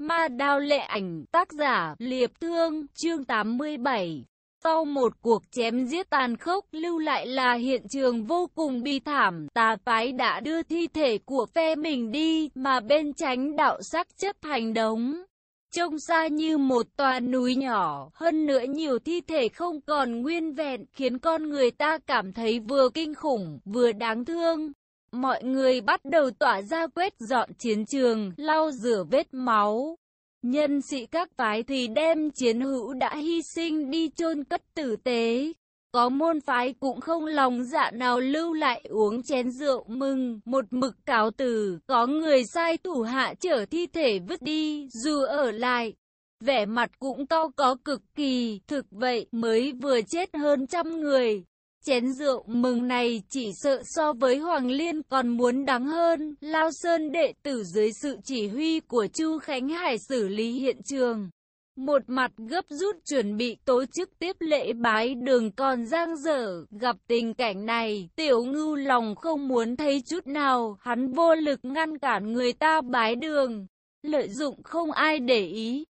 Ma đao lệ ảnh, tác giả, liệp thương, chương 87. Sau một cuộc chém giết tàn khốc, lưu lại là hiện trường vô cùng bi thảm, tà phái đã đưa thi thể của phe mình đi, mà bên tránh đạo sắc chất thành đống. Trông xa như một tòa núi nhỏ, hơn nữa nhiều thi thể không còn nguyên vẹn, khiến con người ta cảm thấy vừa kinh khủng, vừa đáng thương. Mọi người bắt đầu tỏa ra quét dọn chiến trường, lau rửa vết máu. Nhân sĩ các phái thì đem chiến hữu đã hy sinh đi chôn cất tử tế. Có môn phái cũng không lòng dạ nào lưu lại uống chén rượu mừng, một mực cáo từ, có người sai thủ hạ chở thi thể vứt đi, dù ở lại. Vẻ mặt cũng to có cực kỳ, thực vậy mới vừa chết hơn trăm người. Chén rượu mừng này chỉ sợ so với Hoàng Liên còn muốn đắng hơn. Lao Sơn đệ tử dưới sự chỉ huy của Chu Khánh Hải xử lý hiện trường. Một mặt gấp rút chuẩn bị tổ chức tiếp lễ bái đường còn giang dở, gặp tình cảnh này, tiểu ngưu lòng không muốn thấy chút nào, hắn vô lực ngăn cản người ta bái đường. Lợi dụng không ai để ý,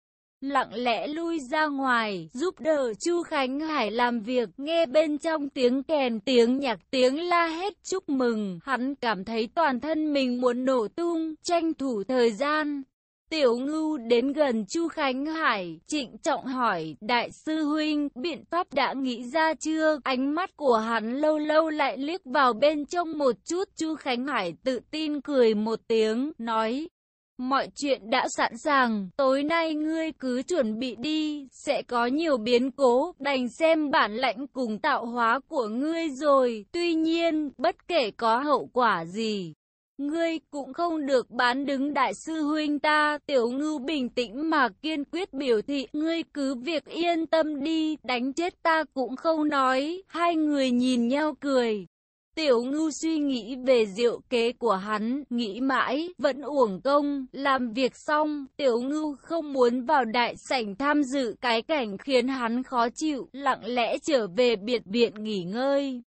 lặng lẽ lui ra ngoài, giúp đỡ Chu Khánh Hải làm việc, nghe bên trong tiếng kèn, tiếng nhạc, tiếng la hét chúc mừng, hắn cảm thấy toàn thân mình muốn nổ tung, tranh thủ thời gian. Tiểu ngưu đến gần Chu Khánh Hải, trịnh trọng hỏi, Đại sư Huynh, biện pháp đã nghĩ ra chưa? Ánh mắt của hắn lâu lâu lại liếc vào bên trong một chút, Chu Khánh Hải tự tin cười một tiếng, nói, Mọi chuyện đã sẵn sàng, tối nay ngươi cứ chuẩn bị đi, sẽ có nhiều biến cố, đành xem bản lãnh cùng tạo hóa của ngươi rồi. Tuy nhiên, bất kể có hậu quả gì, ngươi cũng không được bán đứng đại sư huynh ta. Tiểu ngưu bình tĩnh mà kiên quyết biểu thị, ngươi cứ việc yên tâm đi, đánh chết ta cũng không nói. Hai người nhìn nhau cười. Tiểu ngưu suy nghĩ về diệu kế của hắn, nghĩ mãi, vẫn uổng công, làm việc xong, tiểu ngưu không muốn vào đại sảnh tham dự cái cảnh khiến hắn khó chịu, lặng lẽ trở về biệt viện nghỉ ngơi.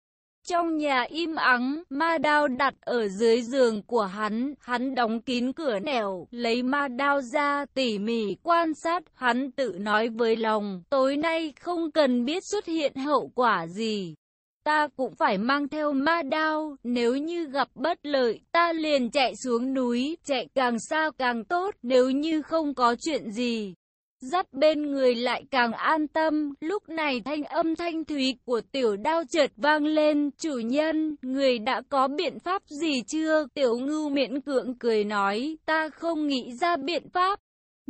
Trong nhà im ắng, ma đao đặt ở dưới giường của hắn, hắn đóng kín cửa nẻo, lấy ma đao ra, tỉ mỉ quan sát, hắn tự nói với lòng, tối nay không cần biết xuất hiện hậu quả gì ta cũng phải mang theo ma đao, nếu như gặp bất lợi, ta liền chạy xuống núi, chạy càng xa càng tốt, nếu như không có chuyện gì. Dắt bên người lại càng an tâm, lúc này thanh âm thanh thúy của tiểu đao chợt vang lên, chủ nhân, người đã có biện pháp gì chưa? Tiểu ngưu miễn cưỡng cười nói, ta không nghĩ ra biện pháp.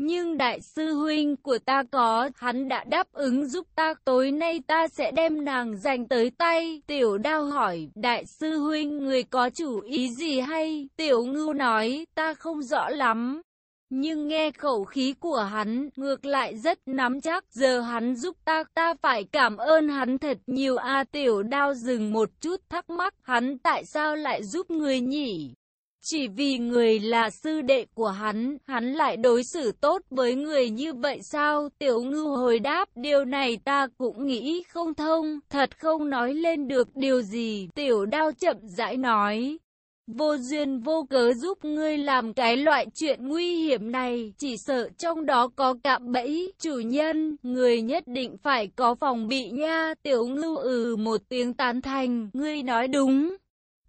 Nhưng đại sư huynh của ta có, hắn đã đáp ứng giúp ta, tối nay ta sẽ đem nàng dành tới tay. Tiểu đao hỏi, đại sư huynh người có chủ ý gì hay? Tiểu ngưu nói, ta không rõ lắm. Nhưng nghe khẩu khí của hắn, ngược lại rất nắm chắc, giờ hắn giúp ta, ta phải cảm ơn hắn thật nhiều a tiểu đao dừng một chút thắc mắc, hắn tại sao lại giúp người nhỉ? Chỉ vì người là sư đệ của hắn, hắn lại đối xử tốt với người như vậy sao? Tiểu ngư hồi đáp, điều này ta cũng nghĩ không thông, thật không nói lên được điều gì. Tiểu đao chậm rãi nói. Vô duyên vô cớ giúp ngươi làm cái loại chuyện nguy hiểm này, chỉ sợ trong đó có cạm bẫy, chủ nhân, người nhất định phải có phòng bị nha, tiểu ngưu ừ một tiếng tán thành, ngươi nói đúng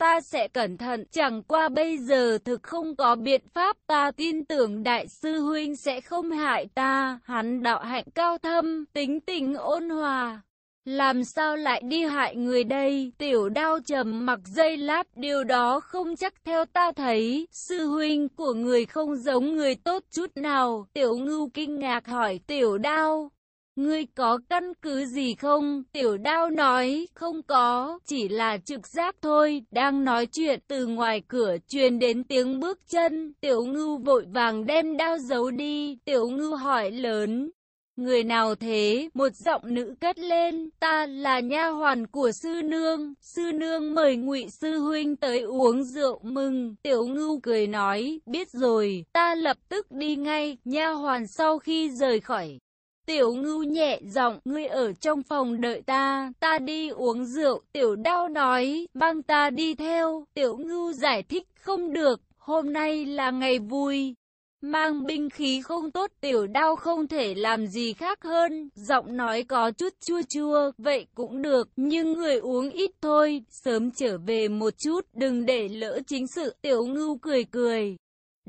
ta sẽ cẩn thận, chẳng qua bây giờ thực không có biện pháp, ta tin tưởng đại sư huynh sẽ không hại ta, hắn đạo hạnh cao thâm, tính tình ôn hòa. Làm sao lại đi hại người đây? Tiểu đao trầm mặc dây lát, điều đó không chắc theo ta thấy. Sư huynh của người không giống người tốt chút nào. Tiểu ngưu kinh ngạc hỏi tiểu đao. Ngươi có căn cứ gì không? Tiểu đao nói, không có, chỉ là trực giác thôi. Đang nói chuyện từ ngoài cửa truyền đến tiếng bước chân. Tiểu ngưu vội vàng đem đao giấu đi. Tiểu ngưu hỏi lớn. Người nào thế? Một giọng nữ cất lên, ta là nha hoàn của sư nương, sư nương mời ngụy sư huynh tới uống rượu mừng. Tiểu Ngưu cười nói, biết rồi, ta lập tức đi ngay. Nha hoàn sau khi rời khỏi Tiểu ngưu nhẹ giọng, ngươi ở trong phòng đợi ta, ta đi uống rượu. Tiểu đao nói, mang ta đi theo. Tiểu ngưu giải thích, không được, hôm nay là ngày vui. mang binh khí không tốt tiểu đao không thể làm gì khác hơn, giọng nói có chút chua chua, vậy cũng được, nhưng người uống ít thôi, sớm trở về một chút, đừng để lỡ chính sự, tiểu ngưu cười cười.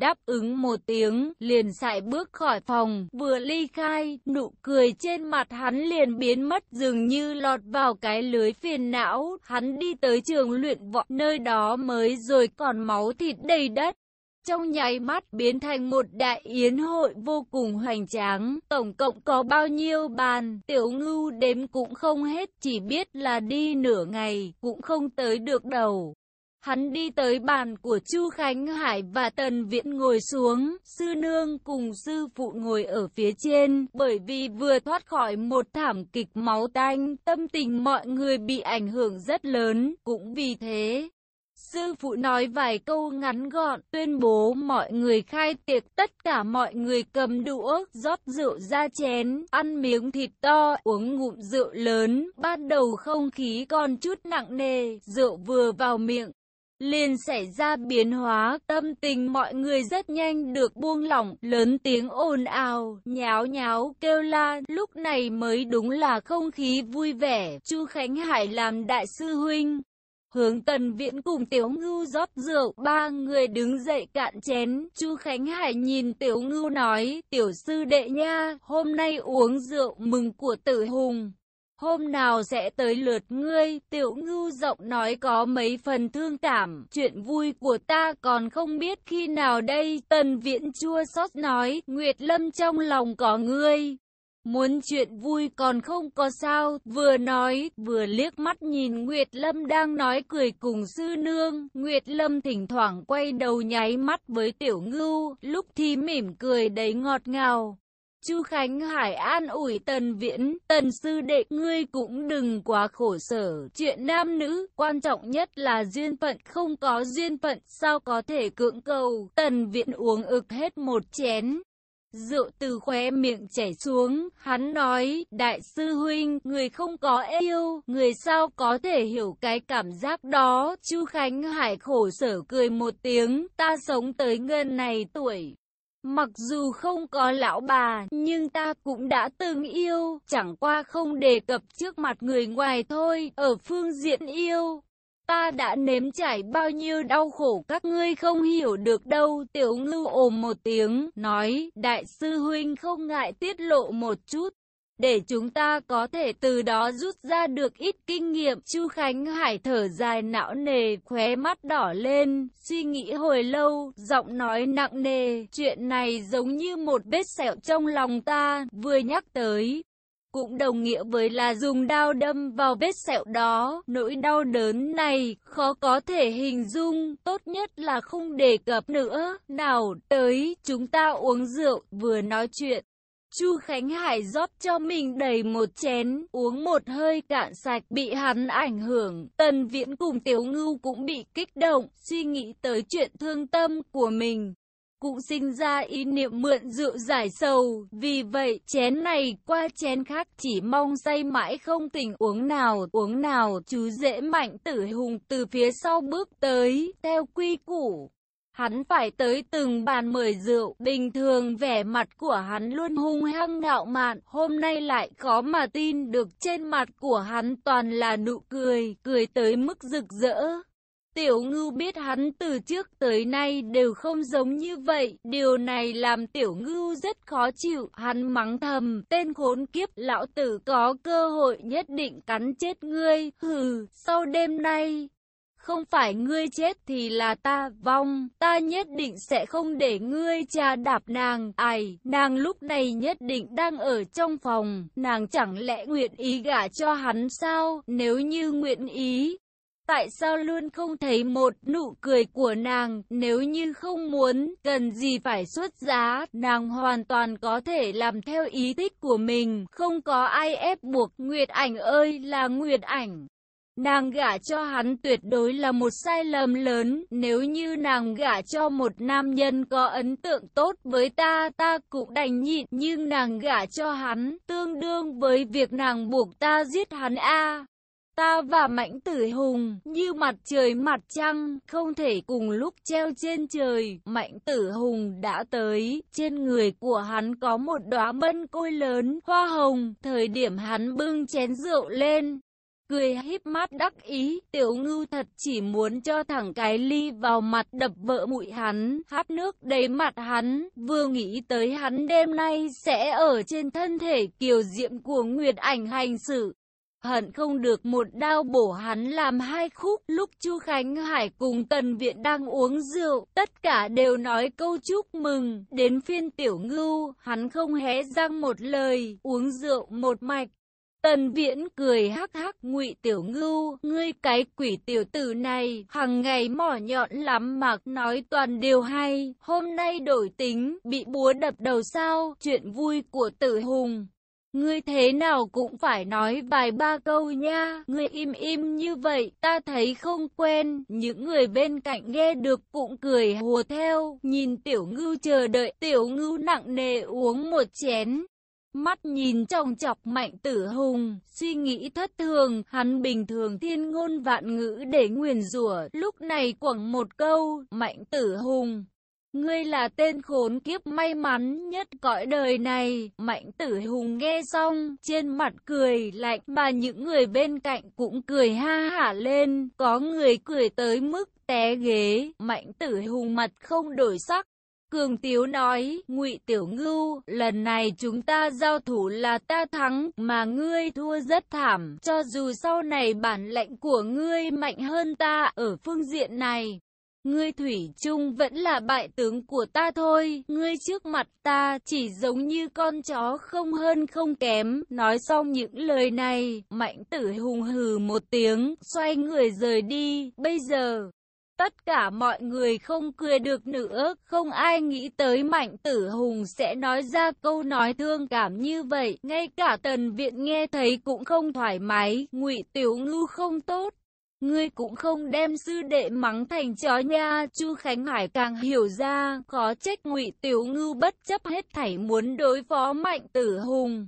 Đáp ứng một tiếng, liền sải bước khỏi phòng, vừa ly khai, nụ cười trên mặt hắn liền biến mất dường như lọt vào cái lưới phiền não, hắn đi tới trường luyện võ, nơi đó mới rồi còn máu thịt đầy đất trong nháy mắt biến thành một đại yến hội vô cùng hoành tráng. Tổng cộng có bao nhiêu bàn, tiểu ngưu đếm cũng không hết, chỉ biết là đi nửa ngày, cũng không tới được đầu. Hắn đi tới bàn của Chu Khánh Hải và Tần Viễn ngồi xuống, sư nương cùng sư phụ ngồi ở phía trên, bởi vì vừa thoát khỏi một thảm kịch máu tanh, tâm tình mọi người bị ảnh hưởng rất lớn, cũng vì thế, Sư phụ nói vài câu ngắn gọn, tuyên bố mọi người khai tiệc tất cả mọi người cầm đũa, rót rượu ra chén, ăn miếng thịt to, uống ngụm rượu lớn, bắt đầu không khí còn chút nặng nề, rượu vừa vào miệng. Liền xảy ra biến hóa, tâm tình mọi người rất nhanh được buông lỏng, lớn tiếng ồn ào, nháo nháo, kêu la, lúc này mới đúng là không khí vui vẻ, Chu Khánh Hải làm đại sư huynh, Hướng tần viễn cùng tiểu ngưu rót rượu, ba người đứng dậy cạn chén, chu Khánh Hải nhìn tiểu ngưu nói, tiểu sư đệ nha, hôm nay uống rượu mừng của tử hùng. Hôm nào sẽ tới lượt ngươi, tiểu ngưu giọng nói có mấy phần thương cảm, chuyện vui của ta còn không biết khi nào đây, tần viễn chua xót nói, Nguyệt Lâm trong lòng có ngươi. Muốn chuyện vui còn không có sao, vừa nói, vừa liếc mắt nhìn Nguyệt Lâm đang nói cười cùng sư nương. Nguyệt Lâm thỉnh thoảng quay đầu nháy mắt với tiểu ngưu, lúc thì mỉm cười đầy ngọt ngào. Chu Khánh Hải an ủi Tần Viễn, Tần sư đệ ngươi cũng đừng quá khổ sở, chuyện nam nữ, quan trọng nhất là duyên phận, không có duyên phận, sao có thể cưỡng cầu. Tần Viễn uống ực hết một chén, Rượu từ khóe miệng chảy xuống, hắn nói, đại sư huynh, người không có yêu, người sao có thể hiểu cái cảm giác đó, Chu Khánh Hải khổ sở cười một tiếng, ta sống tới ngân này tuổi. Mặc dù không có lão bà, nhưng ta cũng đã từng yêu, chẳng qua không đề cập trước mặt người ngoài thôi, ở phương diện yêu, Ta đã nếm trải bao nhiêu đau khổ các ngươi không hiểu được đâu. Tiểu ngưu ồm một tiếng, nói, đại sư huynh không ngại tiết lộ một chút. Để chúng ta có thể từ đó rút ra được ít kinh nghiệm. Chu Khánh Hải thở dài não nề, khóe mắt đỏ lên, suy nghĩ hồi lâu, giọng nói nặng nề. Chuyện này giống như một vết sẹo trong lòng ta, vừa nhắc tới, cũng đồng nghĩa với là dùng đao đâm vào vết sẹo đó. Nỗi đau đớn này khó có thể hình dung, tốt nhất là không đề cập nữa. Nào, tới, chúng ta uống rượu, vừa nói chuyện. Chu Khánh Hải rót cho mình đầy một chén, uống một hơi cạn sạch, bị hắn ảnh hưởng. Tần Viễn cùng Tiểu Ngưu cũng bị kích động, suy nghĩ tới chuyện thương tâm của mình cũng sinh ra ý niệm mượn rượu giải sầu. Vì vậy, chén này qua chén khác chỉ mong say mãi không tỉnh uống nào, uống nào. Chú dễ mạnh tử hùng từ phía sau bước tới, theo quy củ. Hắn phải tới từng bàn mời rượu, bình thường vẻ mặt của hắn luôn hung hăng ngạo mạn, hôm nay lại khó mà tin được trên mặt của hắn toàn là nụ cười, cười tới mức rực rỡ. Tiểu ngưu biết hắn từ trước tới nay đều không giống như vậy, điều này làm tiểu ngưu rất khó chịu, hắn mắng thầm, tên khốn kiếp, lão tử có cơ hội nhất định cắn chết ngươi, hừ, sau đêm nay, không phải ngươi chết thì là ta vong, ta nhất định sẽ không để ngươi cha đạp nàng. Ai, nàng lúc này nhất định đang ở trong phòng, nàng chẳng lẽ nguyện ý gả cho hắn sao? Nếu như nguyện ý, Tại sao luôn không thấy một nụ cười của nàng, nếu như không muốn, cần gì phải xuất giá, nàng hoàn toàn có thể làm theo ý thích của mình, không có ai ép buộc, Nguyệt ảnh ơi là Nguyệt ảnh. Nàng gả cho hắn tuyệt đối là một sai lầm lớn, nếu như nàng gả cho một nam nhân có ấn tượng tốt với ta, ta cũng đành nhịn, nhưng nàng gả cho hắn, tương đương với việc nàng buộc ta giết hắn a. Ta và Mãnh Tử Hùng, như mặt trời mặt trăng, không thể cùng lúc treo trên trời. Mãnh Tử Hùng đã tới, trên người của hắn có một đóa mân côi lớn, hoa hồng, thời điểm hắn bưng chén rượu lên. Cười híp mắt đắc ý, tiểu ngưu thật chỉ muốn cho thẳng cái ly vào mặt đập vỡ mũi hắn, hát nước đầy mặt hắn, vừa nghĩ tới hắn đêm nay sẽ ở trên thân thể kiều diệm của Nguyệt ảnh hành xử hận không được một đao bổ hắn làm hai khúc. Lúc Chu Khánh Hải cùng Tần Viện đang uống rượu, tất cả đều nói câu chúc mừng. Đến phiên tiểu ngưu, hắn không hé răng một lời, uống rượu một mạch. Tần Viễn cười hắc hắc ngụy tiểu ngưu, ngươi cái quỷ tiểu tử này, hằng ngày mỏ nhọn lắm mặc nói toàn điều hay, hôm nay đổi tính, bị búa đập đầu sao, chuyện vui của tử hùng. Ngươi thế nào cũng phải nói vài ba câu nha, ngươi im im như vậy, ta thấy không quen, những người bên cạnh nghe được cũng cười hùa theo, nhìn tiểu ngưu chờ đợi, tiểu ngưu nặng nề uống một chén. Mắt nhìn trong chọc mạnh tử hùng, suy nghĩ thất thường, hắn bình thường thiên ngôn vạn ngữ để nguyền rủa lúc này quẳng một câu, mạnh tử hùng, Ngươi là tên khốn kiếp may mắn nhất cõi đời này. Mạnh tử hùng nghe xong, trên mặt cười lạnh mà những người bên cạnh cũng cười ha hả lên. Có người cười tới mức té ghế. Mạnh tử hùng mặt không đổi sắc. Cường Tiếu nói, Ngụy Tiểu Ngưu, lần này chúng ta giao thủ là ta thắng, mà ngươi thua rất thảm, cho dù sau này bản lệnh của ngươi mạnh hơn ta ở phương diện này. Ngươi Thủy chung vẫn là bại tướng của ta thôi, ngươi trước mặt ta chỉ giống như con chó không hơn không kém. Nói xong những lời này, mạnh tử hùng hừ một tiếng, xoay người rời đi, bây giờ... Tất cả mọi người không cười được nữa, không ai nghĩ tới Mạnh Tử Hùng sẽ nói ra câu nói thương cảm như vậy, ngay cả Tần Viện nghe thấy cũng không thoải mái, Ngụy Tiểu Ngưu không tốt. Ngươi cũng không đem sư đệ mắng thành chó nha, Chu Khánh Hải càng hiểu ra, khó trách ngụy Tiểu Ngưu bất chấp hết thảy muốn đối phó Mạnh Tử Hùng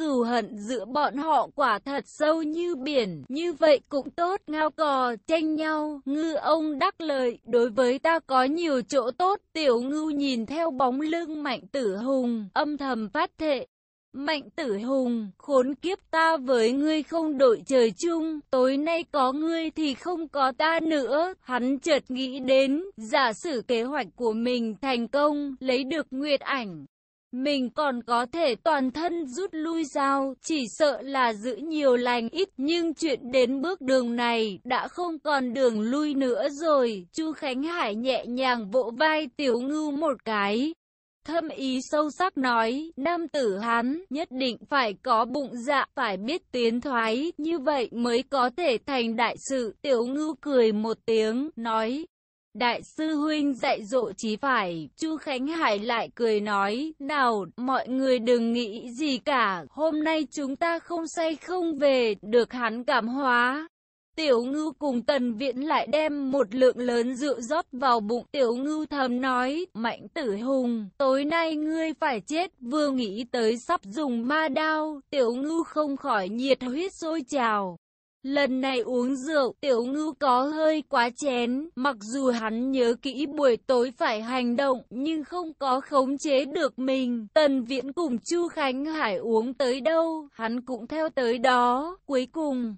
cừu hận giữa bọn họ quả thật sâu như biển, như vậy cũng tốt, ngao cò, tranh nhau, ngư ông đắc lợi, đối với ta có nhiều chỗ tốt, tiểu ngưu nhìn theo bóng lưng mạnh tử hùng, âm thầm phát thệ, Mạnh tử hùng, khốn kiếp ta với ngươi không đội trời chung, tối nay có ngươi thì không có ta nữa. Hắn chợt nghĩ đến, giả sử kế hoạch của mình thành công, lấy được nguyệt ảnh. Mình còn có thể toàn thân rút lui sao, chỉ sợ là giữ nhiều lành ít, nhưng chuyện đến bước đường này đã không còn đường lui nữa rồi. Chu Khánh Hải nhẹ nhàng vỗ vai Tiểu Ngưu một cái, thâm ý sâu sắc nói, nam tử hắn nhất định phải có bụng dạ, phải biết tiến thoái, như vậy mới có thể thành đại sự. Tiểu ngư cười một tiếng, nói, Đại sư huynh dạy dỗ chí phải, Chu Khánh Hải lại cười nói, nào, mọi người đừng nghĩ gì cả, hôm nay chúng ta không say không về, được hắn cảm hóa. Tiểu ngưu cùng tần viễn lại đem một lượng lớn rượu rót vào bụng. Tiểu ngưu thầm nói, mạnh tử hùng, tối nay ngươi phải chết. Vừa nghĩ tới sắp dùng ma đao, tiểu ngưu không khỏi nhiệt huyết sôi trào. Lần này uống rượu, tiểu ngưu có hơi quá chén, mặc dù hắn nhớ kỹ buổi tối phải hành động, nhưng không có khống chế được mình. Tần Viễn cùng Chu Khánh Hải uống tới đâu, hắn cũng theo tới đó. Cuối cùng,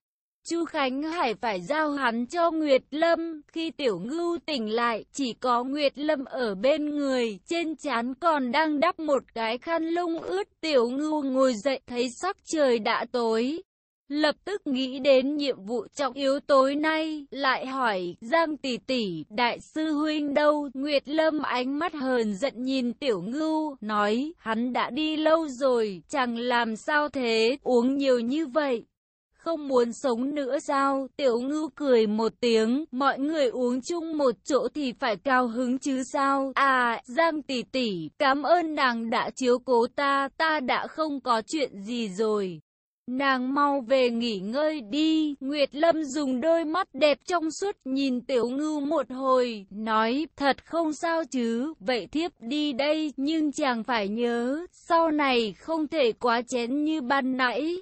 Chu Khánh Hải phải giao hắn cho Nguyệt Lâm, khi Tiểu Ngưu tỉnh lại, chỉ có Nguyệt Lâm ở bên người, trên trán còn đang đắp một cái khăn lông ướt, Tiểu Ngưu ngồi dậy thấy sắc trời đã tối. Lập tức nghĩ đến nhiệm vụ trọng yếu tối nay, lại hỏi, Giang tỷ tỷ, đại sư huynh đâu? Nguyệt Lâm ánh mắt hờn giận nhìn Tiểu Ngưu, nói, hắn đã đi lâu rồi, chẳng làm sao thế, uống nhiều như vậy, không muốn sống nữa sao? Tiểu ngưu cười một tiếng, mọi người uống chung một chỗ thì phải cao hứng chứ sao? À, Giang tỷ tỷ, cảm ơn nàng đã chiếu cố ta, ta đã không có chuyện gì rồi. Nàng mau về nghỉ ngơi đi, Nguyệt Lâm dùng đôi mắt đẹp trong suốt nhìn tiểu ngưu một hồi, nói, thật không sao chứ, vậy thiếp đi đây, nhưng chàng phải nhớ, sau này không thể quá chén như ban nãy.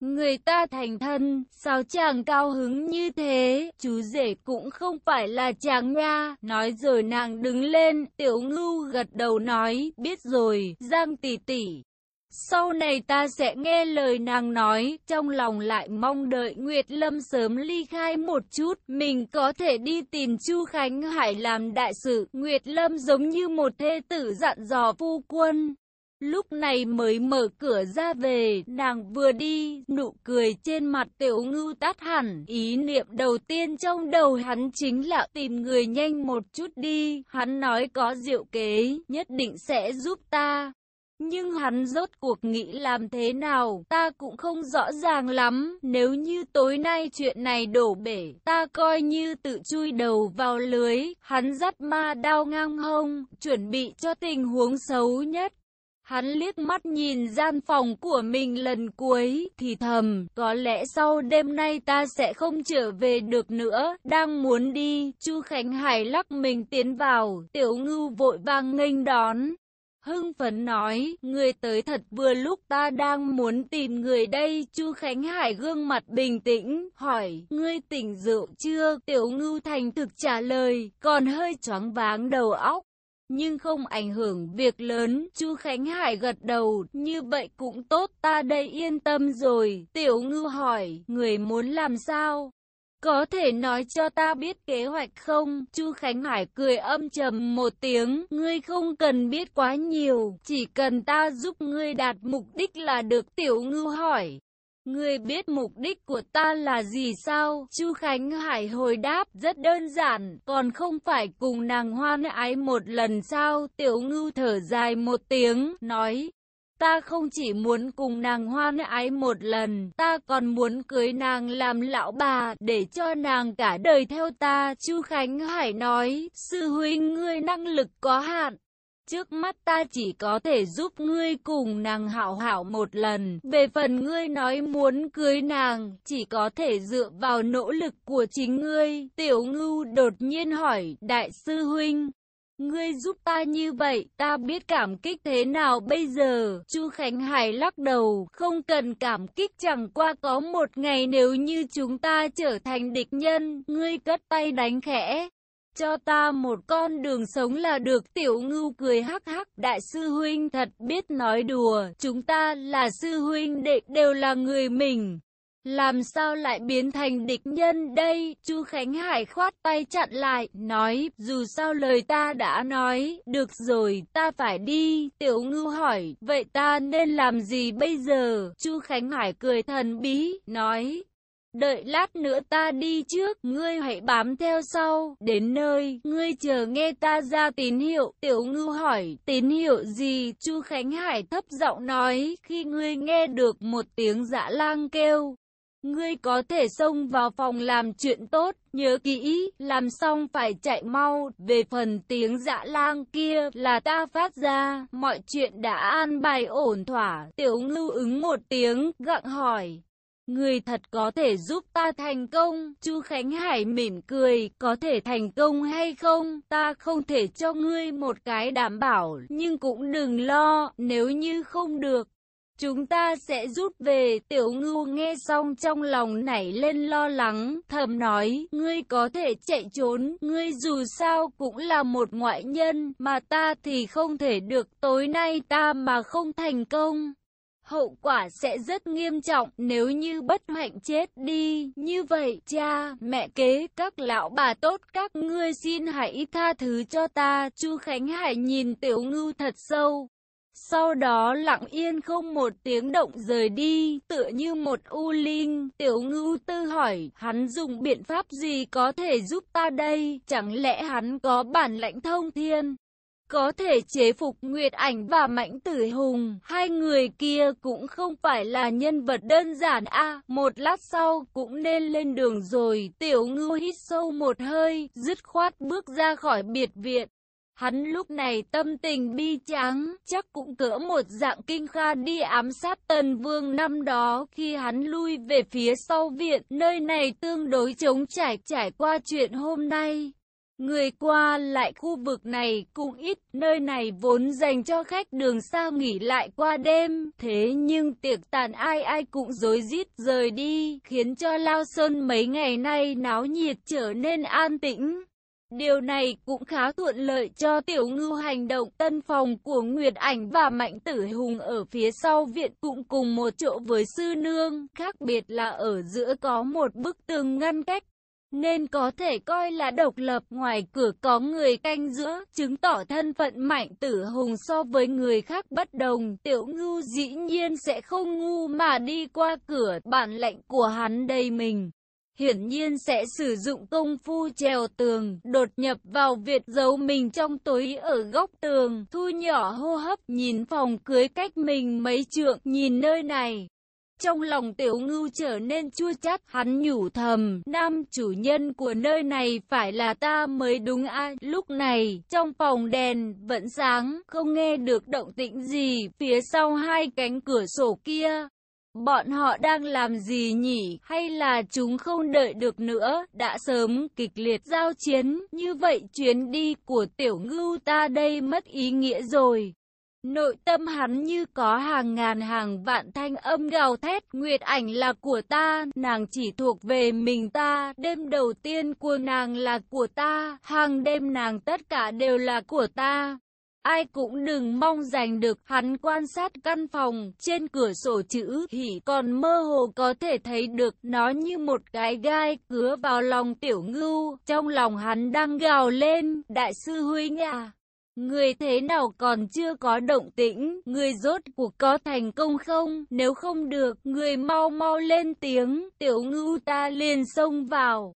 Người ta thành thân, sao chàng cao hứng như thế, chú rể cũng không phải là chàng nha, nói rồi nàng đứng lên, tiểu ngưu gật đầu nói, biết rồi, Giang tỷ tỷ. Sau này ta sẽ nghe lời nàng nói, trong lòng lại mong đợi Nguyệt Lâm sớm ly khai một chút, mình có thể đi tìm Chu Khánh Hải làm đại sự. Nguyệt Lâm giống như một thê tử dặn dò phu quân. Lúc này mới mở cửa ra về, nàng vừa đi, nụ cười trên mặt tiểu ngưu tắt hẳn. Ý niệm đầu tiên trong đầu hắn chính là tìm người nhanh một chút đi. Hắn nói có diệu kế, nhất định sẽ giúp ta. Nhưng hắn rốt cuộc nghĩ làm thế nào, ta cũng không rõ ràng lắm. Nếu như tối nay chuyện này đổ bể, ta coi như tự chui đầu vào lưới. Hắn dắt ma đao ngang hông, chuẩn bị cho tình huống xấu nhất. Hắn liếc mắt nhìn gian phòng của mình lần cuối, thì thầm, có lẽ sau đêm nay ta sẽ không trở về được nữa, đang muốn đi, Chu Khánh Hải lắc mình tiến vào, tiểu ngưu vội vàng nghênh đón. Hưng phấn nói, người tới thật vừa lúc ta đang muốn tìm người đây, Chu Khánh Hải gương mặt bình tĩnh, hỏi, ngươi tỉnh rượu chưa? Tiểu ngưu thành thực trả lời, còn hơi choáng váng đầu óc nhưng không ảnh hưởng việc lớn. Chu Khánh Hải gật đầu, như vậy cũng tốt, ta đây yên tâm rồi. Tiểu ngư hỏi, người muốn làm sao? Có thể nói cho ta biết kế hoạch không? Chu Khánh Hải cười âm trầm một tiếng, ngươi không cần biết quá nhiều, chỉ cần ta giúp ngươi đạt mục đích là được tiểu ngư hỏi. Ngươi biết mục đích của ta là gì sao? Chu Khánh Hải hồi đáp, rất đơn giản, còn không phải cùng nàng hoan ái một lần sao? Tiểu ngưu thở dài một tiếng, nói, ta không chỉ muốn cùng nàng hoan ái một lần, ta còn muốn cưới nàng làm lão bà, để cho nàng cả đời theo ta. Chu Khánh Hải nói, sư huynh ngươi năng lực có hạn, Trước mắt ta chỉ có thể giúp ngươi cùng nàng hảo hảo một lần. Về phần ngươi nói muốn cưới nàng, chỉ có thể dựa vào nỗ lực của chính ngươi. Tiểu ngưu đột nhiên hỏi, đại sư huynh, Ngươi giúp ta như vậy, ta biết cảm kích thế nào bây giờ? Chu Khánh Hải lắc đầu, không cần cảm kích chẳng qua có một ngày nếu như chúng ta trở thành địch nhân, ngươi cất tay đánh khẽ. Cho ta một con đường sống là được tiểu ngưu cười hắc hắc Đại sư huynh thật biết nói đùa Chúng ta là sư huynh đệ đều là người mình làm sao lại biến thành địch nhân đây? Chu Khánh Hải khoát tay chặn lại Nói dù sao lời ta đã nói Được rồi ta phải đi. Tiểu ngưu hỏi Vậy ta nên làm gì bây giờ? Chu Khánh Hải cười thần bí Nói Đợi lát nữa ta đi trước, ngươi hãy bám theo sau, đến nơi, ngươi chờ nghe ta ra tín hiệu, tiểu ngư hỏi, tín hiệu gì, chu Khánh Hải thấp giọng nói, khi ngươi nghe được một tiếng dã lang kêu. Ngươi có thể xông vào phòng làm chuyện tốt, nhớ kỹ, làm xong phải chạy mau, về phần tiếng dạ lang kia là ta phát ra, mọi chuyện đã an bài ổn thỏa, tiểu ngưu ứng một tiếng, gặng hỏi. Người thật có thể giúp ta thành công. Chu Khánh Hải mỉm cười, có thể thành công hay không, ta không thể cho ngươi một cái đảm bảo, nhưng cũng đừng lo, nếu như không được. Chúng ta sẽ rút về, tiểu ngưu nghe xong trong lòng nảy lên lo lắng, thầm nói, ngươi có thể chạy trốn, ngươi dù sao cũng là một ngoại nhân, mà ta thì không thể được, tối nay ta mà không thành công hậu quả sẽ rất nghiêm trọng nếu như bất hạnh chết đi. Như vậy, cha, mẹ kế, các lão bà tốt các ngươi xin hãy tha thứ cho ta. Chu Khánh Hải nhìn Tiểu Ngưu thật sâu. Sau đó lặng yên không một tiếng động rời đi, tựa như một u linh. Tiểu ngưu tư hỏi, hắn dùng biện pháp gì có thể giúp ta đây? Chẳng lẽ hắn có bản lãnh thông thiên? có thể chế phục Nguyệt Ảnh và Mãnh Tử Hùng. Hai người kia cũng không phải là nhân vật đơn giản a. một lát sau cũng nên lên đường rồi. Tiểu Ngưu hít sâu một hơi, dứt khoát bước ra khỏi biệt viện. Hắn lúc này tâm tình bi trắng, chắc cũng cỡ một dạng kinh kha đi ám sát tần vương năm đó khi hắn lui về phía sau viện, nơi này tương đối chống trải trải qua chuyện hôm nay. Người qua lại khu vực này cũng ít, nơi này vốn dành cho khách đường xa nghỉ lại qua đêm, thế nhưng tiệc tàn ai ai cũng rối rít rời đi, khiến cho Lao Sơn mấy ngày nay náo nhiệt trở nên an tĩnh. Điều này cũng khá thuận lợi cho tiểu ngưu hành động tân phòng của Nguyệt Ảnh và Mạnh Tử Hùng ở phía sau viện cũng cùng một chỗ với sư nương, khác biệt là ở giữa có một bức tường ngăn cách nên có thể coi là độc lập ngoài cửa có người canh giữa, chứng tỏ thân phận mạnh tử hùng so với người khác bất đồng. Tiểu ngưu dĩ nhiên sẽ không ngu mà đi qua cửa, bản lệnh của hắn đầy mình. Hiển nhiên sẽ sử dụng công phu trèo tường, đột nhập vào Việt giấu mình trong tối ở góc tường, thu nhỏ hô hấp, nhìn phòng cưới cách mình mấy trượng, nhìn nơi này. Trong lòng tiểu ngưu trở nên chua chát, hắn nhủ thầm, nam chủ nhân của nơi này phải là ta mới đúng a Lúc này, trong phòng đèn vẫn sáng, không nghe được động tĩnh gì, phía sau hai cánh cửa sổ kia. Bọn họ đang làm gì nhỉ, hay là chúng không đợi được nữa, đã sớm kịch liệt giao chiến, như vậy chuyến đi của tiểu ngưu ta đây mất ý nghĩa rồi. Nội tâm hắn như có hàng ngàn hàng vạn thanh âm gào thét, Nguyệt ảnh là của ta, nàng chỉ thuộc về mình ta, đêm đầu tiên của nàng là của ta, hàng đêm nàng tất cả đều là của ta. Ai cũng đừng mong giành được, hắn quan sát căn phòng, trên cửa sổ chữ hỉ còn mơ hồ có thể thấy được nó như một cái gai cứa vào lòng tiểu ngưu, trong lòng hắn đang gào lên, đại sư huynh à. Người thế nào còn chưa có động tĩnh, người rốt cuộc có thành công không, nếu không được, người mau mau lên tiếng, tiểu ngưu ta liền xông vào.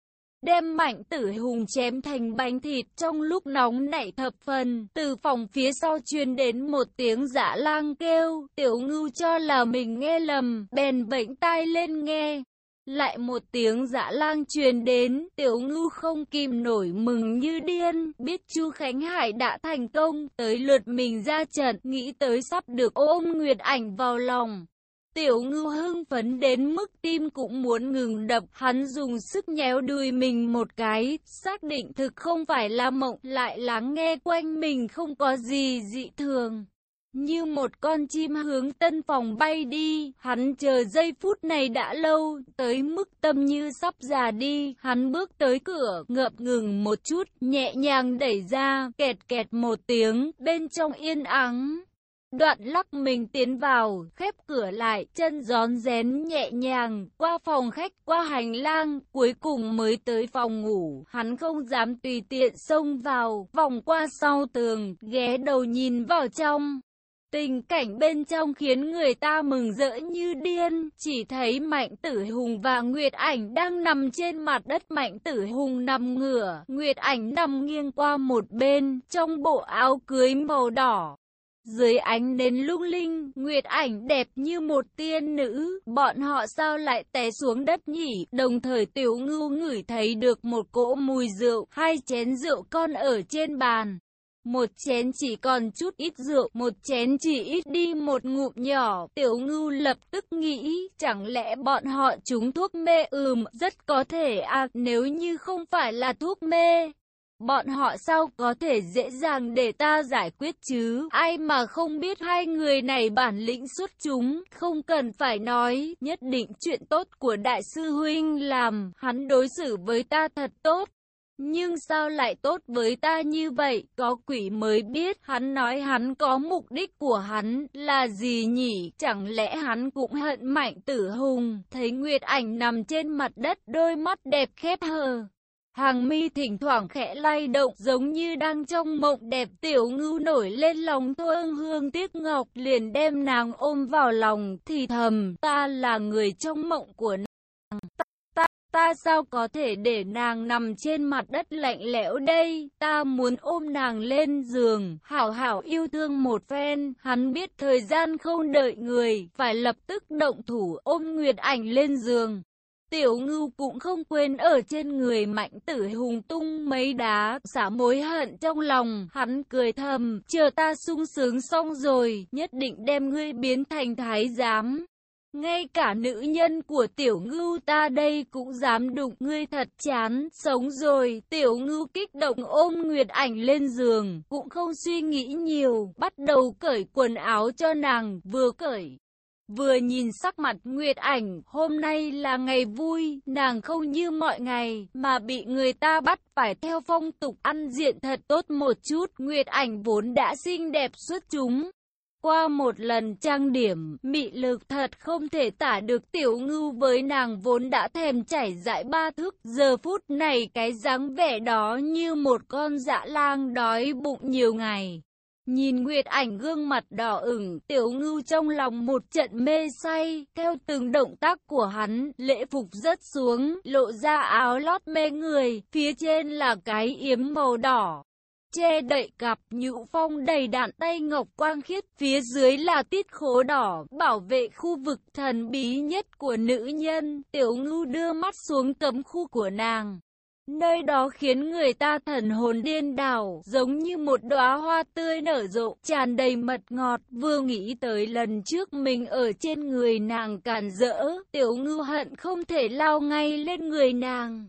Đem mạnh tử hùng chém thành bánh thịt trong lúc nóng nảy thập phần, từ phòng phía sau truyền đến một tiếng dã lang kêu, tiểu ngưu cho là mình nghe lầm, bèn bệnh tai lên nghe. Lại một tiếng dã lang truyền đến, tiểu ngưu không kìm nổi mừng như điên, biết chu Khánh Hải đã thành công, tới lượt mình ra trận, nghĩ tới sắp được ôm Nguyệt ảnh vào lòng. Tiểu ngưu hưng phấn đến mức tim cũng muốn ngừng đập, hắn dùng sức nhéo đuôi mình một cái, xác định thực không phải là mộng, lại lắng nghe quanh mình không có gì dị thường. Như một con chim hướng tân phòng bay đi, hắn chờ giây phút này đã lâu, tới mức tâm như sắp già đi, hắn bước tới cửa, ngập ngừng một chút, nhẹ nhàng đẩy ra, kẹt kẹt một tiếng, bên trong yên ắng. Đoạn lắc mình tiến vào, khép cửa lại, chân gión rén nhẹ nhàng, qua phòng khách, qua hành lang, cuối cùng mới tới phòng ngủ. Hắn không dám tùy tiện xông vào, vòng qua sau tường, ghé đầu nhìn vào trong. Tình cảnh bên trong khiến người ta mừng rỡ như điên, chỉ thấy Mạnh Tử Hùng và Nguyệt Ảnh đang nằm trên mặt đất Mạnh Tử Hùng nằm ngửa, Nguyệt Ảnh nằm nghiêng qua một bên, trong bộ áo cưới màu đỏ. Dưới ánh nến lung linh, Nguyệt Ảnh đẹp như một tiên nữ, bọn họ sao lại té xuống đất nhỉ? Đồng thời Tiểu Ngưu ngửi thấy được một cỗ mùi rượu, hai chén rượu con ở trên bàn. Một chén chỉ còn chút ít rượu, một chén chỉ ít đi một ngụm nhỏ. Tiểu ngưu lập tức nghĩ, chẳng lẽ bọn họ trúng thuốc mê ừm, rất có thể à, nếu như không phải là thuốc mê. Bọn họ sao có thể dễ dàng để ta giải quyết chứ? Ai mà không biết hai người này bản lĩnh xuất chúng, không cần phải nói, nhất định chuyện tốt của đại sư huynh làm, hắn đối xử với ta thật tốt. Nhưng sao lại tốt với ta như vậy? Có quỷ mới biết hắn nói hắn có mục đích của hắn là gì nhỉ? Chẳng lẽ hắn cũng hận mạnh tử hùng? Thấy Nguyệt ảnh nằm trên mặt đất đôi mắt đẹp khép hờ. Hàng mi thỉnh thoảng khẽ lay động giống như đang trong mộng đẹp tiểu ngưu nổi lên lòng thương hương tiếc ngọc liền đem nàng ôm vào lòng thì thầm ta là người trong mộng của nàng. Ta ta sao có thể để nàng nằm trên mặt đất lạnh lẽo đây, ta muốn ôm nàng lên giường, hảo hảo yêu thương một phen, hắn biết thời gian không đợi người, phải lập tức động thủ ôm Nguyệt ảnh lên giường. Tiểu ngưu cũng không quên ở trên người mạnh tử hùng tung mấy đá, xả mối hận trong lòng, hắn cười thầm, chờ ta sung sướng xong rồi, nhất định đem ngươi biến thành thái giám. Ngay cả nữ nhân của tiểu ngưu ta đây cũng dám đụng ngươi thật chán, sống rồi, tiểu ngưu kích động ôm Nguyệt ảnh lên giường, cũng không suy nghĩ nhiều, bắt đầu cởi quần áo cho nàng, vừa cởi. Vừa nhìn sắc mặt Nguyệt ảnh, hôm nay là ngày vui, nàng không như mọi ngày, mà bị người ta bắt phải theo phong tục ăn diện thật tốt một chút. Nguyệt ảnh vốn đã xinh đẹp xuất chúng, qua một lần trang điểm, mị lực thật không thể tả được tiểu ngưu với nàng vốn đã thèm chảy dại ba thức. Giờ phút này cái dáng vẻ đó như một con dã lang đói bụng nhiều ngày. Nhìn Nguyệt ảnh gương mặt đỏ ửng, tiểu ngưu trong lòng một trận mê say, theo từng động tác của hắn, lễ phục rớt xuống, lộ ra áo lót mê người, phía trên là cái yếm màu đỏ. Che đậy cặp nhũ phong đầy đạn tay ngọc quang khiết, phía dưới là tiết khố đỏ, bảo vệ khu vực thần bí nhất của nữ nhân, tiểu ngưu đưa mắt xuống cấm khu của nàng. Nơi đó khiến người ta thần hồn điên đảo, giống như một đóa hoa tươi nở rộ, tràn đầy mật ngọt, vừa nghĩ tới lần trước mình ở trên người nàng càn rỡ, tiểu ngưu hận không thể lao ngay lên người nàng.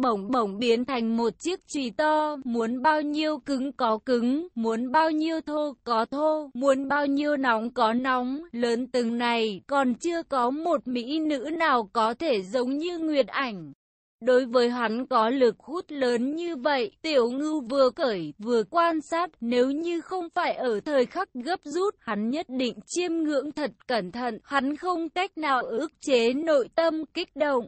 Bổng bổng biến thành một chiếc chùy to, muốn bao nhiêu cứng có cứng, muốn bao nhiêu thô có thô, muốn bao nhiêu nóng có nóng, lớn từng này, còn chưa có một mỹ nữ nào có thể giống như Nguyệt Ảnh. Đối với hắn có lực hút lớn như vậy, tiểu ngưu vừa cởi, vừa quan sát, nếu như không phải ở thời khắc gấp rút, hắn nhất định chiêm ngưỡng thật cẩn thận, hắn không cách nào ước chế nội tâm kích động.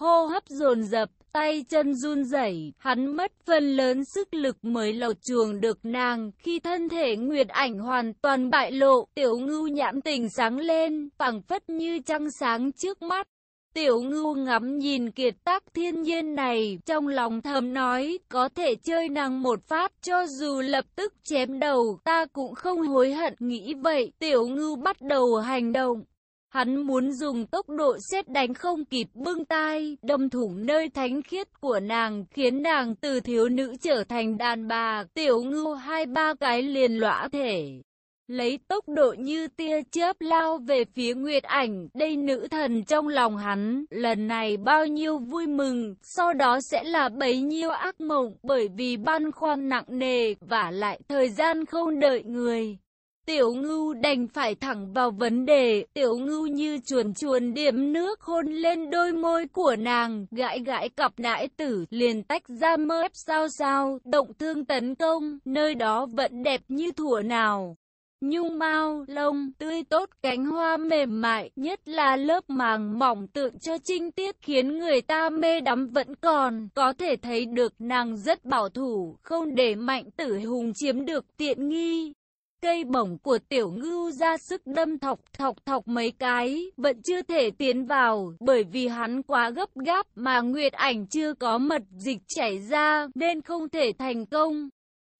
Hô hấp dồn dập, tay chân run rẩy, hắn mất phần lớn sức lực mới lột chuồng được nàng, khi thân thể Nguyệt Ảnh hoàn toàn bại lộ, tiểu ngưu nhãn tình sáng lên, phẳng phất như trăng sáng trước mắt. Tiểu ngưu ngắm nhìn kiệt tác thiên nhiên này, trong lòng thầm nói, có thể chơi nàng một phát, cho dù lập tức chém đầu, ta cũng không hối hận nghĩ vậy. Tiểu ngưu bắt đầu hành động. Hắn muốn dùng tốc độ xét đánh không kịp bưng tai, đâm thủng nơi thánh khiết của nàng, khiến nàng từ thiếu nữ trở thành đàn bà, tiểu ngưu hai ba cái liền lõa thể. Lấy tốc độ như tia chớp lao về phía Nguyệt Ảnh, đây nữ thần trong lòng hắn, lần này bao nhiêu vui mừng, sau đó sẽ là bấy nhiêu ác mộng, bởi vì băn khoăn nặng nề, và lại thời gian không đợi người. Tiểu ngưu đành phải thẳng vào vấn đề, tiểu ngưu như chuồn chuồn điểm nước hôn lên đôi môi của nàng, gãi gãi cặp nãi tử, liền tách ra mơ ép sao sao, động thương tấn công, nơi đó vẫn đẹp như thủa nào. Nhung mau, lông, tươi tốt, cánh hoa mềm mại, nhất là lớp màng mỏng tượng cho trinh tiết khiến người ta mê đắm vẫn còn, có thể thấy được nàng rất bảo thủ, không để mạnh tử hùng chiếm được tiện nghi. Cây bổng của tiểu ngưu ra sức đâm thọc thọc thọc mấy cái, vẫn chưa thể tiến vào, bởi vì hắn quá gấp gáp mà Nguyệt ảnh chưa có mật dịch chảy ra, nên không thể thành công.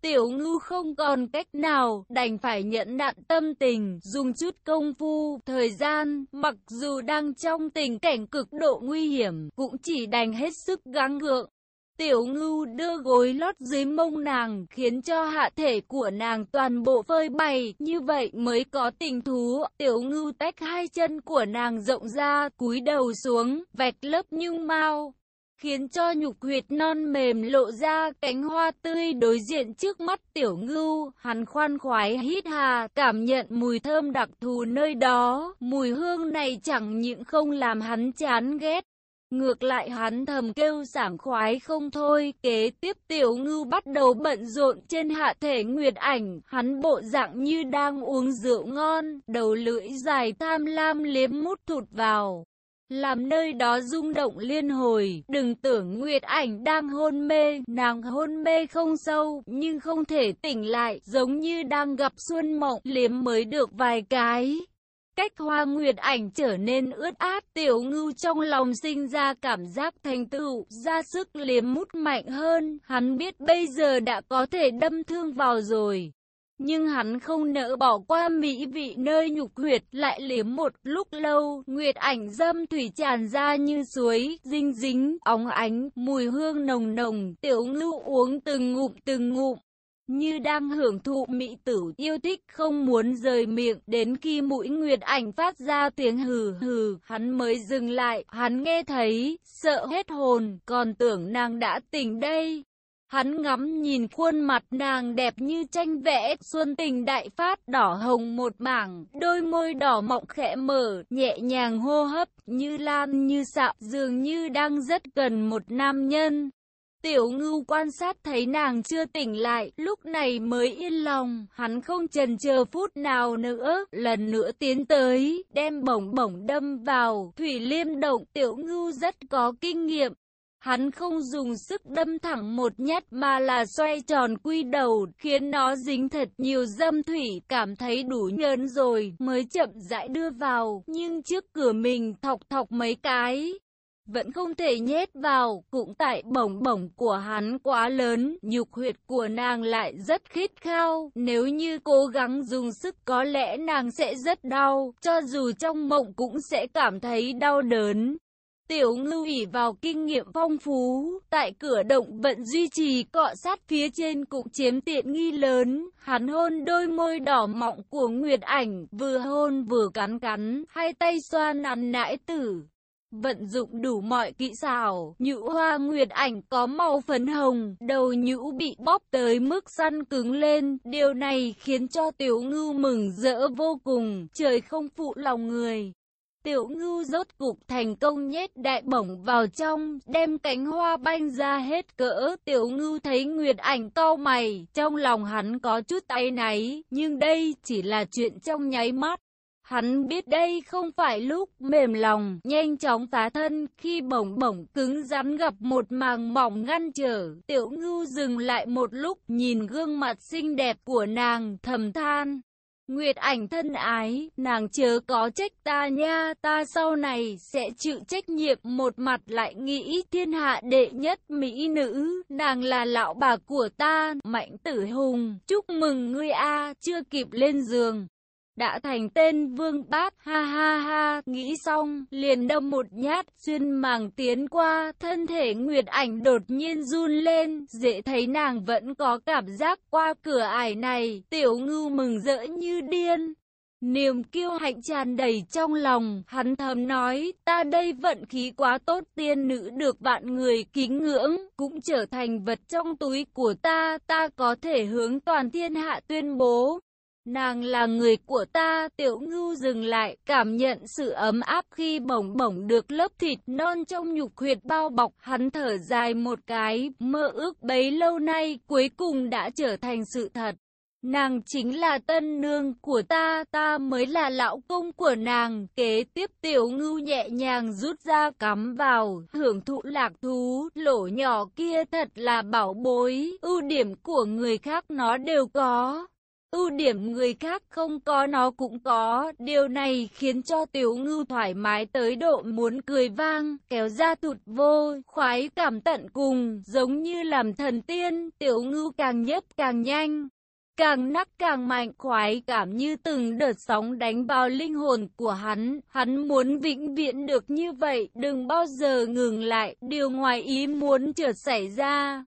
Tiểu Ngư không còn cách nào, đành phải nhẫn nạn tâm tình, dùng chút công phu, thời gian, mặc dù đang trong tình cảnh cực độ nguy hiểm, cũng chỉ đành hết sức gắng gượng. Tiểu ngưu đưa gối lót dưới mông nàng, khiến cho hạ thể của nàng toàn bộ phơi bày, như vậy mới có tình thú. Tiểu ngưu tách hai chân của nàng rộng ra, cúi đầu xuống, vạch lớp nhung mau, khiến cho nhục huyệt non mềm lộ ra cánh hoa tươi đối diện trước mắt tiểu ngưu, hắn khoan khoái hít hà, cảm nhận mùi thơm đặc thù nơi đó, mùi hương này chẳng những không làm hắn chán ghét, Ngược lại hắn thầm kêu sảng khoái không thôi, kế tiếp tiểu ngưu bắt đầu bận rộn trên hạ thể nguyệt ảnh, hắn bộ dạng như đang uống rượu ngon, đầu lưỡi dài tham lam liếm mút thụt vào. Làm nơi đó rung động liên hồi, đừng tưởng Nguyệt ảnh đang hôn mê, nàng hôn mê không sâu, nhưng không thể tỉnh lại, giống như đang gặp xuân mộng, liếm mới được vài cái. Cách hoa nguyệt ảnh trở nên ướt át, tiểu ngưu trong lòng sinh ra cảm giác thành tựu, ra sức liếm mút mạnh hơn, hắn biết bây giờ đã có thể đâm thương vào rồi. Nhưng hắn không nỡ bỏ qua mỹ vị nơi nhục huyệt, lại liếm một lúc lâu, nguyệt ảnh dâm thủy tràn ra như suối, dinh dính, óng ánh, mùi hương nồng nồng, tiểu lưu uống từng ngụm từng ngụm. như đang hưởng thụ mỹ tử yêu thích không muốn rời miệng, đến khi mũi Nguyệt Ảnh phát ra tiếng hừ hừ, hắn mới dừng lại, hắn nghe thấy, sợ hết hồn, còn tưởng nàng đã tỉnh đây. Hắn ngắm nhìn khuôn mặt nàng đẹp như tranh vẽ, xuân tình đại phát, đỏ hồng một mảng, đôi môi đỏ mọng khẽ mở, nhẹ nhàng hô hấp, như lan như xạo, dường như đang rất gần một nam nhân. Tiểu ngưu quan sát thấy nàng chưa tỉnh lại, lúc này mới yên lòng, hắn không chần chờ phút nào nữa, lần nữa tiến tới, đem bổng bổng đâm vào, thủy liêm động, tiểu ngưu rất có kinh nghiệm. Hắn không dùng sức đâm thẳng một nhát mà là xoay tròn quy đầu, khiến nó dính thật nhiều dâm thủy, cảm thấy đủ nhơn rồi, mới chậm rãi đưa vào, nhưng trước cửa mình thọc thọc mấy cái, vẫn không thể nhét vào, cũng tại bổng bổng của hắn quá lớn, nhục huyệt của nàng lại rất khít khao, nếu như cố gắng dùng sức có lẽ nàng sẽ rất đau, cho dù trong mộng cũng sẽ cảm thấy đau đớn. Tiểu ngưu ỉ vào kinh nghiệm phong phú, tại cửa động vận duy trì cọ sát phía trên cũng chiếm tiện nghi lớn, hắn hôn đôi môi đỏ mọng của Nguyệt ảnh, vừa hôn vừa cắn cắn, hai tay xoa nắn nãi tử. Vận dụng đủ mọi kỹ xảo, nhũ hoa nguyệt ảnh có màu phấn hồng, đầu nhũ bị bóp tới mức săn cứng lên, điều này khiến cho tiểu ngưu mừng rỡ vô cùng, trời không phụ lòng người. Tiểu ngưu rốt cục thành công nhét đại bổng vào trong, đem cánh hoa banh ra hết cỡ. Tiểu ngưu thấy Nguyệt ảnh cau mày, trong lòng hắn có chút tay náy, nhưng đây chỉ là chuyện trong nháy mắt. Hắn biết đây không phải lúc mềm lòng, nhanh chóng phá thân khi bổng bổng cứng rắn gặp một màng mỏng ngăn trở. Tiểu ngưu dừng lại một lúc nhìn gương mặt xinh đẹp của nàng thầm than. Nguyệt ảnh thân ái, nàng chớ có trách ta nha, ta sau này sẽ chịu trách nhiệm một mặt lại nghĩ thiên hạ đệ nhất mỹ nữ, nàng là lão bà của ta, mạnh tử hùng, chúc mừng ngươi a, chưa kịp lên giường đã thành tên vương bát, ha ha ha, nghĩ xong, liền đâm một nhát, xuyên màng tiến qua, thân thể Nguyệt ảnh đột nhiên run lên, dễ thấy nàng vẫn có cảm giác qua cửa ải này, tiểu ngưu mừng rỡ như điên. Niềm kiêu hạnh tràn đầy trong lòng, hắn thầm nói, ta đây vận khí quá tốt tiên nữ được vạn người kính ngưỡng, cũng trở thành vật trong túi của ta, ta có thể hướng toàn thiên hạ tuyên bố, Nàng là người của ta, tiểu ngưu dừng lại, cảm nhận sự ấm áp khi bổng bổng được lớp thịt non trong nhục huyệt bao bọc, hắn thở dài một cái, mơ ước bấy lâu nay cuối cùng đã trở thành sự thật. Nàng chính là tân nương của ta, ta mới là lão công của nàng. Kế tiếp tiểu ngưu nhẹ nhàng rút ra cắm vào, hưởng thụ lạc thú, lỗ nhỏ kia thật là bảo bối, ưu điểm của người khác nó đều có. Ưu điểm người khác không có nó cũng có, điều này khiến cho tiểu ngưu thoải mái tới độ muốn cười vang, kéo ra tụt vô, khoái cảm tận cùng, giống như làm thần tiên, tiểu ngưu càng nhấp càng nhanh. Càng nắc càng mạnh khoái cảm như từng đợt sóng đánh vào linh hồn của hắn, hắn muốn vĩnh viễn được như vậy, đừng bao giờ ngừng lại, điều ngoài ý muốn chợt xảy ra.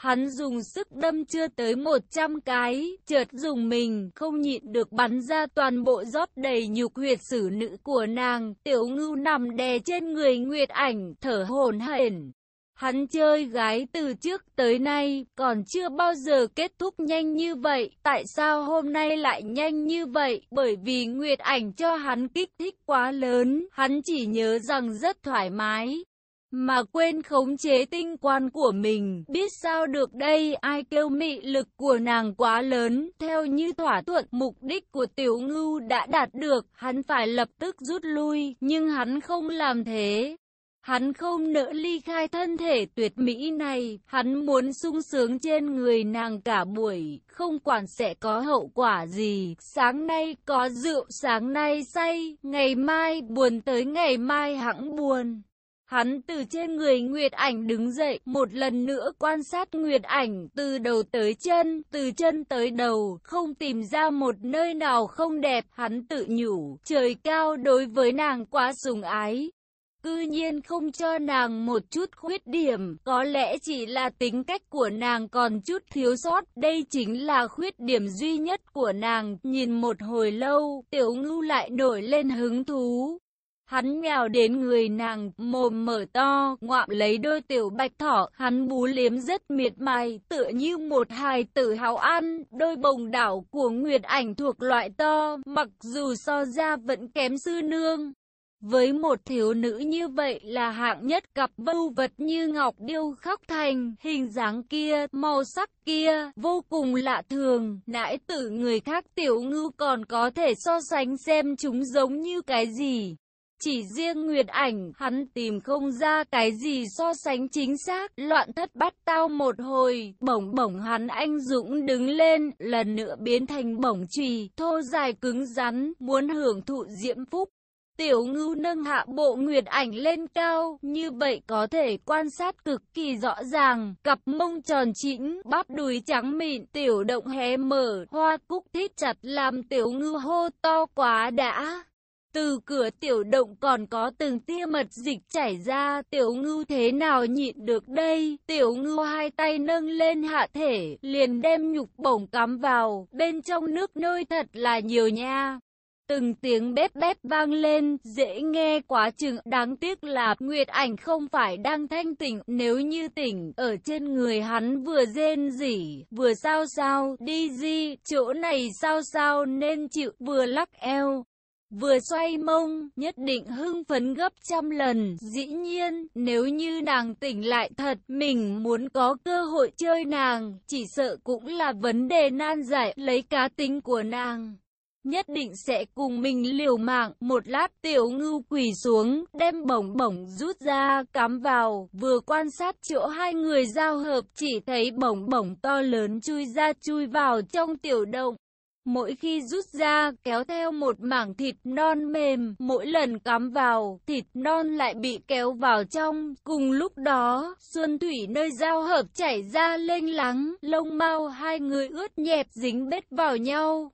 Hắn dùng sức đâm chưa tới 100 cái, chợt dùng mình, không nhịn được bắn ra toàn bộ rót đầy nhục huyệt sử nữ của nàng, tiểu ngưu nằm đè trên người Nguyệt ảnh, thở hồn hển. Hắn chơi gái từ trước tới nay, còn chưa bao giờ kết thúc nhanh như vậy, tại sao hôm nay lại nhanh như vậy? Bởi vì Nguyệt ảnh cho hắn kích thích quá lớn, hắn chỉ nhớ rằng rất thoải mái, mà quên khống chế tinh quan của mình. Biết sao được đây, ai kêu mị lực của nàng quá lớn, theo như thỏa thuận mục đích của tiểu ngưu đã đạt được, hắn phải lập tức rút lui, nhưng hắn không làm thế. Hắn không nỡ ly khai thân thể tuyệt mỹ này, hắn muốn sung sướng trên người nàng cả buổi, không quản sẽ có hậu quả gì. Sáng nay có rượu, sáng nay say, ngày mai buồn tới ngày mai hẳn buồn. Hắn từ trên người Nguyệt Ảnh đứng dậy, một lần nữa quan sát Nguyệt Ảnh từ đầu tới chân, từ chân tới đầu, không tìm ra một nơi nào không đẹp, hắn tự nhủ, trời cao đối với nàng quá sùng ái. cư nhiên không cho nàng một chút khuyết điểm, có lẽ chỉ là tính cách của nàng còn chút thiếu sót, đây chính là khuyết điểm duy nhất của nàng, nhìn một hồi lâu, tiểu ngưu lại nổi lên hứng thú. Hắn nhào đến người nàng, mồm mở to, ngoạm lấy đôi tiểu bạch thỏ, hắn bú liếm rất miệt mài, tựa như một hài tử hào ăn, đôi bồng đảo của Nguyệt ảnh thuộc loại to, mặc dù so ra vẫn kém sư nương. Với một thiếu nữ như vậy là hạng nhất cặp bưu vật như ngọc điêu khắc thành, hình dáng kia, màu sắc kia, vô cùng lạ thường, nãi tử người khác tiểu ngư còn có thể so sánh xem chúng giống như cái gì. Chỉ riêng Nguyệt ảnh, hắn tìm không ra cái gì so sánh chính xác, loạn thất bắt tao một hồi, bổng bổng hắn anh dũng đứng lên, lần nữa biến thành bổng trùy, thô dài cứng rắn, muốn hưởng thụ diễm phúc. Tiểu ngưu nâng hạ bộ nguyệt ảnh lên cao, như vậy có thể quan sát cực kỳ rõ ràng, cặp mông tròn chỉnh, bắp đùi trắng mịn, tiểu động hé mở, hoa cúc thít chặt làm tiểu ngưu hô to quá đã. Từ cửa tiểu động còn có từng tia mật dịch chảy ra, tiểu ngưu thế nào nhịn được đây, tiểu ngưu hai tay nâng lên hạ thể, liền đem nhục bổng cắm vào, bên trong nước nôi thật là nhiều nha. Từng tiếng bếp bếp vang lên, dễ nghe quá chừng, đáng tiếc là Nguyệt ảnh không phải đang thanh tỉnh, nếu như tỉnh, ở trên người hắn vừa rên rỉ, vừa sao sao, đi di, chỗ này sao sao nên chịu, vừa lắc eo. Vừa xoay mông, nhất định hưng phấn gấp trăm lần, dĩ nhiên, nếu như nàng tỉnh lại thật, mình muốn có cơ hội chơi nàng, chỉ sợ cũng là vấn đề nan giải, lấy cá tính của nàng nhất định sẽ cùng mình liều mạng. Một lát tiểu ngưu quỳ xuống, đem bổng bổng rút ra, cắm vào, vừa quan sát chỗ hai người giao hợp, chỉ thấy bổng bổng to lớn chui ra chui vào trong tiểu động. Mỗi khi rút ra, kéo theo một mảng thịt non mềm, mỗi lần cắm vào, thịt non lại bị kéo vào trong. Cùng lúc đó, xuân thủy nơi giao hợp chảy ra lênh lắng, lông mau hai người ướt nhẹp dính bết vào nhau.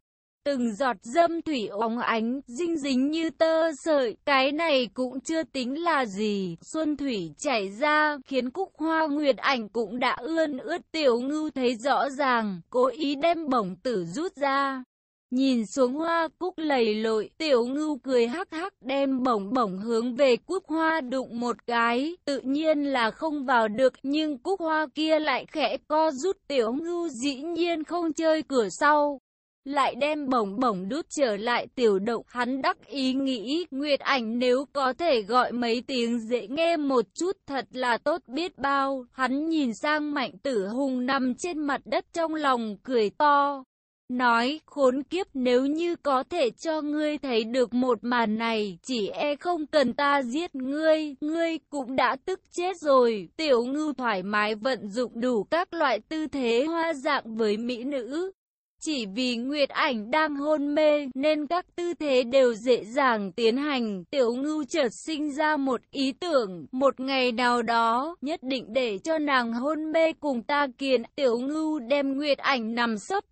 Từng giọt dâm thủy óng ánh, dinh dính như tơ sợi, cái này cũng chưa tính là gì. Xuân thủy chảy ra, khiến cúc hoa nguyệt ảnh cũng đã ươn ướt. Tiểu ngưu thấy rõ ràng, cố ý đem bổng tử rút ra. Nhìn xuống hoa cúc lầy lội, tiểu ngưu cười hắc hắc đem bổng bổng hướng về cúc hoa đụng một cái, tự nhiên là không vào được, nhưng cúc hoa kia lại khẽ co rút. Tiểu ngưu dĩ nhiên không chơi cửa sau lại đem bổng bổng đút trở lại tiểu động. Hắn đắc ý nghĩ, Nguyệt ảnh nếu có thể gọi mấy tiếng dễ nghe một chút thật là tốt biết bao. Hắn nhìn sang mạnh tử hùng nằm trên mặt đất trong lòng, cười to. Nói, khốn kiếp nếu như có thể cho ngươi thấy được một màn này, chỉ e không cần ta giết ngươi, ngươi cũng đã tức chết rồi. Tiểu ngư thoải mái vận dụng đủ các loại tư thế hoa dạng với mỹ nữ, chỉ vì Nguyệt Ảnh đang hôn mê nên các tư thế đều dễ dàng tiến hành. Tiểu ngưu chợt sinh ra một ý tưởng, một ngày nào đó nhất định để cho nàng hôn mê cùng ta kiền. Tiểu ngưu đem Nguyệt Ảnh nằm sấp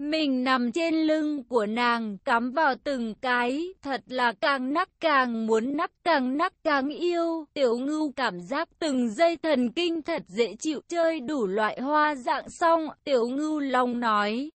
mình nằm trên lưng của nàng, cắm vào từng cái, thật là càng nắc càng muốn nắc càng nắc càng yêu. Tiểu ngưu cảm giác từng dây thần kinh thật dễ chịu chơi đủ loại hoa dạng xong. Tiểu ngưu lòng nói,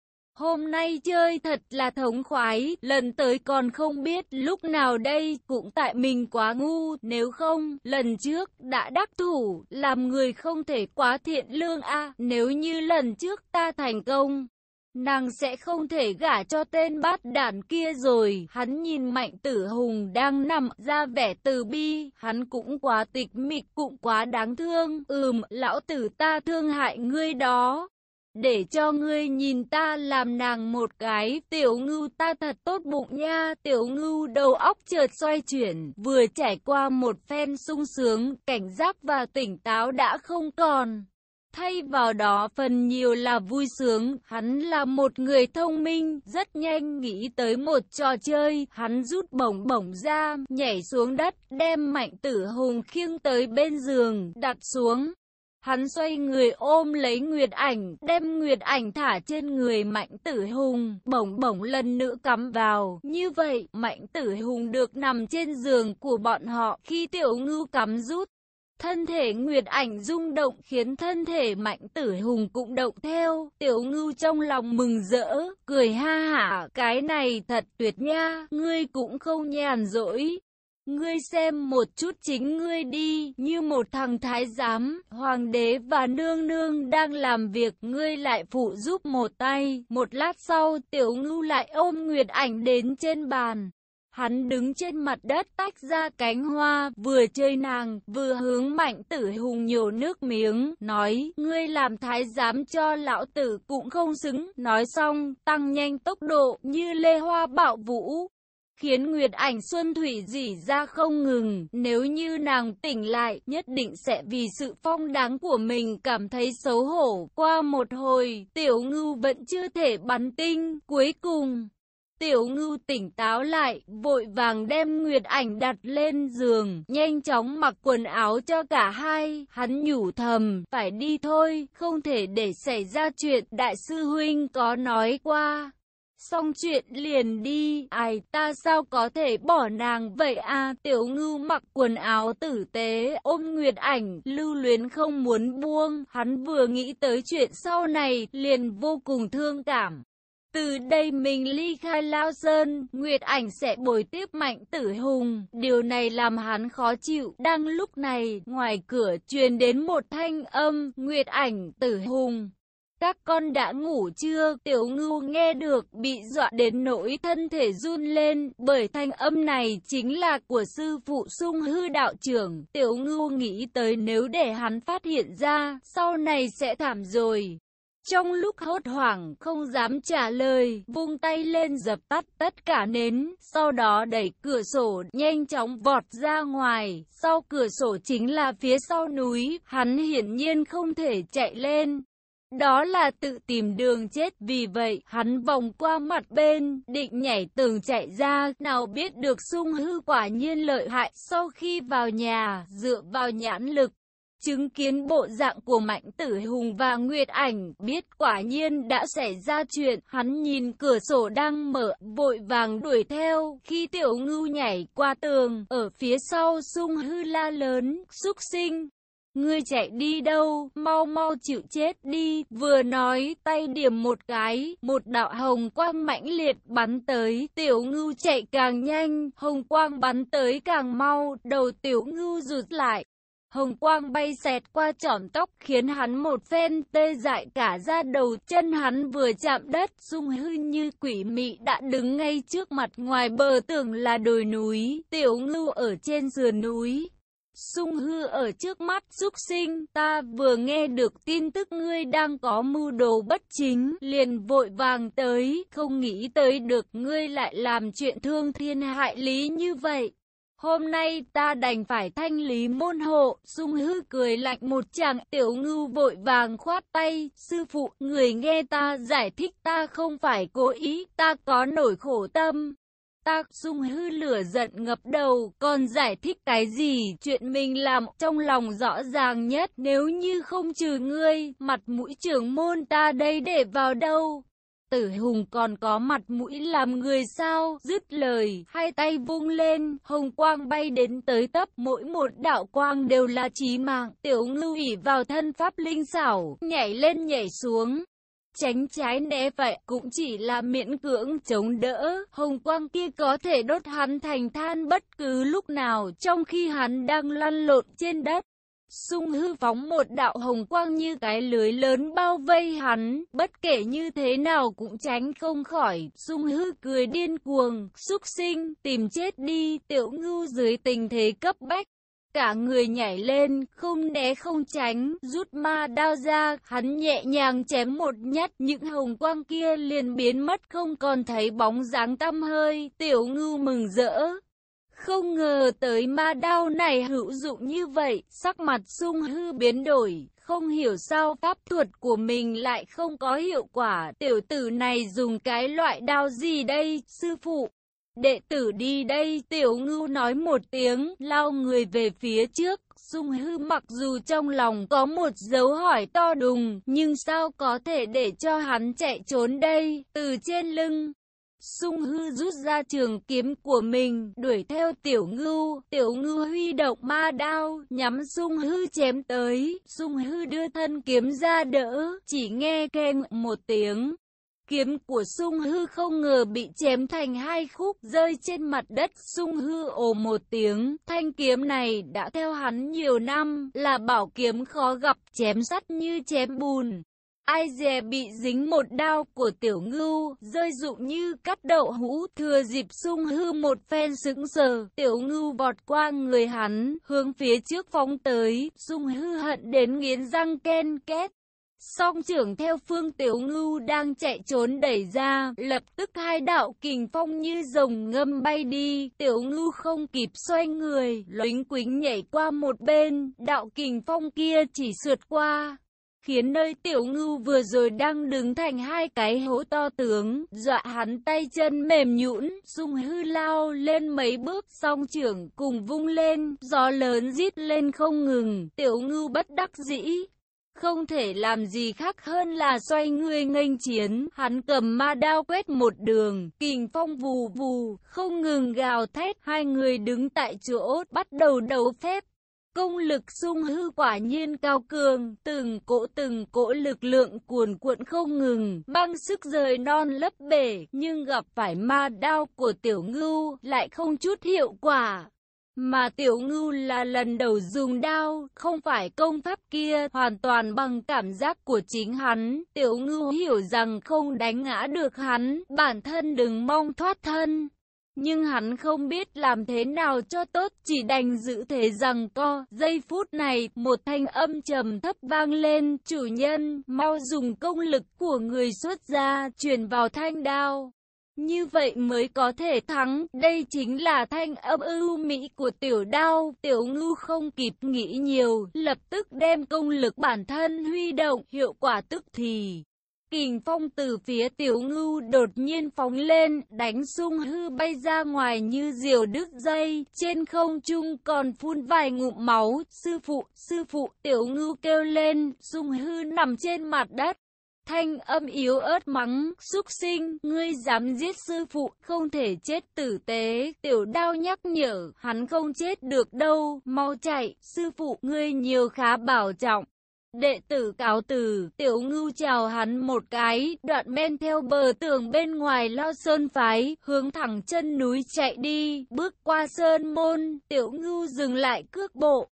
Hôm nay chơi thật là thống khoái, lần tới còn không biết lúc nào đây, cũng tại mình quá ngu, nếu không, lần trước đã đắc thủ, làm người không thể quá thiện lương a nếu như lần trước ta thành công. Nàng sẽ không thể gả cho tên bát đàn kia rồi, hắn nhìn mạnh tử hùng đang nằm ra vẻ từ bi, hắn cũng quá tịch mịch, cũng quá đáng thương, ừm, lão tử ta thương hại ngươi đó để cho ngươi nhìn ta làm nàng một cái, tiểu ngưu ta thật tốt bụng nha, tiểu ngưu đầu óc chợt xoay chuyển, vừa trải qua một phen sung sướng, cảnh giác và tỉnh táo đã không còn. Thay vào đó phần nhiều là vui sướng, hắn là một người thông minh, rất nhanh nghĩ tới một trò chơi, hắn rút bổng bổng ra, nhảy xuống đất, đem mạnh tử hùng khiêng tới bên giường, đặt xuống. Hắn xoay người ôm lấy Nguyệt Ảnh, đem Nguyệt Ảnh thả trên người Mạnh Tử Hùng, bổng bổng lần nữa cắm vào. Như vậy, Mạnh Tử Hùng được nằm trên giường của bọn họ khi Tiểu Ngưu cắm rút. Thân thể Nguyệt Ảnh rung động khiến thân thể Mạnh Tử Hùng cũng động theo. Tiểu Ngưu trong lòng mừng rỡ, cười ha hả, cái này thật tuyệt nha, ngươi cũng không nhàn rỗi. Ngươi xem một chút chính ngươi đi, như một thằng thái giám, hoàng đế và nương nương đang làm việc, ngươi lại phụ giúp một tay. Một lát sau, tiểu ngưu lại ôm Nguyệt ảnh đến trên bàn. Hắn đứng trên mặt đất tách ra cánh hoa, vừa chơi nàng, vừa hướng mạnh tử hùng nhiều nước miếng, nói, ngươi làm thái giám cho lão tử cũng không xứng, nói xong, tăng nhanh tốc độ, như lê hoa bạo vũ khiến Nguyệt ảnh Xuân Thủy dỉ ra không ngừng. Nếu như nàng tỉnh lại, nhất định sẽ vì sự phong đáng của mình cảm thấy xấu hổ. Qua một hồi, Tiểu Ngưu vẫn chưa thể bắn tinh. Cuối cùng, Tiểu Ngưu tỉnh táo lại, vội vàng đem Nguyệt ảnh đặt lên giường, nhanh chóng mặc quần áo cho cả hai. Hắn nhủ thầm, phải đi thôi, không thể để xảy ra chuyện đại sư huynh có nói qua. Xong chuyện liền đi, ai ta sao có thể bỏ nàng vậy à, tiểu ngưu mặc quần áo tử tế, ôm nguyệt ảnh, lưu luyến không muốn buông, hắn vừa nghĩ tới chuyện sau này, liền vô cùng thương cảm. Từ đây mình ly khai Lao Sơn, Nguyệt Ảnh sẽ bồi tiếp Mạnh Tử Hùng. Điều này làm hắn khó chịu. Đang lúc này, ngoài cửa truyền đến một thanh âm, Nguyệt Ảnh, Tử Hùng. Các con đã ngủ chưa? Tiểu ngưu nghe được bị dọa đến nỗi thân thể run lên, bởi thanh âm này chính là của sư phụ sung hư đạo trưởng. Tiểu ngưu nghĩ tới nếu để hắn phát hiện ra, sau này sẽ thảm rồi. Trong lúc hốt hoảng, không dám trả lời, vung tay lên dập tắt tất cả nến, sau đó đẩy cửa sổ, nhanh chóng vọt ra ngoài. Sau cửa sổ chính là phía sau núi, hắn hiển nhiên không thể chạy lên. Đó là tự tìm đường chết vì vậy hắn vòng qua mặt bên, định nhảy tường chạy ra, nào biết được sung hư quả nhiên lợi hại sau khi vào nhà, dựa vào nhãn lực. Chứng kiến bộ dạng của Mạnh Tử Hùng và Nguyệt Ảnh, biết quả nhiên đã xảy ra chuyện, hắn nhìn cửa sổ đang mở, vội vàng đuổi theo, khi tiểu ngưu nhảy qua tường, ở phía sau sung hư la lớn, xúc sinh, Ngươi chạy đi đâu, mau mau chịu chết đi, vừa nói, tay điểm một cái, một đạo hồng quang mãnh liệt bắn tới, tiểu ngưu chạy càng nhanh, hồng quang bắn tới càng mau, đầu tiểu ngưu rụt lại. Hồng quang bay xẹt qua trỏm tóc khiến hắn một phen tê dại cả da đầu. Chân hắn vừa chạm đất dung hư như quỷ mị đã đứng ngay trước mặt. Ngoài bờ tường là đồi núi, tiểu ngưu ở trên sườn núi. Sung hư ở trước mắt xúc sinh, ta vừa nghe được tin tức ngươi đang có mưu đồ bất chính, liền vội vàng tới, không nghĩ tới được ngươi lại làm chuyện thương thiên hại lý như vậy. Hôm nay ta đành phải thanh lý môn hộ, sung hư cười lạnh một chàng, tiểu ngưu vội vàng khoát tay, sư phụ, người nghe ta giải thích ta không phải cố ý, ta có nổi khổ tâm, Ta dung hư lửa giận ngập đầu, còn giải thích cái gì, chuyện mình làm trong lòng rõ ràng nhất, nếu như không trừ ngươi, mặt mũi trưởng môn ta đây để vào đâu. Tử Hùng còn có mặt mũi làm người sao, dứt lời, hai tay vung lên, hồng quang bay đến tới tấp, mỗi một đạo quang đều là chí mạng, tiểu ngưu ỉ vào thân pháp linh xảo, nhảy lên nhảy xuống, tránh trái né vậy cũng chỉ là miễn cưỡng chống đỡ. Hồng quang kia có thể đốt hắn thành than bất cứ lúc nào trong khi hắn đang lăn lộn trên đất. Sung hư phóng một đạo hồng quang như cái lưới lớn bao vây hắn, bất kể như thế nào cũng tránh không khỏi. Sung hư cười điên cuồng, xúc sinh, tìm chết đi, tiểu ngưu dưới tình thế cấp bách. Cả người nhảy lên, không né không tránh, rút ma đao ra, hắn nhẹ nhàng chém một nhát, những hồng quang kia liền biến mất không còn thấy bóng dáng tăm hơi, tiểu ngưu mừng rỡ. Không ngờ tới ma đao này hữu dụng như vậy, sắc mặt sung hư biến đổi, không hiểu sao pháp thuật của mình lại không có hiệu quả, tiểu tử này dùng cái loại đao gì đây, sư phụ? Đệ tử đi đây, tiểu ngưu nói một tiếng, lao người về phía trước. Dung hư mặc dù trong lòng có một dấu hỏi to đùng, nhưng sao có thể để cho hắn chạy trốn đây, từ trên lưng. Sung hư rút ra trường kiếm của mình, đuổi theo tiểu ngưu, tiểu ngưu huy động ma đao, nhắm sung hư chém tới, sung hư đưa thân kiếm ra đỡ, chỉ nghe khen một tiếng. Kiếm của sung hư không ngờ bị chém thành hai khúc, rơi trên mặt đất, sung hư ồ một tiếng, thanh kiếm này đã theo hắn nhiều năm, là bảo kiếm khó gặp, chém sắt như chém bùn. Ai dè bị dính một đao của tiểu ngưu, rơi dụng như cắt đậu hũ, thừa dịp sung hư một phen sững sờ, tiểu ngưu vọt qua người hắn, hướng phía trước phóng tới, sung hư hận đến nghiến răng ken két. Song trưởng theo phương tiểu ngưu đang chạy trốn đẩy ra, lập tức hai đạo kình phong như rồng ngâm bay đi, tiểu ngưu không kịp xoay người, lính quính nhảy qua một bên, đạo kình phong kia chỉ sượt qua, khiến nơi tiểu ngưu vừa rồi đang đứng thành hai cái hố to tướng, dọa hắn tay chân mềm nhũn, sung hư lao lên mấy bước, song trưởng cùng vung lên, gió lớn rít lên không ngừng, tiểu ngưu bất đắc dĩ. Không thể làm gì khác hơn là xoay người nghênh chiến, hắn cầm ma đao quét một đường, kình phong vù vù, không ngừng gào thét, hai người đứng tại chỗ, bắt đầu đấu phép. Công lực sung hư quả nhiên cao cường, từng cỗ từng cỗ lực lượng cuồn cuộn không ngừng, băng sức rời non lấp bể, nhưng gặp phải ma đao của tiểu ngưu, lại không chút hiệu quả. Mà tiểu ngưu là lần đầu dùng đao, không phải công pháp kia, hoàn toàn bằng cảm giác của chính hắn. Tiểu ngưu hiểu rằng không đánh ngã được hắn, bản thân đừng mong thoát thân. Nhưng hắn không biết làm thế nào cho tốt, chỉ đành giữ thế rằng co. Giây phút này, một thanh âm trầm thấp vang lên, chủ nhân, mau dùng công lực của người xuất ra truyền vào thanh đao. Như vậy mới có thể thắng, đây chính là thanh âm ưu mỹ của tiểu đao, tiểu ngư không kịp nghĩ nhiều, lập tức đem công lực bản thân huy động, hiệu quả tức thì. Kình phong từ phía tiểu ngưu đột nhiên phóng lên, đánh sung hư bay ra ngoài như diều đứt dây, trên không trung còn phun vài ngụm máu, sư phụ, sư phụ, tiểu ngưu kêu lên, sung hư nằm trên mặt đất. Thanh âm yếu ớt mắng, xúc sinh, ngươi dám giết sư phụ, không thể chết tử tế, tiểu đao nhắc nhở, hắn không chết được đâu, mau chạy, sư phụ, ngươi nhiều khá bảo trọng. Đệ tử cáo từ, tiểu ngưu chào hắn một cái, đoạn men theo bờ tường bên ngoài lo sơn phái, hướng thẳng chân núi chạy đi, bước qua sơn môn, tiểu ngưu dừng lại cước bộ.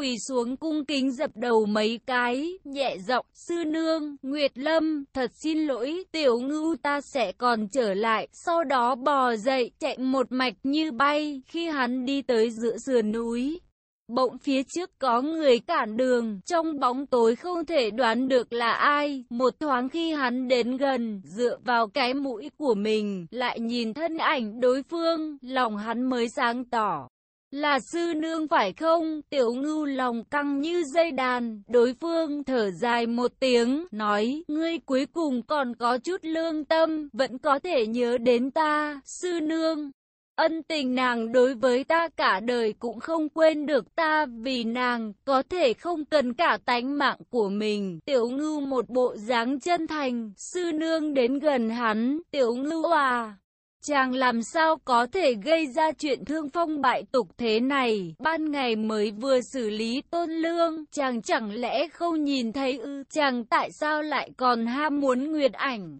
Quỳ xuống cung kính dập đầu mấy cái, nhẹ giọng, sư nương, Nguyệt Lâm, thật xin lỗi, tiểu ngưu ta sẽ còn trở lại, sau đó bò dậy, chạy một mạch như bay, khi hắn đi tới giữa sườn núi, Bỗng phía trước có người cản đường, trong bóng tối không thể đoán được là ai. Một thoáng khi hắn đến gần, dựa vào cái mũi của mình, lại nhìn thân ảnh đối phương, lòng hắn mới sáng tỏ. Là sư nương phải không? Tiểu ngưu lòng căng như dây đàn, đối phương thở dài một tiếng, nói, ngươi cuối cùng còn có chút lương tâm, vẫn có thể nhớ đến ta, sư nương. Ân tình nàng đối với ta cả đời cũng không quên được ta vì nàng có thể không cần cả tánh mạng của mình. Tiểu ngư một bộ dáng chân thành, sư nương đến gần hắn, tiểu ngư à. Chàng làm sao có thể gây ra chuyện thương phong bại tục thế này, ban ngày mới vừa xử lý tôn lương, chàng chẳng lẽ không nhìn thấy ư, chàng tại sao lại còn ham muốn nguyệt ảnh?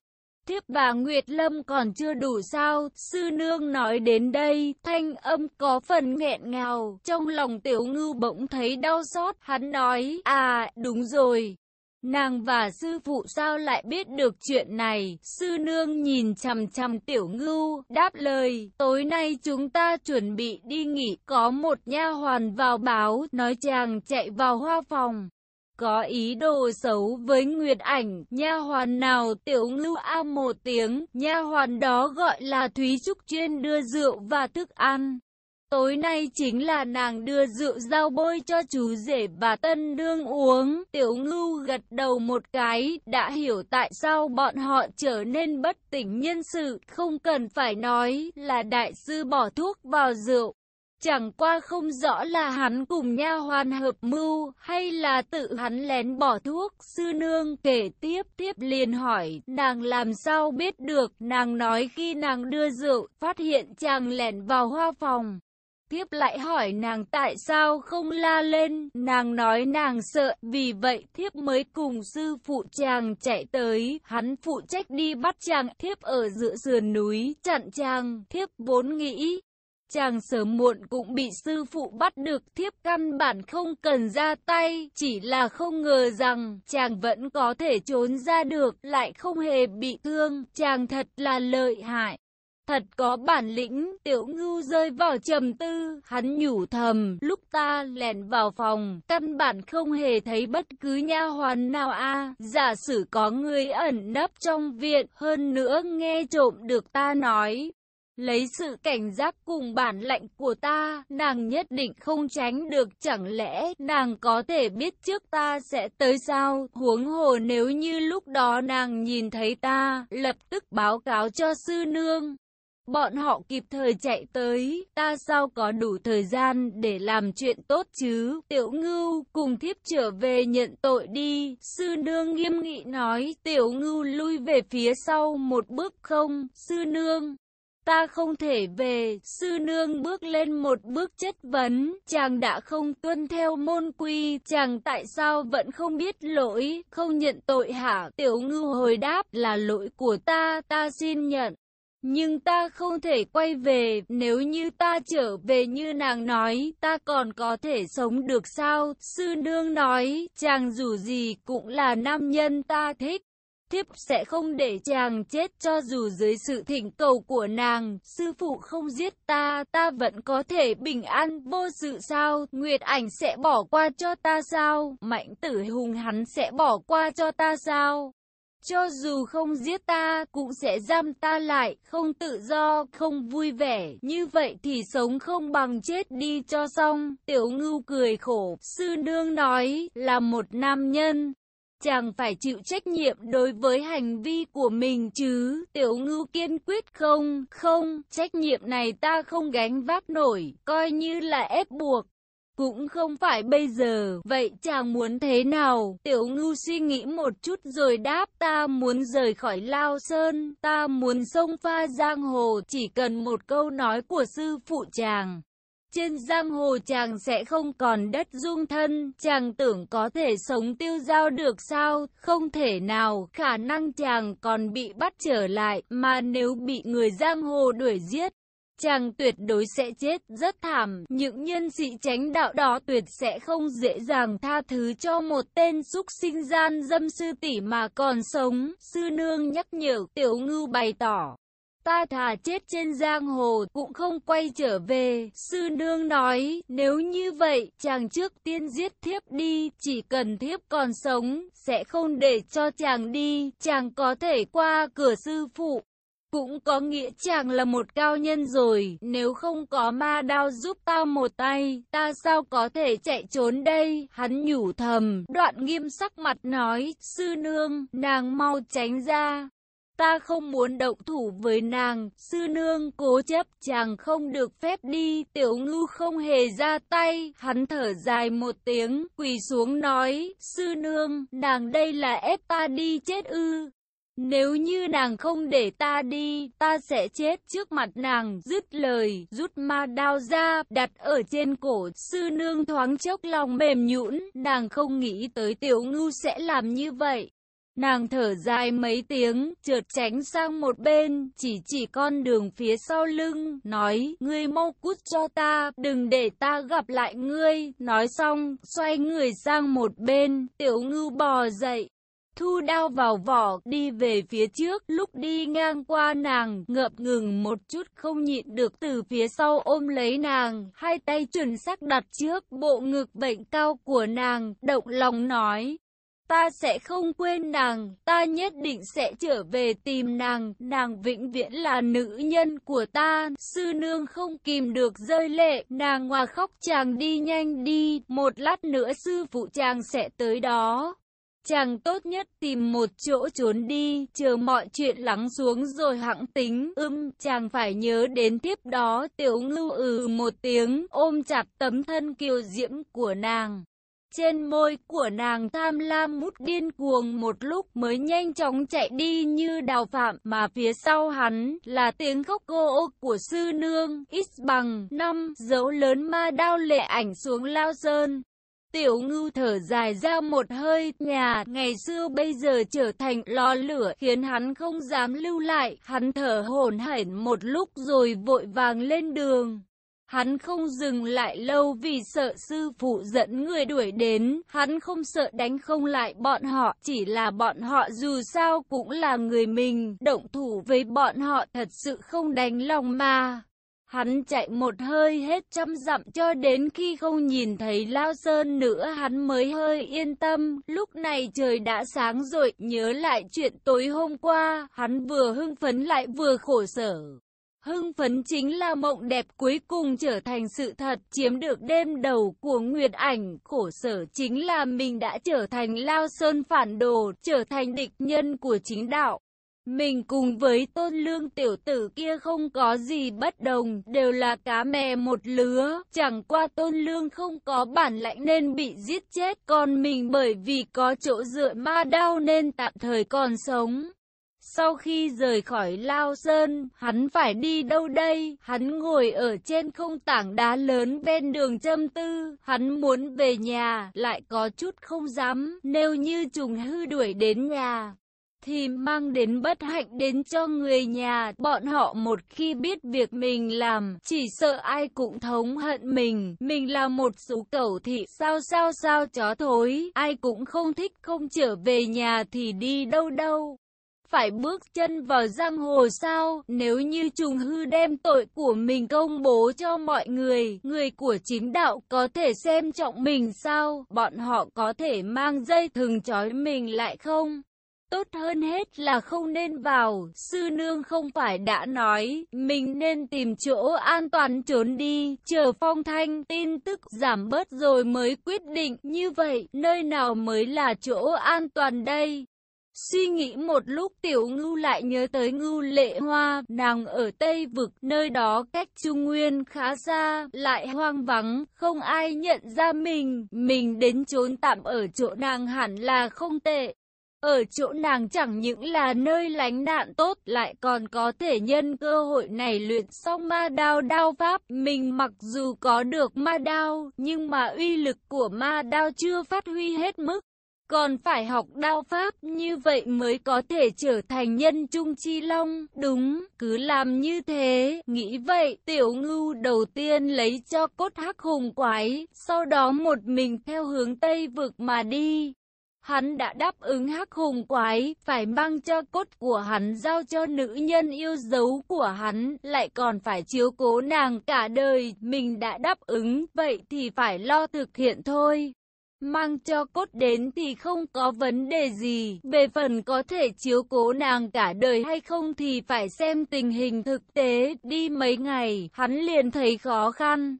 Thiếp và Nguyệt Lâm còn chưa đủ sao, sư nương nói đến đây, thanh âm có phần nghẹn ngào, trong lòng tiểu ngư bỗng thấy đau xót, hắn nói, à, đúng rồi. Nàng và sư phụ sao lại biết được chuyện này? Sư nương nhìn chằm chằm tiểu ngưu, đáp lời, tối nay chúng ta chuẩn bị đi nghỉ, có một nha hoàn vào báo, nói chàng chạy vào hoa phòng có ý đồ xấu với Nguyệt Ảnh, nha hoàn nào tiểu ngưu a một tiếng, nha hoàn đó gọi là Thúy Trúc chuyên đưa rượu và thức ăn. Tối nay chính là nàng đưa rượu rau bôi cho chú rể và tân đương uống. Tiểu ngưu gật đầu một cái, đã hiểu tại sao bọn họ trở nên bất tỉnh nhân sự, không cần phải nói là đại sư bỏ thuốc vào rượu. Chẳng qua không rõ là hắn cùng nha hoàn hợp mưu hay là tự hắn lén bỏ thuốc. Sư nương kể tiếp tiếp liền hỏi nàng làm sao biết được. Nàng nói khi nàng đưa rượu phát hiện chàng lẻn vào hoa phòng. Tiếp lại hỏi nàng tại sao không la lên, nàng nói nàng sợ, vì vậy thiếp mới cùng sư phụ chàng chạy tới, hắn phụ trách đi bắt chàng, thiếp ở giữa sườn núi, chặn chàng, thiếp vốn nghĩ. Chàng sớm muộn cũng bị sư phụ bắt được thiếp căn bản không cần ra tay, chỉ là không ngờ rằng chàng vẫn có thể trốn ra được, lại không hề bị thương, chàng thật là lợi hại. Thật có bản lĩnh, tiểu ngưu rơi vào trầm tư, hắn nhủ thầm, lúc ta lẻn vào phòng, căn bản không hề thấy bất cứ nha hoàn nào a giả sử có người ẩn nấp trong viện, hơn nữa nghe trộm được ta nói. Lấy sự cảnh giác cùng bản lệnh của ta, nàng nhất định không tránh được chẳng lẽ nàng có thể biết trước ta sẽ tới sao, huống hồ nếu như lúc đó nàng nhìn thấy ta, lập tức báo cáo cho sư nương. Bọn họ kịp thời chạy tới, ta sao có đủ thời gian để làm chuyện tốt chứ? Tiểu ngưu cùng thiếp trở về nhận tội đi. Sư nương nghiêm nghị nói, tiểu ngưu lui về phía sau một bước không, sư nương. Ta không thể về, sư nương bước lên một bước chất vấn, chàng đã không tuân theo môn quy, chàng tại sao vẫn không biết lỗi, không nhận tội hả? Tiểu ngưu hồi đáp là lỗi của ta, ta xin nhận. Nhưng ta không thể quay về, nếu như ta trở về như nàng nói, ta còn có thể sống được sao? Sư nương nói, chàng dù gì cũng là nam nhân ta thích. Thiếp sẽ không để chàng chết cho dù dưới sự thỉnh cầu của nàng, sư phụ không giết ta, ta vẫn có thể bình an vô sự sao, Nguyệt ảnh sẽ bỏ qua cho ta sao, mạnh tử hùng hắn sẽ bỏ qua cho ta sao. Cho dù không giết ta, cũng sẽ giam ta lại, không tự do, không vui vẻ. Như vậy thì sống không bằng chết đi cho xong. Tiểu ngưu cười khổ. Sư nương nói, là một nam nhân. Chàng phải chịu trách nhiệm đối với hành vi của mình chứ. Tiểu ngưu kiên quyết không, không, trách nhiệm này ta không gánh vác nổi, coi như là ép buộc. Cũng không phải bây giờ, vậy chàng muốn thế nào? Tiểu ngưu suy nghĩ một chút rồi đáp ta muốn rời khỏi Lao Sơn, ta muốn sông pha giang hồ, chỉ cần một câu nói của sư phụ chàng. Trên giang hồ chàng sẽ không còn đất dung thân, chàng tưởng có thể sống tiêu giao được sao, không thể nào, khả năng chàng còn bị bắt trở lại, mà nếu bị người giang hồ đuổi giết, chàng tuyệt đối sẽ chết rất thảm. Những nhân sĩ tránh đạo đó tuyệt sẽ không dễ dàng tha thứ cho một tên xúc sinh gian dâm sư tỷ mà còn sống. Sư nương nhắc nhở tiểu ngưu bày tỏ. Ta thà chết trên giang hồ cũng không quay trở về. Sư nương nói, nếu như vậy, chàng trước tiên giết thiếp đi, chỉ cần thiếp còn sống, sẽ không để cho chàng đi, chàng có thể qua cửa sư phụ. Cũng có nghĩa chàng là một cao nhân rồi, nếu không có ma đao giúp ta một tay, ta sao có thể chạy trốn đây? Hắn nhủ thầm, đoạn nghiêm sắc mặt nói, sư nương, nàng mau tránh ra. Ta không muốn động thủ với nàng, sư nương cố chấp chàng không được phép đi, tiểu ngư không hề ra tay, hắn thở dài một tiếng, quỳ xuống nói, sư nương, nàng đây là ép ta đi chết ư. Nếu như nàng không để ta đi, ta sẽ chết trước mặt nàng, dứt lời, rút ma đao ra, đặt ở trên cổ, sư nương thoáng chốc lòng mềm nhũn, nàng không nghĩ tới tiểu ngưu sẽ làm như vậy. Nàng thở dài mấy tiếng, trượt tránh sang một bên, chỉ chỉ con đường phía sau lưng, nói, ngươi mau cút cho ta, đừng để ta gặp lại ngươi. Nói xong, xoay người sang một bên, tiểu ngưu bò dậy, thu đao vào vỏ, đi về phía trước, lúc đi ngang qua nàng, ngập ngừng một chút không nhịn được từ phía sau ôm lấy nàng, hai tay chuẩn xác đặt trước bộ ngực bệnh cao của nàng, động lòng nói. Ta sẽ không quên nàng, ta nhất định sẽ trở về tìm nàng, nàng vĩnh viễn là nữ nhân của ta. Sư nương không kìm được rơi lệ, nàng hòa khóc chàng đi nhanh đi, một lát nữa sư phụ chàng sẽ tới đó. Chàng tốt nhất tìm một chỗ trốn đi, chờ mọi chuyện lắng xuống rồi hãng tính. Ưm, chàng phải nhớ đến tiếp đó tiểu ngưu ừ một tiếng, ôm chặt tấm thân kiều diễm của nàng. Trên môi của nàng tham lam mút điên cuồng một lúc mới nhanh chóng chạy đi như đào phạm mà phía sau hắn là tiếng khóc cô của sư nương ít bằng năm dấu lớn ma đao lệ ảnh xuống lao sơn. Tiểu ngưu thở dài ra một hơi, nhà ngày xưa bây giờ trở thành lò lửa khiến hắn không dám lưu lại, hắn thở hổn hển một lúc rồi vội vàng lên đường. Hắn không dừng lại lâu vì sợ sư phụ dẫn người đuổi đến, hắn không sợ đánh không lại bọn họ, chỉ là bọn họ dù sao cũng là người mình, động thủ với bọn họ thật sự không đánh lòng mà. Hắn chạy một hơi hết trăm dặm cho đến khi không nhìn thấy Lao Sơn nữa hắn mới hơi yên tâm. Lúc này trời đã sáng rồi, nhớ lại chuyện tối hôm qua, hắn vừa hưng phấn lại vừa khổ sở. Hưng phấn chính là mộng đẹp cuối cùng trở thành sự thật, chiếm được đêm đầu của Nguyệt Ảnh, khổ sở chính là mình đã trở thành Lao Sơn phản đồ, trở thành địch nhân của chính đạo. Mình cùng với tôn lương tiểu tử kia không có gì bất đồng, đều là cá mè một lứa, chẳng qua tôn lương không có bản lãnh nên bị giết chết, còn mình bởi vì có chỗ dựa ma đau nên tạm thời còn sống. Sau khi rời khỏi Lao Sơn, hắn phải đi đâu đây? Hắn ngồi ở trên không tảng đá lớn bên đường châm tư, hắn muốn về nhà, lại có chút không dám, nếu như trùng hư đuổi đến nhà thì mang đến bất hạnh đến cho người nhà. Bọn họ một khi biết việc mình làm, chỉ sợ ai cũng thống hận mình. Mình là một số cẩu thị sao sao sao chó thối, ai cũng không thích không trở về nhà thì đi đâu đâu phải bước chân vào giang hồ sao? Nếu như trùng hư đem tội của mình công bố cho mọi người, người của chính đạo có thể xem trọng mình sao? Bọn họ có thể mang dây thừng trói mình lại không? Tốt hơn hết là không nên vào, sư nương không phải đã nói, mình nên tìm chỗ an toàn trốn đi, chờ phong thanh tin tức giảm bớt rồi mới quyết định, như vậy, nơi nào mới là chỗ an toàn đây? Suy nghĩ một lúc tiểu ngưu lại nhớ tới ngưu lệ hoa, nàng ở Tây Vực, nơi đó cách Trung Nguyên khá xa, lại hoang vắng, không ai nhận ra mình, mình đến trốn tạm ở chỗ nàng hẳn là không tệ. Ở chỗ nàng chẳng những là nơi lánh nạn tốt, lại còn có thể nhân cơ hội này luyện xong ma đao đao pháp. Mình mặc dù có được ma đao, nhưng mà uy lực của ma đao chưa phát huy hết mức. Còn phải học đao pháp như vậy mới có thể trở thành nhân trung chi long. Đúng, cứ làm như thế. Nghĩ vậy, tiểu ngưu đầu tiên lấy cho cốt hắc hùng quái, sau đó một mình theo hướng Tây vực mà đi. Hắn đã đáp ứng hắc hùng quái, phải mang cho cốt của hắn giao cho nữ nhân yêu dấu của hắn, lại còn phải chiếu cố nàng cả đời, mình đã đáp ứng, vậy thì phải lo thực hiện thôi. Mang cho cốt đến thì không có vấn đề gì, về phần có thể chiếu cố nàng cả đời hay không thì phải xem tình hình thực tế, đi mấy ngày, hắn liền thấy khó khăn.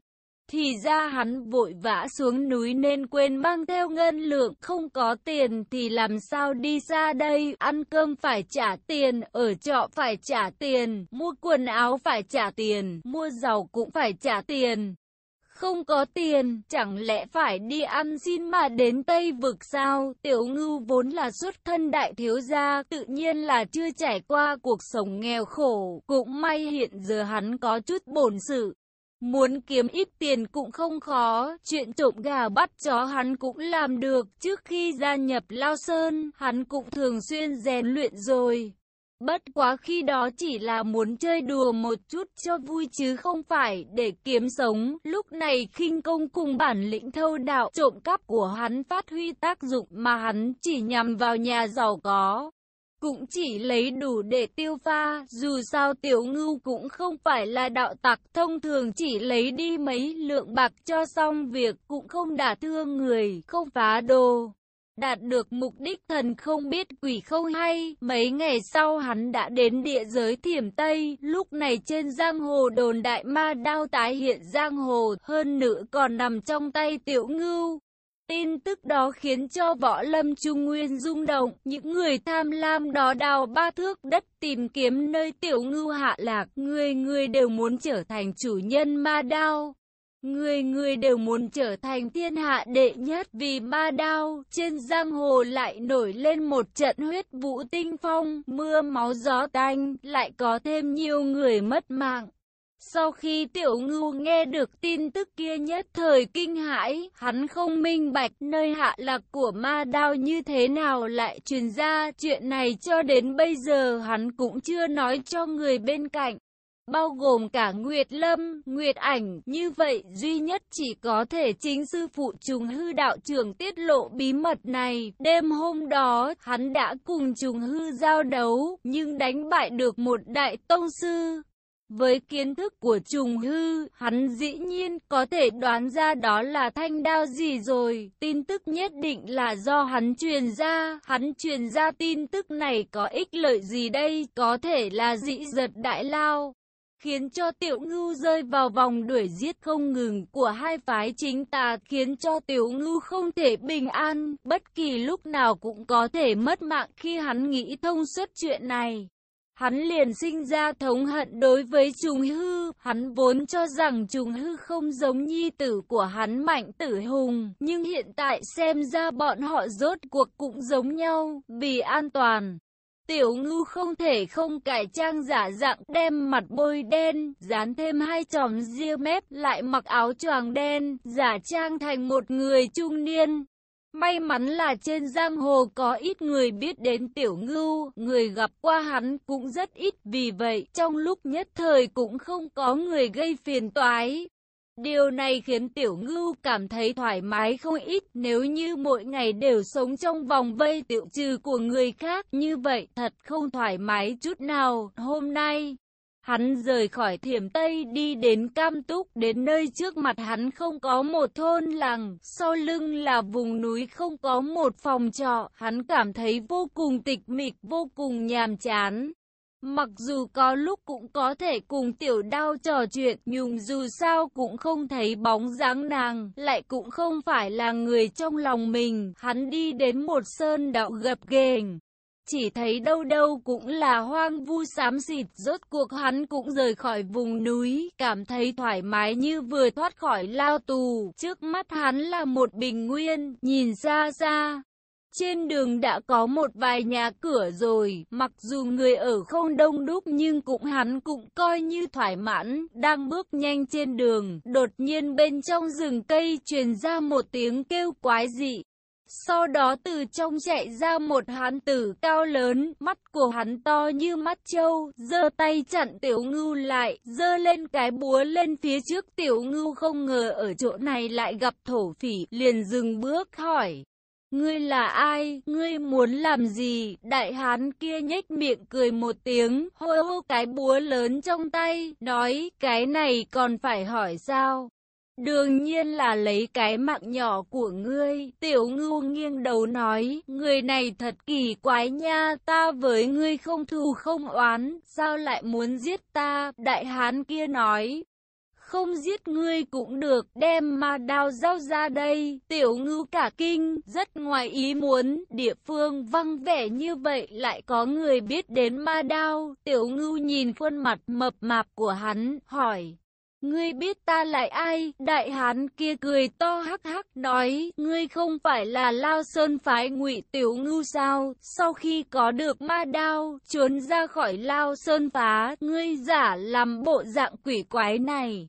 Thì ra hắn vội vã xuống núi nên quên mang theo ngân lượng, không có tiền thì làm sao đi ra đây, ăn cơm phải trả tiền, ở trọ phải trả tiền, mua quần áo phải trả tiền, mua dầu cũng phải trả tiền. Không có tiền, chẳng lẽ phải đi ăn xin mà đến Tây vực sao? Tiểu ngưu vốn là xuất thân đại thiếu gia, tự nhiên là chưa trải qua cuộc sống nghèo khổ. Cũng may hiện giờ hắn có chút bổn sự, Muốn kiếm ít tiền cũng không khó, chuyện trộm gà bắt chó hắn cũng làm được. Trước khi gia nhập Lao Sơn, hắn cũng thường xuyên rèn luyện rồi. Bất quá khi đó chỉ là muốn chơi đùa một chút cho vui chứ không phải để kiếm sống. Lúc này khinh công cùng bản lĩnh thâu đạo trộm cắp của hắn phát huy tác dụng mà hắn chỉ nhằm vào nhà giàu có cũng chỉ lấy đủ để tiêu pha, dù sao tiểu ngưu cũng không phải là đạo tặc, thông thường chỉ lấy đi mấy lượng bạc cho xong việc, cũng không đả thương người, không phá đồ. đạt được mục đích thần không biết quỷ không hay. Mấy ngày sau hắn đã đến địa giới thiểm Tây, lúc này trên giang hồ đồn đại ma đao tái hiện giang hồ, hơn nữa còn nằm trong tay tiểu ngưu. Tin tức đó khiến cho võ lâm trung nguyên rung động, những người tham lam đó đào ba thước đất tìm kiếm nơi tiểu ngưu hạ lạc, người người đều muốn trở thành chủ nhân ma đao. Người người đều muốn trở thành thiên hạ đệ nhất vì ma đao, trên giang hồ lại nổi lên một trận huyết vũ tinh phong, mưa máu gió tanh, lại có thêm nhiều người mất mạng. Sau khi tiểu ngưu nghe được tin tức kia nhất thời kinh hãi, hắn không minh bạch nơi hạ lạc của ma đao như thế nào lại truyền ra chuyện này cho đến bây giờ hắn cũng chưa nói cho người bên cạnh. Bao gồm cả Nguyệt Lâm, Nguyệt Ảnh, như vậy duy nhất chỉ có thể chính sư phụ trùng hư đạo trưởng tiết lộ bí mật này. Đêm hôm đó, hắn đã cùng trùng hư giao đấu, nhưng đánh bại được một đại tông sư. Với kiến thức của trùng hư, hắn dĩ nhiên có thể đoán ra đó là thanh đao gì rồi. Tin tức nhất định là do hắn truyền ra. Hắn truyền ra tin tức này có ích lợi gì đây? Có thể là dĩ giật đại lao khiến cho tiểu ngưu rơi vào vòng đuổi giết không ngừng của hai phái chính tà, khiến cho tiểu ngưu không thể bình an, bất kỳ lúc nào cũng có thể mất mạng khi hắn nghĩ thông suốt chuyện này. Hắn liền sinh ra thống hận đối với trùng hư, hắn vốn cho rằng trùng hư không giống nhi tử của hắn mạnh tử hùng, nhưng hiện tại xem ra bọn họ rốt cuộc cũng giống nhau, vì an toàn. Tiểu ngư không thể không cải trang giả dạng đem mặt bôi đen, dán thêm hai tròm ria mép, lại mặc áo choàng đen, giả trang thành một người trung niên. May mắn là trên giang hồ có ít người biết đến tiểu ngưu, người gặp qua hắn cũng rất ít, vì vậy trong lúc nhất thời cũng không có người gây phiền toái. Điều này khiến tiểu ngưu cảm thấy thoải mái không ít nếu như mỗi ngày đều sống trong vòng vây tiểu trừ của người khác như vậy thật không thoải mái chút nào. Hôm nay, hắn rời khỏi thiểm Tây đi đến Cam Túc đến nơi trước mặt hắn không có một thôn làng, sau lưng là vùng núi không có một phòng trọ, hắn cảm thấy vô cùng tịch mịch, vô cùng nhàm chán. Mặc dù có lúc cũng có thể cùng tiểu đao trò chuyện, nhưng dù sao cũng không thấy bóng dáng nàng, lại cũng không phải là người trong lòng mình. Hắn đi đến một sơn đạo gập ghềnh. Chỉ thấy đâu đâu cũng là hoang vu xám xịt, rốt cuộc hắn cũng rời khỏi vùng núi, cảm thấy thoải mái như vừa thoát khỏi lao tù. Trước mắt hắn là một bình nguyên, nhìn xa xa, trên đường đã có một vài nhà cửa rồi, mặc dù người ở không đông đúc nhưng cũng hắn cũng coi như thoải mãn, đang bước nhanh trên đường, đột nhiên bên trong rừng cây truyền ra một tiếng kêu quái dị. Sau đó từ trong chạy ra một hán tử cao lớn, mắt của hắn to như mắt trâu, giơ tay chặn tiểu ngưu lại, giơ lên cái búa lên phía trước tiểu ngưu không ngờ ở chỗ này lại gặp thổ phỉ, liền dừng bước hỏi. Ngươi là ai? Ngươi muốn làm gì? Đại hán kia nhếch miệng cười một tiếng, hô hô cái búa lớn trong tay, nói, cái này còn phải hỏi sao? Đương nhiên là lấy cái mạng nhỏ của ngươi, tiểu ngưu nghiêng đầu nói, người này thật kỳ quái nha, ta với ngươi không thù không oán, sao lại muốn giết ta, đại hán kia nói, không giết ngươi cũng được, đem ma đao giao ra đây. Tiểu ngưu cả kinh, rất ngoài ý muốn, địa phương văng vẻ như vậy lại có người biết đến ma đao. Tiểu ngưu nhìn khuôn mặt mập mạp của hắn, hỏi. Ngươi biết ta lại ai? Đại hán kia cười to hắc hắc nói, ngươi không phải là Lao Sơn phái ngụy Tiểu Ngưu sao? Sau khi có được ma đao, trốn ra khỏi Lao Sơn phá, ngươi giả làm bộ dạng quỷ quái này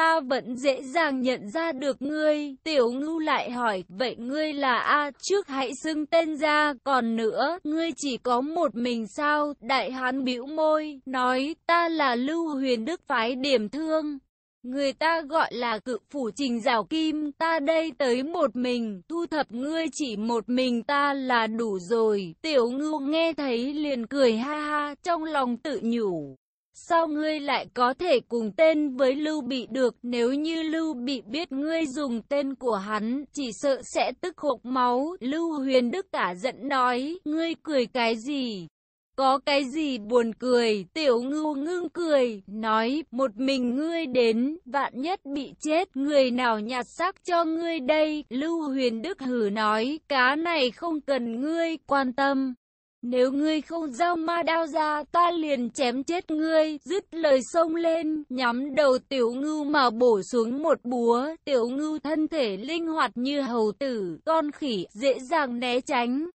ta vẫn dễ dàng nhận ra được ngươi. Tiểu ngưu lại hỏi, vậy ngươi là A, trước hãy xưng tên ra, còn nữa, ngươi chỉ có một mình sao? Đại hán bĩu môi, nói, ta là Lưu Huyền Đức phái điểm thương. Người ta gọi là cự phủ trình rào kim, ta đây tới một mình, thu thập ngươi chỉ một mình ta là đủ rồi. Tiểu ngưu nghe thấy liền cười ha ha, trong lòng tự nhủ. Sao ngươi lại có thể cùng tên với Lưu Bị được nếu như Lưu Bị biết ngươi dùng tên của hắn, chỉ sợ sẽ tức hộp máu. Lưu Huyền Đức cả giận nói, ngươi cười cái gì? Có cái gì buồn cười, tiểu ngưu ngưng cười, nói, một mình ngươi đến, vạn nhất bị chết, người nào nhặt xác cho ngươi đây, Lưu Huyền Đức hử nói, cá này không cần ngươi quan tâm. Nếu ngươi không giao ma đao ra, ta liền chém chết ngươi, dứt lời xông lên, nhắm đầu tiểu ngưu mà bổ xuống một búa, tiểu ngưu thân thể linh hoạt như hầu tử, con khỉ, dễ dàng né tránh.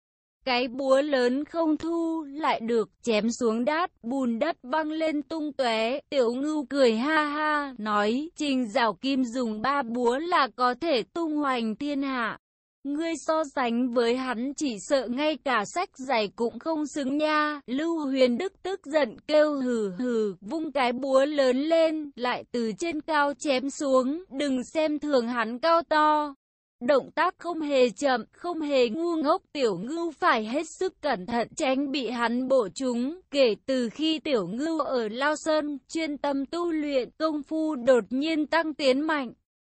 Cái búa lớn không thu, lại được chém xuống đát, bùn đất văng lên tung tóe. Tiểu ngưu cười ha ha, nói, trình rào kim dùng ba búa là có thể tung hoành thiên hạ. Ngươi so sánh với hắn chỉ sợ ngay cả sách giày cũng không xứng nha. Lưu huyền đức tức giận kêu hừ hừ, vung cái búa lớn lên, lại từ trên cao chém xuống, đừng xem thường hắn cao to. Động tác không hề chậm, không hề ngu ngốc tiểu ngưu phải hết sức cẩn thận tránh bị hắn bổ trúng. Kể từ khi tiểu ngưu ở Lao Sơn, chuyên tâm tu luyện công phu đột nhiên tăng tiến mạnh.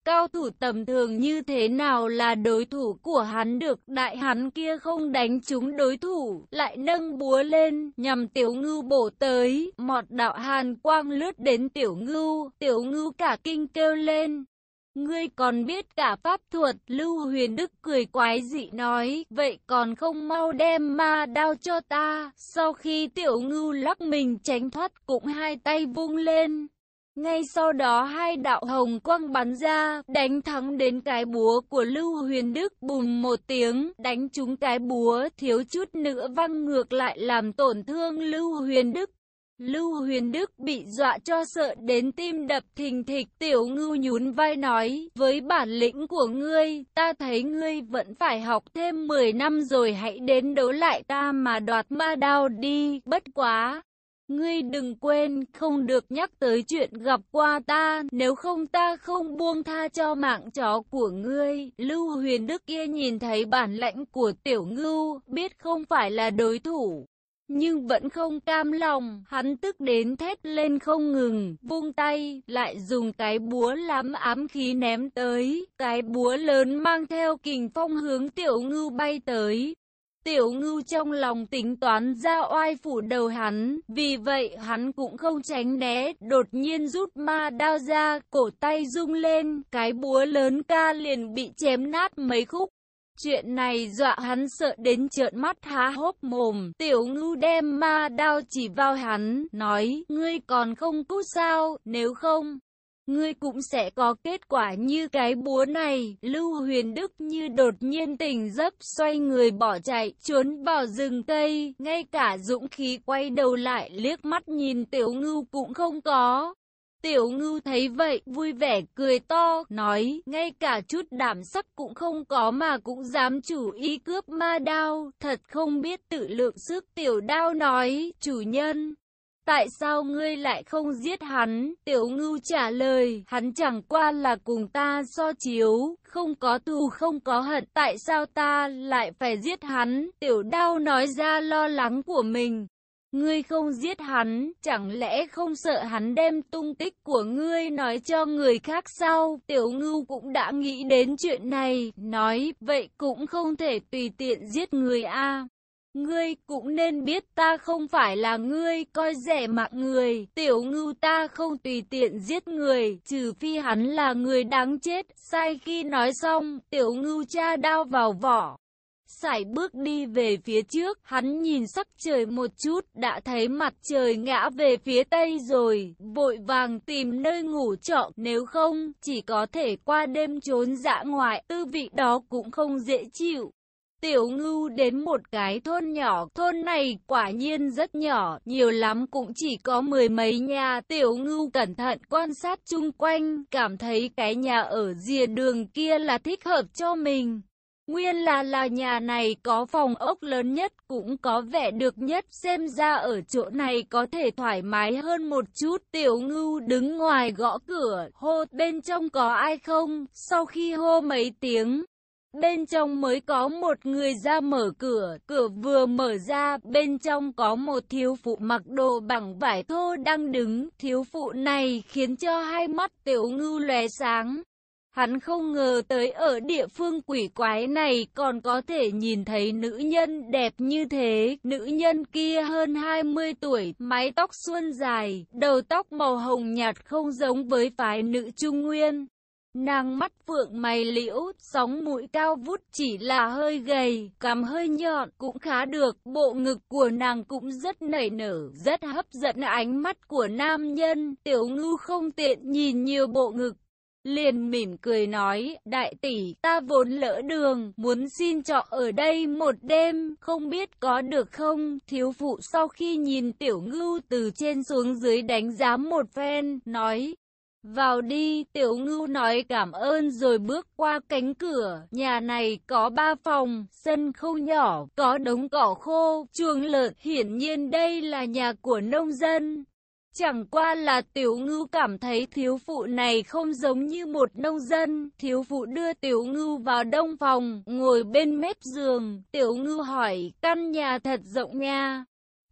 Cao thủ tầm thường như thế nào là đối thủ của hắn được đại hắn kia không đánh trúng đối thủ, lại nâng búa lên, nhằm tiểu ngưu bổ tới, mọt đạo hàn quang lướt đến tiểu ngưu, tiểu ngưu cả kinh kêu lên. Ngươi còn biết cả pháp thuật, Lưu Huyền Đức cười quái dị nói, vậy còn không mau đem ma đao cho ta. Sau khi tiểu ngưu lắc mình tránh thoát cũng hai tay vung lên. Ngay sau đó hai đạo hồng quang bắn ra, đánh thắng đến cái búa của Lưu Huyền Đức bùm một tiếng, đánh trúng cái búa thiếu chút nữa văng ngược lại làm tổn thương Lưu Huyền Đức. Lưu Huyền Đức bị dọa cho sợ đến tim đập thình thịch, tiểu ngưu nhún vai nói, với bản lĩnh của ngươi, ta thấy ngươi vẫn phải học thêm 10 năm rồi hãy đến đấu lại ta mà đoạt ma đao đi, bất quá. Ngươi đừng quên, không được nhắc tới chuyện gặp qua ta, nếu không ta không buông tha cho mạng chó của ngươi. Lưu Huyền Đức kia nhìn thấy bản lãnh của tiểu ngưu, biết không phải là đối thủ nhưng vẫn không cam lòng, hắn tức đến thét lên không ngừng, vung tay, lại dùng cái búa lắm ám khí ném tới, cái búa lớn mang theo kình phong hướng tiểu ngưu bay tới. Tiểu ngưu trong lòng tính toán ra oai phủ đầu hắn, vì vậy hắn cũng không tránh né, đột nhiên rút ma đao ra, cổ tay rung lên, cái búa lớn ca liền bị chém nát mấy khúc. Chuyện này dọa hắn sợ đến trợn mắt há hốc mồm. Tiểu ngưu đem ma đao chỉ vào hắn, nói, ngươi còn không cút sao, nếu không, ngươi cũng sẽ có kết quả như cái búa này. Lưu huyền đức như đột nhiên tỉnh giấc, xoay người bỏ chạy, trốn vào rừng cây, ngay cả dũng khí quay đầu lại liếc mắt nhìn tiểu ngưu cũng không có. Tiểu ngưu thấy vậy, vui vẻ cười to, nói, ngay cả chút đảm sắc cũng không có mà cũng dám chủ ý cướp ma đao, thật không biết tự lượng sức tiểu đao nói, chủ nhân. Tại sao ngươi lại không giết hắn? Tiểu ngưu trả lời, hắn chẳng qua là cùng ta so chiếu, không có thù không có hận, tại sao ta lại phải giết hắn? Tiểu đao nói ra lo lắng của mình. Ngươi không giết hắn, chẳng lẽ không sợ hắn đem tung tích của ngươi nói cho người khác sao? Tiểu ngưu cũng đã nghĩ đến chuyện này, nói, vậy cũng không thể tùy tiện giết người a. Ngươi cũng nên biết ta không phải là ngươi coi rẻ mạng người, tiểu ngưu ta không tùy tiện giết người, trừ phi hắn là người đáng chết. Sai khi nói xong, tiểu ngưu cha đao vào vỏ, sải bước đi về phía trước, hắn nhìn sắc trời một chút, đã thấy mặt trời ngã về phía tây rồi, vội vàng tìm nơi ngủ trọ, nếu không, chỉ có thể qua đêm trốn dã ngoại, tư vị đó cũng không dễ chịu. Tiểu ngưu đến một cái thôn nhỏ, thôn này quả nhiên rất nhỏ, nhiều lắm cũng chỉ có mười mấy nhà. Tiểu ngưu cẩn thận quan sát chung quanh, cảm thấy cái nhà ở rìa đường kia là thích hợp cho mình. Nguyên là là nhà này có phòng ốc lớn nhất cũng có vẻ được nhất xem ra ở chỗ này có thể thoải mái hơn một chút. Tiểu ngưu đứng ngoài gõ cửa, hô bên trong có ai không, sau khi hô mấy tiếng. bên trong mới có một người ra mở cửa, cửa vừa mở ra, bên trong có một thiếu phụ mặc đồ bằng vải thô đang đứng, thiếu phụ này khiến cho hai mắt tiểu ngưu lóe sáng. Hắn không ngờ tới ở địa phương quỷ quái này còn có thể nhìn thấy nữ nhân đẹp như thế. Nữ nhân kia hơn 20 tuổi, mái tóc xuân dài, đầu tóc màu hồng nhạt không giống với phái nữ trung nguyên. Nàng mắt phượng mày liễu, sóng mũi cao vút chỉ là hơi gầy, cằm hơi nhọn, cũng khá được. Bộ ngực của nàng cũng rất nảy nở, rất hấp dẫn ánh mắt của nam nhân. Tiểu ngư không tiện nhìn nhiều bộ ngực, liền mỉm cười nói, đại tỷ, ta vốn lỡ đường, muốn xin trọ ở đây một đêm, không biết có được không? Thiếu phụ sau khi nhìn tiểu ngưu từ trên xuống dưới đánh giá một phen, nói, vào đi, tiểu ngưu nói cảm ơn rồi bước qua cánh cửa. Nhà này có ba phòng, sân không nhỏ, có đống cỏ khô, chuồng lợn. Hiển nhiên đây là nhà của nông dân. Chẳng qua là tiểu ngưu cảm thấy thiếu phụ này không giống như một nông dân. Thiếu phụ đưa tiểu ngưu vào đông phòng, ngồi bên mép giường. Tiểu ngưu hỏi, căn nhà thật rộng nha.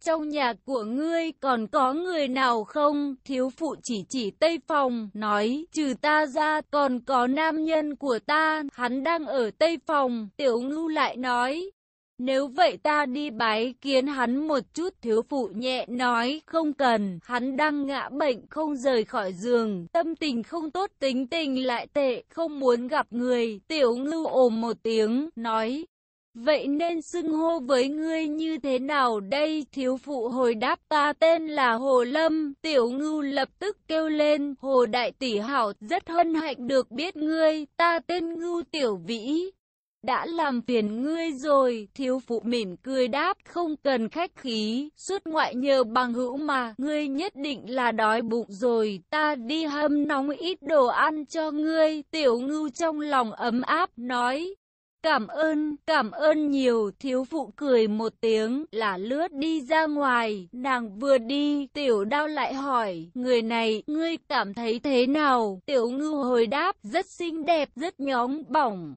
Trong nhà của ngươi còn có người nào không? Thiếu phụ chỉ chỉ tây phòng, nói, trừ ta ra còn có nam nhân của ta, hắn đang ở tây phòng. Tiểu ngưu lại nói, nếu vậy ta đi bái kiến hắn một chút thiếu phụ nhẹ nói không cần, hắn đang ngã bệnh không rời khỏi giường, tâm tình không tốt tính tình lại tệ, không muốn gặp người, tiểu ngưu ồm một tiếng, nói. Vậy nên xưng hô với ngươi như thế nào đây? Thiếu phụ hồi đáp ta tên là Hồ Lâm. Tiểu ngưu lập tức kêu lên. Hồ Đại Tỷ Hảo rất hân hạnh được biết ngươi. Ta tên ngưu Tiểu Vĩ đã làm phiền ngươi rồi, thiếu phụ mỉm cười đáp, không cần khách khí, suốt ngoại nhờ bằng hữu mà, ngươi nhất định là đói bụng rồi, ta đi hâm nóng ít đồ ăn cho ngươi, tiểu ngưu trong lòng ấm áp, nói. Cảm ơn, cảm ơn nhiều, thiếu phụ cười một tiếng, là lướt đi ra ngoài, nàng vừa đi, tiểu đao lại hỏi, người này, ngươi cảm thấy thế nào? Tiểu ngưu hồi đáp, rất xinh đẹp, rất nhóng bỏng.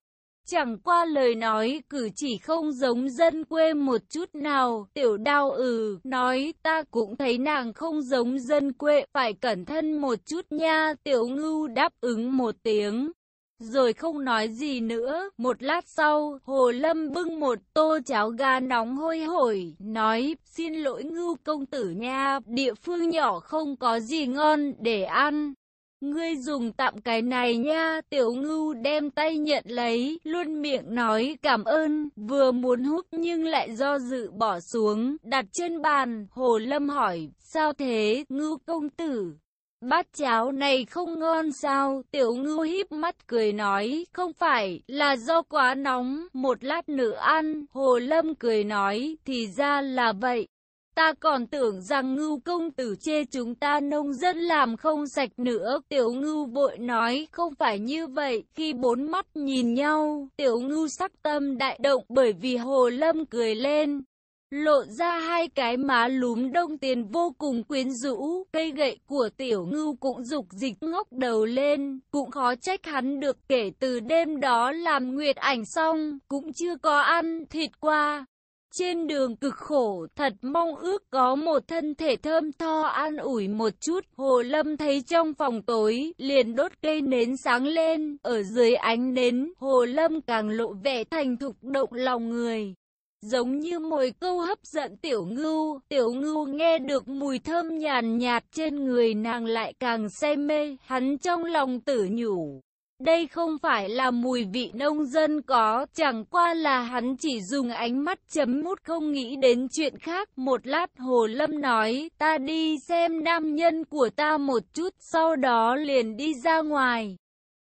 Chẳng qua lời nói cử chỉ không giống dân quê một chút nào, tiểu đao ừ, nói ta cũng thấy nàng không giống dân quê, phải cẩn thận một chút nha, tiểu ngưu đáp ứng một tiếng. Rồi không nói gì nữa, một lát sau, Hồ Lâm bưng một tô cháo gà nóng hôi hổi, nói, xin lỗi ngưu công tử nha, địa phương nhỏ không có gì ngon để ăn. Ngươi dùng tạm cái này nha, tiểu ngưu đem tay nhận lấy, luôn miệng nói cảm ơn, vừa muốn hút nhưng lại do dự bỏ xuống, đặt trên bàn, hồ lâm hỏi, sao thế, ngưu công tử? Bát cháo này không ngon sao? Tiểu ngưu híp mắt cười nói, không phải, là do quá nóng, một lát nữa ăn. Hồ Lâm cười nói, thì ra là vậy. Ta còn tưởng rằng ngưu công tử chê chúng ta nông dân làm không sạch nữa. Tiểu ngưu vội nói không phải như vậy. Khi bốn mắt nhìn nhau, tiểu ngưu sắc tâm đại động bởi vì hồ lâm cười lên. Lộ ra hai cái má lúm đông tiền vô cùng quyến rũ, cây gậy của tiểu ngưu cũng dục dịch ngóc đầu lên, cũng khó trách hắn được kể từ đêm đó làm nguyệt ảnh xong, cũng chưa có ăn thịt qua. Trên đường cực khổ, thật mong ước có một thân thể thơm tho an ủi một chút. Hồ Lâm thấy trong phòng tối, liền đốt cây nến sáng lên. Ở dưới ánh nến, Hồ Lâm càng lộ vẻ thành thục động lòng người. Giống như mồi câu hấp dẫn tiểu ngưu, tiểu ngưu nghe được mùi thơm nhàn nhạt trên người nàng lại càng say mê, hắn trong lòng tử nhủ. Đây không phải là mùi vị nông dân có, chẳng qua là hắn chỉ dùng ánh mắt chấm mút không nghĩ đến chuyện khác. Một lát Hồ Lâm nói, ta đi xem nam nhân của ta một chút, sau đó liền đi ra ngoài.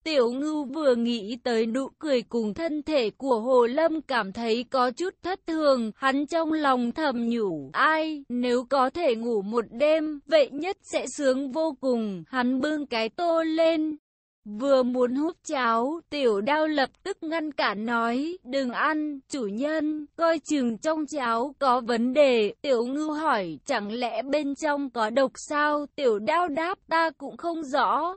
Tiểu ngưu vừa nghĩ tới nụ cười cùng thân thể của Hồ Lâm cảm thấy có chút thất thường, hắn trong lòng thầm nhủ, ai, nếu có thể ngủ một đêm, vậy nhất sẽ sướng vô cùng, hắn bưng cái tô lên, Vừa muốn hút cháo, tiểu đao lập tức ngăn cản nói, đừng ăn, chủ nhân, coi chừng trong cháo có vấn đề. Tiểu ngư hỏi, chẳng lẽ bên trong có độc sao? Tiểu đao đáp, ta cũng không rõ.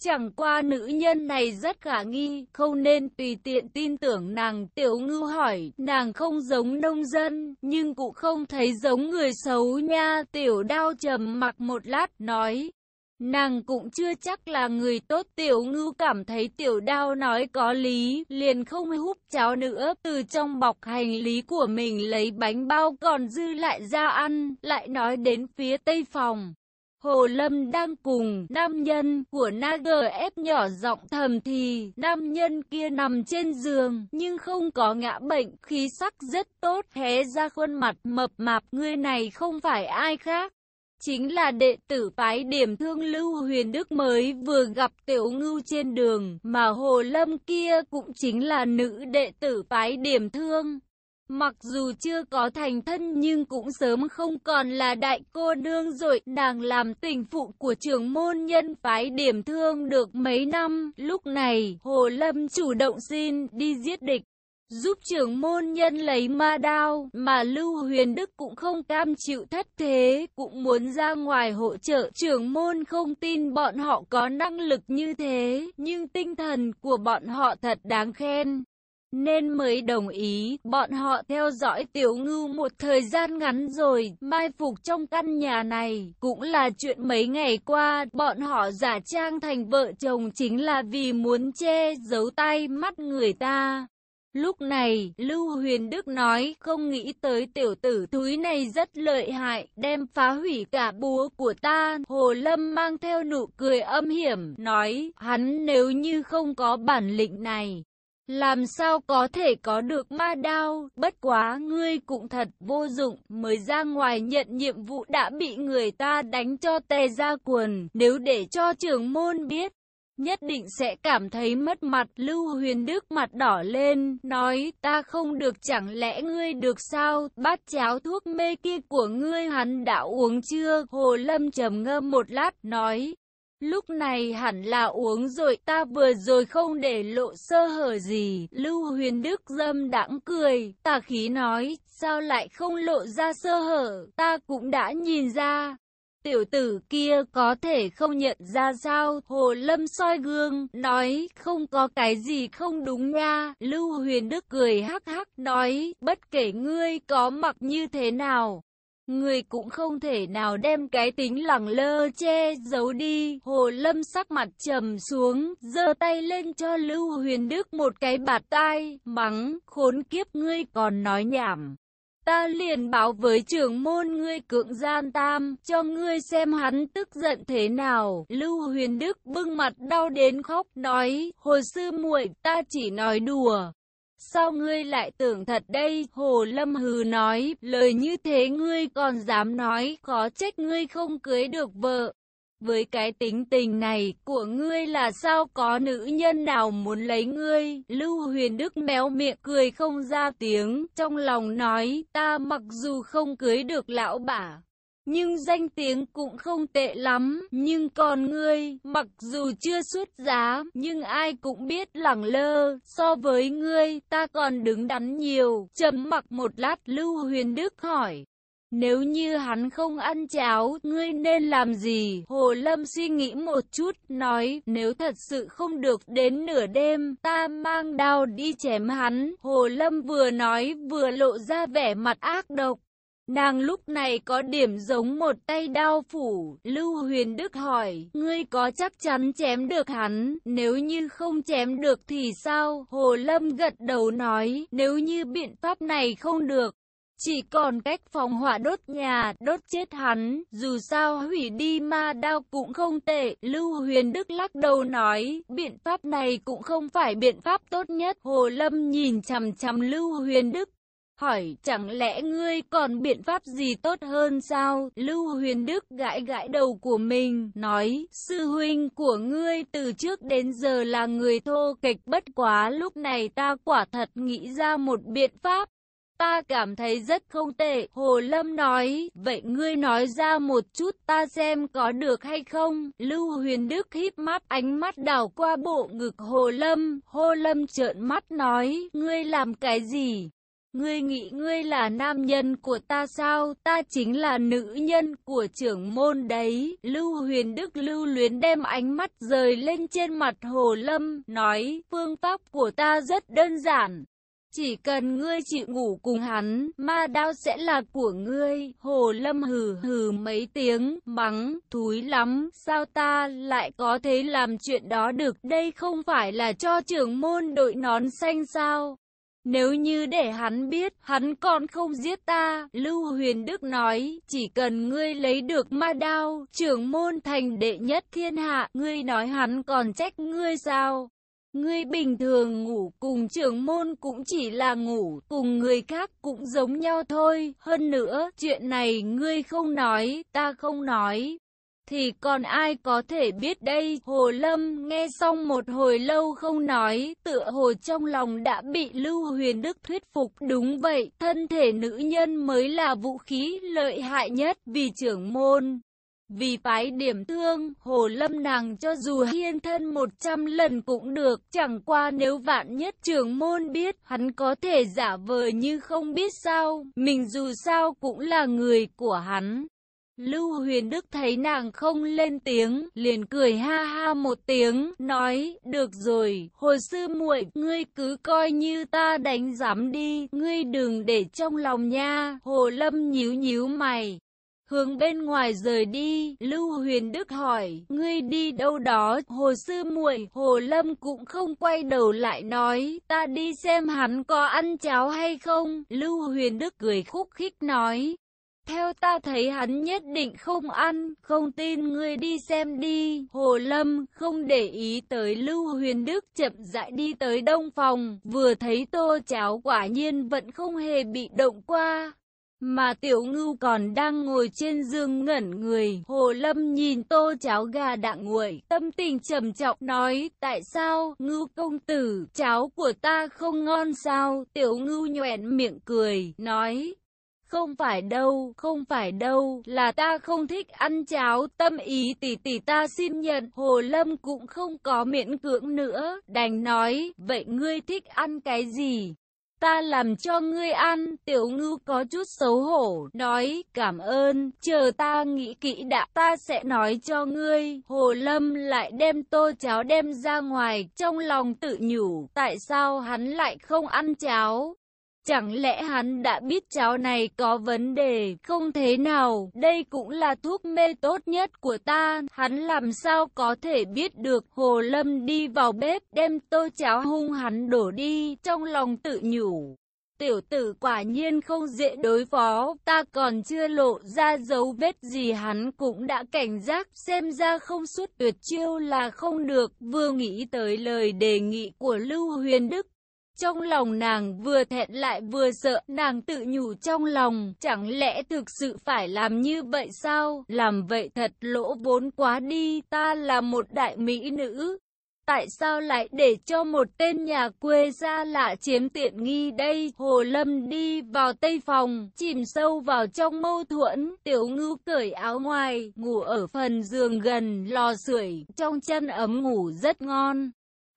Chẳng qua nữ nhân này rất khả nghi, không nên tùy tiện tin tưởng nàng. Tiểu ngư hỏi, nàng không giống nông dân, nhưng cũng không thấy giống người xấu nha. Tiểu đao trầm mặc một lát, nói, Nàng cũng chưa chắc là người tốt tiểu ngư cảm thấy tiểu đao nói có lý, liền không hút cháo nữa, từ trong bọc hành lý của mình lấy bánh bao còn dư lại ra ăn, lại nói đến phía tây phòng. Hồ Lâm đang cùng nam nhân của Nager ép nhỏ giọng thầm thì nam nhân kia nằm trên giường nhưng không có ngã bệnh, khí sắc rất tốt, hé ra khuôn mặt mập mạp, người này không phải ai khác chính là đệ tử phái điểm thương Lưu Huyền Đức mới vừa gặp Tiểu Ngưu trên đường, mà Hồ Lâm kia cũng chính là nữ đệ tử phái điểm thương. Mặc dù chưa có thành thân nhưng cũng sớm không còn là đại cô nương rồi, nàng làm tình phụ của trưởng môn nhân phái điểm thương được mấy năm, lúc này Hồ Lâm chủ động xin đi giết địch giúp trưởng môn nhân lấy ma đao, mà Lưu Huyền Đức cũng không cam chịu thất thế, cũng muốn ra ngoài hỗ trợ. Trưởng môn không tin bọn họ có năng lực như thế, nhưng tinh thần của bọn họ thật đáng khen. Nên mới đồng ý, bọn họ theo dõi tiểu ngưu một thời gian ngắn rồi, mai phục trong căn nhà này, cũng là chuyện mấy ngày qua, bọn họ giả trang thành vợ chồng chính là vì muốn che giấu tay mắt người ta. Lúc này, Lưu Huyền Đức nói không nghĩ tới tiểu tử thúi này rất lợi hại, đem phá hủy cả búa của ta. Hồ Lâm mang theo nụ cười âm hiểm, nói, hắn nếu như không có bản lĩnh này, làm sao có thể có được ma đao, bất quá ngươi cũng thật vô dụng, mới ra ngoài nhận nhiệm vụ đã bị người ta đánh cho tè ra quần, nếu để cho trưởng môn biết, nhất định sẽ cảm thấy mất mặt. Lưu Huyền Đức mặt đỏ lên, nói, ta không được chẳng lẽ ngươi được sao, bát cháo thuốc mê kia của ngươi hắn đã uống chưa? Hồ Lâm trầm ngâm một lát, nói, Lúc này hẳn là uống rồi ta vừa rồi không để lộ sơ hở gì. Lưu huyền đức dâm đãng cười, tà khí nói, sao lại không lộ ra sơ hở, ta cũng đã nhìn ra. Tiểu tử kia có thể không nhận ra sao, Hồ Lâm soi gương, nói, không có cái gì không đúng nha. Lưu Huyền Đức cười hắc hắc, nói, bất kể ngươi có mặc như thế nào, Người cũng không thể nào đem cái tính lẳng lơ che giấu đi. Hồ Lâm sắc mặt trầm xuống, giơ tay lên cho Lưu Huyền Đức một cái bạt tai, mắng, khốn kiếp ngươi còn nói nhảm. Ta liền báo với trưởng môn ngươi cưỡng gian tam, cho ngươi xem hắn tức giận thế nào. Lưu Huyền Đức bưng mặt đau đến khóc, nói, hồi sư muội ta chỉ nói đùa. Sao ngươi lại tưởng thật đây? Hồ Lâm Hừ nói, lời như thế ngươi còn dám nói, khó trách ngươi không cưới được vợ. Với cái tính tình này của ngươi là sao có nữ nhân nào muốn lấy ngươi? Lưu Huyền Đức méo miệng cười không ra tiếng, trong lòng nói, ta mặc dù không cưới được lão bà, nhưng danh tiếng cũng không tệ lắm, nhưng còn ngươi, mặc dù chưa xuất giá, nhưng ai cũng biết lẳng lơ, so với ngươi, ta còn đứng đắn nhiều, chấm mặc một lát, Lưu Huyền Đức hỏi. Nếu như hắn không ăn cháo, ngươi nên làm gì? Hồ Lâm suy nghĩ một chút, nói, nếu thật sự không được đến nửa đêm, ta mang đao đi chém hắn. Hồ Lâm vừa nói vừa lộ ra vẻ mặt ác độc. Nàng lúc này có điểm giống một tay đao phủ, Lưu Huyền Đức hỏi, ngươi có chắc chắn chém được hắn, nếu như không chém được thì sao? Hồ Lâm gật đầu nói, nếu như biện pháp này không được, chỉ còn cách phòng hỏa đốt nhà, đốt chết hắn, dù sao hủy đi ma đao cũng không tệ. Lưu Huyền Đức lắc đầu nói, biện pháp này cũng không phải biện pháp tốt nhất. Hồ Lâm nhìn chằm chằm Lưu Huyền Đức, hỏi chẳng lẽ ngươi còn biện pháp gì tốt hơn sao? Lưu Huyền Đức gãi gãi đầu của mình, nói, sư huynh của ngươi từ trước đến giờ là người thô kịch bất quá lúc này ta quả thật nghĩ ra một biện pháp. Ta cảm thấy rất không tệ, Hồ Lâm nói, vậy ngươi nói ra một chút ta xem có được hay không? Lưu Huyền Đức híp mắt, ánh mắt đảo qua bộ ngực Hồ Lâm, Hồ Lâm trợn mắt nói, ngươi làm cái gì? Ngươi nghĩ ngươi là nam nhân của ta sao? Ta chính là nữ nhân của trưởng môn đấy. Lưu huyền đức lưu luyến đem ánh mắt rời lên trên mặt hồ lâm, nói phương pháp của ta rất đơn giản. Chỉ cần ngươi chịu ngủ cùng hắn, ma đao sẽ là của ngươi. Hồ Lâm hừ hừ mấy tiếng, mắng, thúi lắm, sao ta lại có thể làm chuyện đó được? Đây không phải là cho trưởng môn đội nón xanh sao? Nếu như để hắn biết, hắn còn không giết ta, Lưu Huyền Đức nói, chỉ cần ngươi lấy được ma đao, trưởng môn thành đệ nhất thiên hạ, ngươi nói hắn còn trách ngươi sao? Ngươi bình thường ngủ cùng trưởng môn cũng chỉ là ngủ, cùng người khác cũng giống nhau thôi. Hơn nữa, chuyện này ngươi không nói, ta không nói. Thì còn ai có thể biết đây? Hồ Lâm nghe xong một hồi lâu không nói, tựa hồ trong lòng đã bị Lưu Huyền Đức thuyết phục. Đúng vậy, thân thể nữ nhân mới là vũ khí lợi hại nhất vì trưởng môn. Vì phái điểm thương, hồ lâm nàng cho dù hiên thân một trăm lần cũng được, chẳng qua nếu vạn nhất trưởng môn biết, hắn có thể giả vờ như không biết sao, mình dù sao cũng là người của hắn. Lưu Huyền Đức thấy nàng không lên tiếng, liền cười ha ha một tiếng, nói, được rồi, hồi sư muội, ngươi cứ coi như ta đánh giám đi, ngươi đừng để trong lòng nha, hồ lâm nhíu nhíu mày, hướng bên ngoài rời đi, Lưu Huyền Đức hỏi, ngươi đi đâu đó, hồ sư muội, hồ lâm cũng không quay đầu lại nói, ta đi xem hắn có ăn cháo hay không, Lưu Huyền Đức cười khúc khích nói. Theo ta thấy hắn nhất định không ăn, không tin ngươi đi xem đi. Hồ Lâm không để ý tới Lưu Huyền Đức chậm rãi đi tới đông phòng, vừa thấy tô cháo quả nhiên vẫn không hề bị động qua, mà tiểu ngưu còn đang ngồi trên giường ngẩn người, hồ lâm nhìn tô cháo gà đặng nguội, tâm tình trầm trọng nói, tại sao, ngưu công tử, cháo của ta không ngon sao, tiểu ngưu nhoẹn miệng cười, nói, không phải đâu, không phải đâu, là ta không thích ăn cháo, tâm ý tỷ tỷ ta xin nhận, hồ lâm cũng không có miễn cưỡng nữa, đành nói, vậy ngươi thích ăn cái gì? Ta làm cho ngươi ăn, tiểu ngư có chút xấu hổ, nói, cảm ơn, chờ ta nghĩ kỹ đã, ta sẽ nói cho ngươi, hồ lâm lại đem tô cháo đem ra ngoài, trong lòng tự nhủ, tại sao hắn lại không ăn cháo? Chẳng lẽ hắn đã biết cháo này có vấn đề, không thế nào, đây cũng là thuốc mê tốt nhất của ta, hắn làm sao có thể biết được, Hồ Lâm đi vào bếp, đem tô cháo hung hắn đổ đi, trong lòng tự nhủ. Tiểu tử quả nhiên không dễ đối phó, ta còn chưa lộ ra dấu vết gì hắn cũng đã cảnh giác, xem ra không suốt tuyệt chiêu là không được, vừa nghĩ tới lời đề nghị của Lưu Huyền Đức, trong lòng nàng vừa thẹn lại vừa sợ, nàng tự nhủ trong lòng, chẳng lẽ thực sự phải làm như vậy sao? Làm vậy thật lỗ vốn quá đi, ta là một đại mỹ nữ. Tại sao lại để cho một tên nhà quê ra lạ chiếm tiện nghi đây? Hồ Lâm đi vào tây phòng, chìm sâu vào trong mâu thuẫn, tiểu ngư cởi áo ngoài, ngủ ở phần giường gần lò sưởi, trong chân ấm ngủ rất ngon.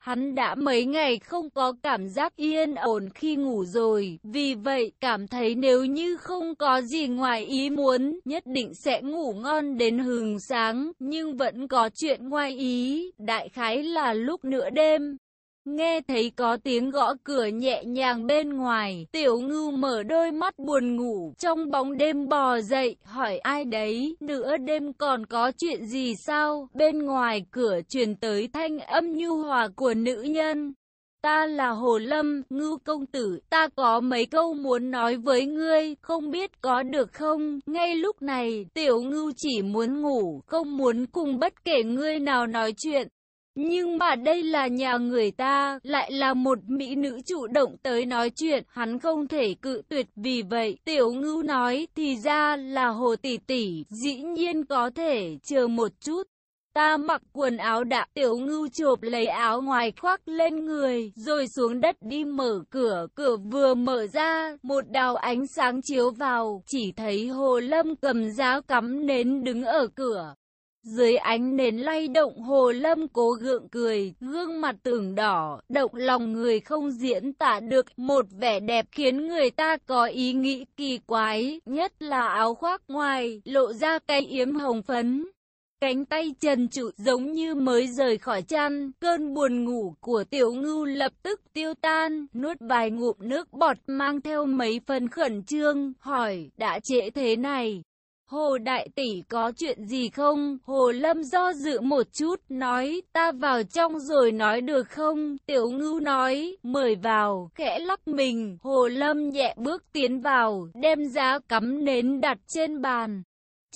Hắn đã mấy ngày không có cảm giác yên ổn khi ngủ rồi, vì vậy cảm thấy nếu như không có gì ngoài ý muốn, nhất định sẽ ngủ ngon đến hừng sáng, nhưng vẫn có chuyện ngoài ý, đại khái là lúc nửa đêm. Nghe thấy có tiếng gõ cửa nhẹ nhàng bên ngoài, tiểu ngưu mở đôi mắt buồn ngủ, trong bóng đêm bò dậy, hỏi ai đấy, nửa đêm còn có chuyện gì sao, bên ngoài cửa truyền tới thanh âm nhu hòa của nữ nhân. Ta là Hồ Lâm, ngưu công tử, ta có mấy câu muốn nói với ngươi, không biết có được không? Ngay lúc này, tiểu ngưu chỉ muốn ngủ, không muốn cùng bất kể ngươi nào nói chuyện. Nhưng mà đây là nhà người ta, lại là một mỹ nữ chủ động tới nói chuyện, hắn không thể cự tuyệt vì vậy. Tiểu ngưu nói, thì ra là hồ tỷ tỷ, dĩ nhiên có thể, chờ một chút. Ta mặc quần áo đã, tiểu ngưu chộp lấy áo ngoài khoác lên người, rồi xuống đất đi mở cửa, cửa vừa mở ra, một đào ánh sáng chiếu vào, chỉ thấy hồ lâm cầm giáo cắm nến đứng ở cửa. Dưới ánh nến lay động Hồ Lâm cố gượng cười, gương mặt tưởng đỏ, động lòng người không diễn tả được, một vẻ đẹp khiến người ta có ý nghĩ kỳ quái, nhất là áo khoác ngoài, lộ ra cái yếm hồng phấn. Cánh tay trần trụ giống như mới rời khỏi chăn, cơn buồn ngủ của tiểu ngưu lập tức tiêu tan, nuốt vài ngụm nước bọt mang theo mấy phần khẩn trương, hỏi, đã trễ thế này. Hồ Đại Tỷ có chuyện gì không? Hồ Lâm do dự một chút, nói, ta vào trong rồi nói được không? Tiểu ngưu nói, mời vào, khẽ lắc mình. Hồ Lâm nhẹ bước tiến vào, đem giá cắm nến đặt trên bàn.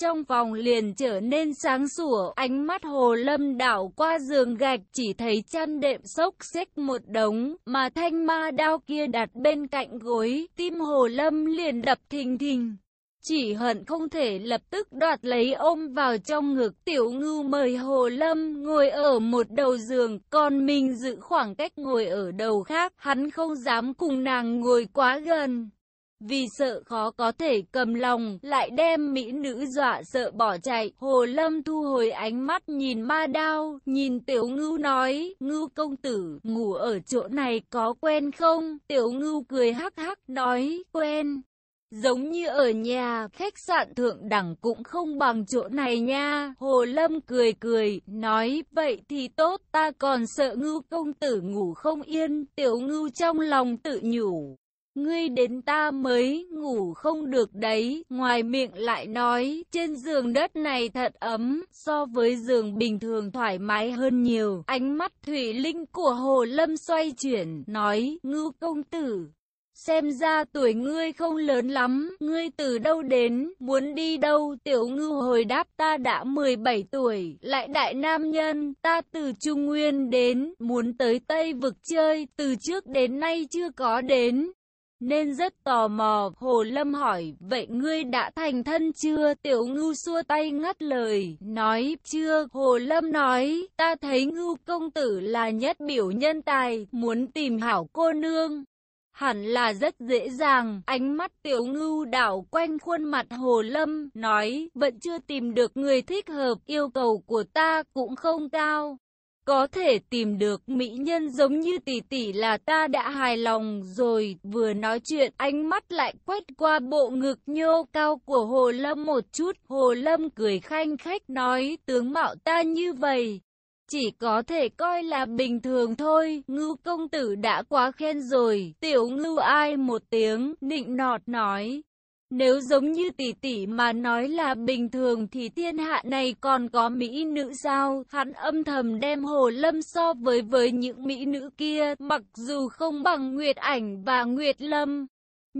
Trong phòng liền trở nên sáng sủa, ánh mắt hồ lâm đảo qua giường gạch chỉ thấy chăn đệm sốc xếch một đống, mà thanh ma đao kia đặt bên cạnh gối, tim hồ lâm liền đập thình thình. Chỉ hận không thể lập tức đoạt lấy ôm vào trong ngực tiểu ngưu mời Hồ Lâm ngồi ở một đầu giường, còn mình giữ khoảng cách ngồi ở đầu khác, hắn không dám cùng nàng ngồi quá gần. Vì sợ khó có thể cầm lòng, lại đem mỹ nữ dọa sợ bỏ chạy. Hồ Lâm thu hồi ánh mắt nhìn ma đao, nhìn tiểu ngưu nói, ngưu công tử, ngủ ở chỗ này có quen không? Tiểu ngưu cười hắc hắc nói, quen. Giống như ở nhà, khách sạn thượng đẳng cũng không bằng chỗ này nha. Hồ Lâm cười cười, nói, vậy thì tốt, ta còn sợ ngưu công tử ngủ không yên. Tiểu ngưu trong lòng tự nhủ. Ngươi đến ta mới ngủ không được đấy, ngoài miệng lại nói, trên giường đất này thật ấm, so với giường bình thường thoải mái hơn nhiều. Ánh mắt Thủy Linh của Hồ Lâm xoay chuyển, nói, ngưu công tử, Xem ra tuổi ngươi không lớn lắm, ngươi từ đâu đến, muốn đi đâu? Tiểu ngư hồi đáp ta đã 17 tuổi, lại đại nam nhân, ta từ Trung Nguyên đến, muốn tới Tây vực chơi, từ trước đến nay chưa có đến. Nên rất tò mò, Hồ Lâm hỏi, vậy ngươi đã thành thân chưa? Tiểu ngưu xua tay ngắt lời, nói, chưa. Hồ Lâm nói, ta thấy ngưu công tử là nhất biểu nhân tài, muốn tìm hảo cô nương. Hẳn là rất dễ dàng, ánh mắt tiểu ngưu đảo quanh khuôn mặt hồ lâm, nói, vẫn chưa tìm được người thích hợp, yêu cầu của ta cũng không cao. Có thể tìm được mỹ nhân giống như tỷ tỷ là ta đã hài lòng rồi, vừa nói chuyện, ánh mắt lại quét qua bộ ngực nhô cao của Hồ Lâm một chút, Hồ Lâm cười khanh khách nói, tướng mạo ta như vậy, chỉ có thể coi là bình thường thôi, ngưu công tử đã quá khen rồi, tiểu ngưu ai một tiếng, nịnh nọt nói. Nếu giống như tỷ tỷ mà nói là bình thường thì thiên hạ này còn có mỹ nữ sao? Hắn âm thầm đem Hồ Lâm so với với những mỹ nữ kia, mặc dù không bằng Nguyệt Ảnh và Nguyệt Lâm,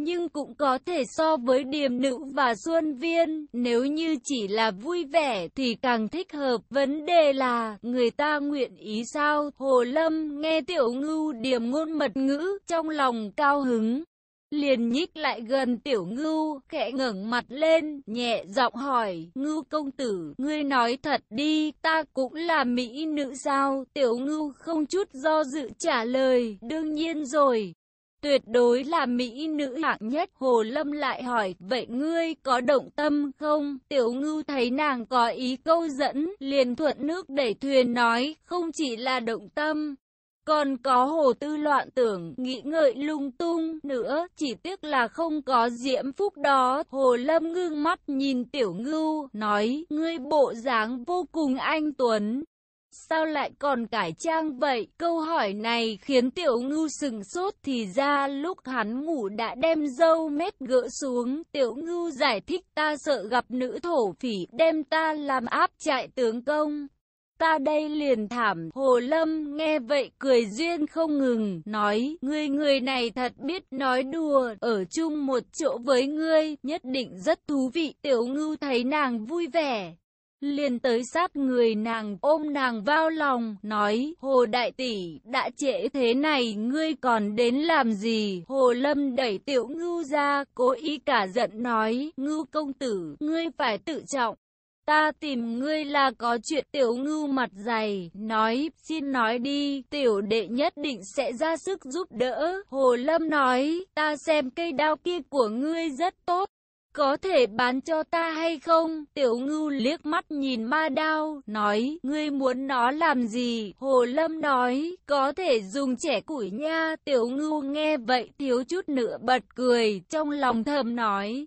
nhưng cũng có thể so với điềm nữ và xuân viên, nếu như chỉ là vui vẻ thì càng thích hợp. Vấn đề là, người ta nguyện ý sao? Hồ Lâm nghe tiểu ngưu điềm ngôn mật ngữ, trong lòng cao hứng. Liền nhích lại gần tiểu ngưu, khẽ ngẩng mặt lên, nhẹ giọng hỏi, ngưu công tử, ngươi nói thật đi, ta cũng là mỹ nữ sao? Tiểu ngưu không chút do dự trả lời, đương nhiên rồi. Tuyệt đối là mỹ nữ hạng nhất. Hồ Lâm lại hỏi, vậy ngươi có động tâm không? Tiểu ngưu thấy nàng có ý câu dẫn, liền thuận nước đẩy thuyền nói, không chỉ là động tâm. Còn có hồ tư loạn tưởng, nghĩ ngợi lung tung nữa, chỉ tiếc là không có diễm phúc đó. Hồ Lâm ngưng mắt nhìn tiểu ngưu, nói, ngươi bộ dáng vô cùng anh tuấn, Sao lại còn cải trang vậy? Câu hỏi này khiến tiểu ngưu sừng sốt thì ra lúc hắn ngủ đã đem dâu mét gỡ xuống. Tiểu ngưu giải thích ta sợ gặp nữ thổ phỉ đem ta làm áp trại tướng công. Ta đây liền thảm, Hồ Lâm nghe vậy cười duyên không ngừng, nói, ngươi người này thật biết nói đùa, ở chung một chỗ với ngươi, nhất định rất thú vị, tiểu ngưu thấy nàng vui vẻ, liền tới sát người nàng, ôm nàng vào lòng, nói, Hồ Đại Tỷ, đã trễ thế này, ngươi còn đến làm gì? Hồ Lâm đẩy tiểu ngưu ra, cố ý cả giận nói, ngưu công tử, ngươi phải tự trọng. Ta tìm ngươi là có chuyện tiểu ngưu mặt dày, nói, xin nói đi, tiểu đệ nhất định sẽ ra sức giúp đỡ. Hồ Lâm nói, ta xem cây đao kia của ngươi rất tốt, có thể bán cho ta hay không? Tiểu ngưu liếc mắt nhìn ma đao, nói, ngươi muốn nó làm gì? Hồ Lâm nói, có thể dùng trẻ củi nha. Tiểu ngưu nghe vậy thiếu chút nữa bật cười, trong lòng thầm nói,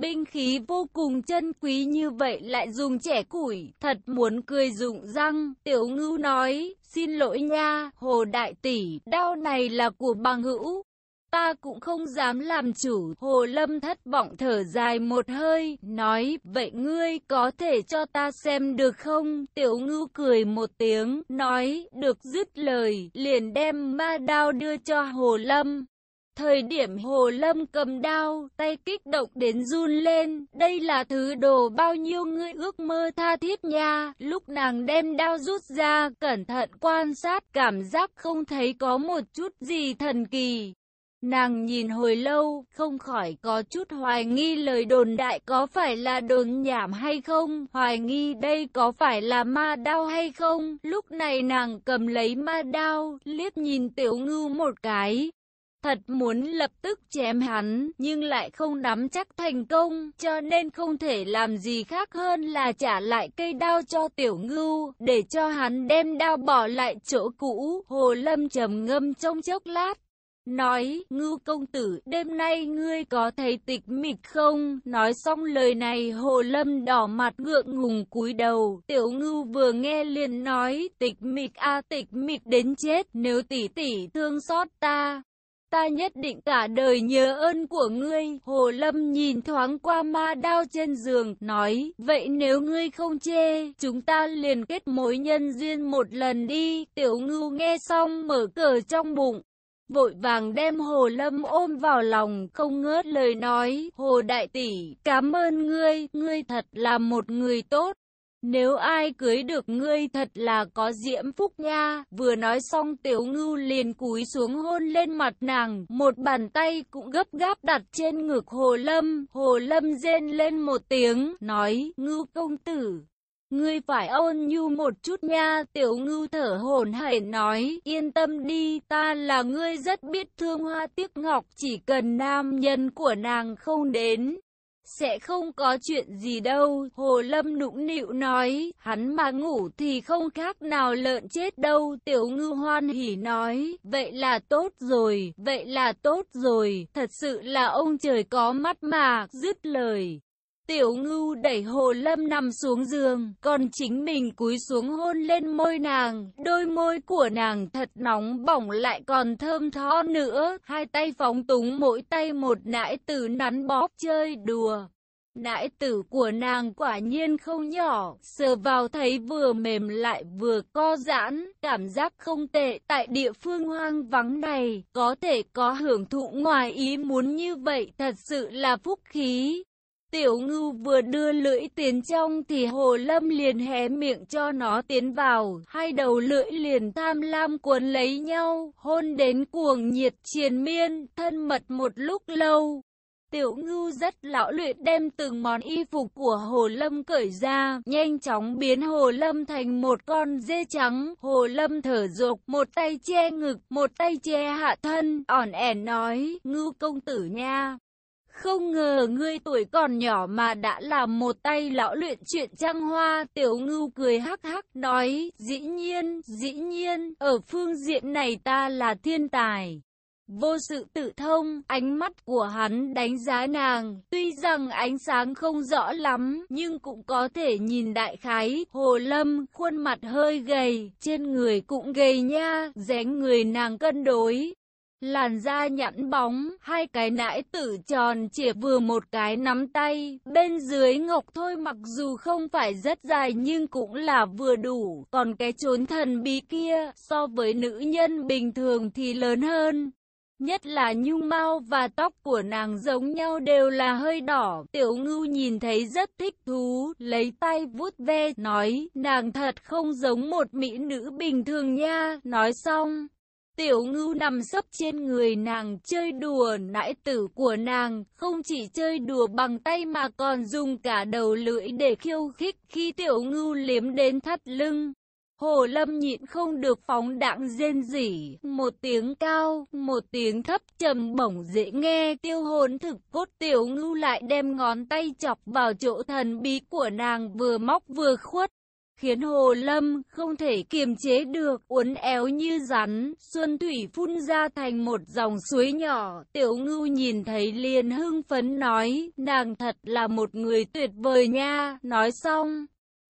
Binh khí vô cùng chân quý như vậy lại dùng trẻ củi, thật muốn cười rụng răng. Tiểu ngưu nói, xin lỗi nha, hồ đại tỷ, đao này là của bằng hữu. Ta cũng không dám làm chủ, hồ lâm thất vọng thở dài một hơi, nói, vậy ngươi có thể cho ta xem được không? Tiểu ngưu cười một tiếng, nói, được dứt lời, liền đem ma đao đưa cho hồ lâm. Thời điểm Hồ Lâm cầm đao, tay kích động đến run lên, đây là thứ đồ bao nhiêu người ước mơ tha thiết nha. Lúc nàng đem đao rút ra, cẩn thận quan sát, cảm giác không thấy có một chút gì thần kỳ. Nàng nhìn hồi lâu, không khỏi có chút hoài nghi lời đồn đại có phải là đồn nhảm hay không, hoài nghi đây có phải là ma đao hay không. Lúc này nàng cầm lấy ma đao, liếc nhìn tiểu ngư một cái, Thật muốn lập tức chém hắn, nhưng lại không nắm chắc thành công, cho nên không thể làm gì khác hơn là trả lại cây đao cho tiểu ngưu, để cho hắn đem đao bỏ lại chỗ cũ. Hồ Lâm trầm ngâm trong chốc lát, nói, ngưu công tử, đêm nay ngươi có thấy tịch mịch không? Nói xong lời này hồ lâm đỏ mặt ngượng ngùng cúi đầu, tiểu ngưu vừa nghe liền nói, tịch mịch a tịch mịch đến chết, nếu tỷ tỷ thương xót ta, ta nhất định cả đời nhớ ơn của ngươi. Hồ Lâm nhìn thoáng qua ma đao trên giường, nói, vậy nếu ngươi không chê, chúng ta liền kết mối nhân duyên một lần đi. Tiểu ngưu nghe xong mở cờ trong bụng. Vội vàng đem Hồ Lâm ôm vào lòng, không ngớt lời nói, Hồ Đại Tỷ, cảm ơn ngươi, ngươi thật là một người tốt. Nếu ai cưới được ngươi thật là có diễm phúc nha. Vừa nói xong tiểu ngưu liền cúi xuống hôn lên mặt nàng. Một bàn tay cũng gấp gáp đặt trên ngực hồ lâm. Hồ lâm rên lên một tiếng, nói, ngưu công tử. Ngươi phải ôn nhu một chút nha, tiểu ngưu thở hổn hển nói, yên tâm đi, ta là ngươi rất biết thương hoa tiếc ngọc, chỉ cần nam nhân của nàng không đến, sẽ không có chuyện gì đâu. Hồ Lâm nũng nịu nói, hắn mà ngủ thì không khác nào lợn chết đâu. Tiểu ngư hoan hỉ nói, vậy là tốt rồi, vậy là tốt rồi, thật sự là ông trời có mắt mà, dứt lời. Tiểu ngưu đẩy hồ lâm nằm xuống giường, còn chính mình cúi xuống hôn lên môi nàng. Đôi môi của nàng thật nóng bỏng lại còn thơm tho nữa. Hai tay phóng túng mỗi tay một nãi tử nắn bóp chơi đùa. Nãi tử của nàng quả nhiên không nhỏ, sờ vào thấy vừa mềm lại vừa co giãn, cảm giác không tệ. Tại địa phương hoang vắng này, có thể có hưởng thụ ngoài ý muốn như vậy thật sự là phúc khí. Tiểu ngưu vừa đưa lưỡi tiến trong thì hồ lâm liền hé miệng cho nó tiến vào, hai đầu lưỡi liền tham lam cuốn lấy nhau, hôn đến cuồng nhiệt triền miên, thân mật một lúc lâu. Tiểu ngưu rất lão luyện đem từng món y phục của Hồ Lâm cởi ra, nhanh chóng biến Hồ Lâm thành một con dê trắng. Hồ Lâm thở dục, một tay che ngực, một tay che hạ thân, ỏn ẻn nói, ngưu công tử nha. Không ngờ ngươi tuổi còn nhỏ mà đã làm một tay lão luyện chuyện trăng hoa, tiểu ngưu cười hắc hắc nói, dĩ nhiên, dĩ nhiên, ở phương diện này ta là thiên tài. Vô sự tự thông, ánh mắt của hắn đánh giá nàng, tuy rằng ánh sáng không rõ lắm, nhưng cũng có thể nhìn đại khái. Hồ Lâm, khuôn mặt hơi gầy, trên người cũng gầy nha, dáng người nàng cân đối, Làn da nhẵn bóng, hai cái nãi tử tròn chỉ vừa một cái nắm tay, bên dưới ngọc thôi mặc dù không phải rất dài nhưng cũng là vừa đủ, còn cái trốn thần bí kia so với nữ nhân bình thường thì lớn hơn. Nhất là nhung mau và tóc của nàng giống nhau đều là hơi đỏ. Tiểu ngưu nhìn thấy rất thích thú, lấy tay vuốt ve, nói, nàng thật không giống một mỹ nữ bình thường nha. Nói xong, Tiểu ngưu nằm sấp trên người nàng chơi đùa nãi tử của nàng, không chỉ chơi đùa bằng tay mà còn dùng cả đầu lưỡi để khiêu khích khi tiểu ngưu liếm đến thắt lưng. Hồ Lâm nhịn không được phóng đạn rên rỉ, một tiếng cao, một tiếng thấp trầm bổng dễ nghe, tiêu hồn thực cốt tiểu ngưu lại đem ngón tay chọc vào chỗ thần bí của nàng vừa móc vừa khuất. Khiến Hồ Lâm không thể kiềm chế được, uốn éo như rắn, xuân thủy phun ra thành một dòng suối nhỏ. Tiểu ngưu nhìn thấy liền hưng phấn nói, nàng thật là một người tuyệt vời nha, nói xong.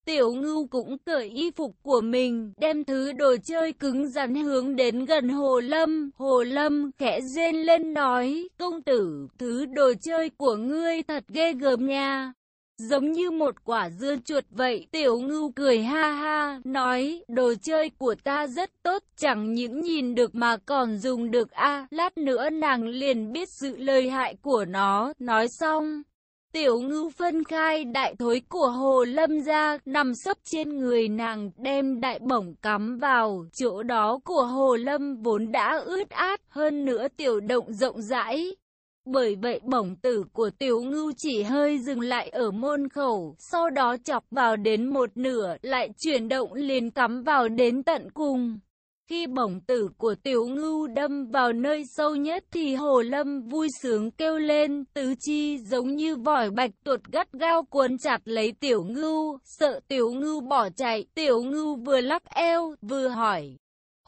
Tiểu ngưu cũng cởi y phục của mình, đem thứ đồ chơi cứng rắn hướng đến gần Hồ Lâm. Hồ Lâm khẽ rên lên nói, công tử, thứ đồ chơi của ngươi thật ghê gớm nha. Giống như một quả dưa chuột vậy, tiểu ngưu cười ha ha, nói, đồ chơi của ta rất tốt, chẳng những nhìn được mà còn dùng được a lát nữa nàng liền biết sự lợi hại của nó, nói xong. Tiểu ngưu phân khai đại thối của hồ lâm ra, nằm sấp trên người nàng, đem đại bổng cắm vào, chỗ đó của hồ lâm vốn đã ướt át, hơn nữa tiểu động rộng rãi. Bởi vậy bổng tử của tiểu ngưu chỉ hơi dừng lại ở môn khẩu, sau đó chọc vào đến một nửa, lại chuyển động liền cắm vào đến tận cùng. Khi bổng tử của tiểu ngưu đâm vào nơi sâu nhất thì hồ lâm vui sướng kêu lên, tứ chi giống như vòi bạch tuột gắt gao cuốn chặt lấy tiểu ngưu, sợ tiểu ngưu bỏ chạy, tiểu ngưu vừa lắc eo, vừa hỏi.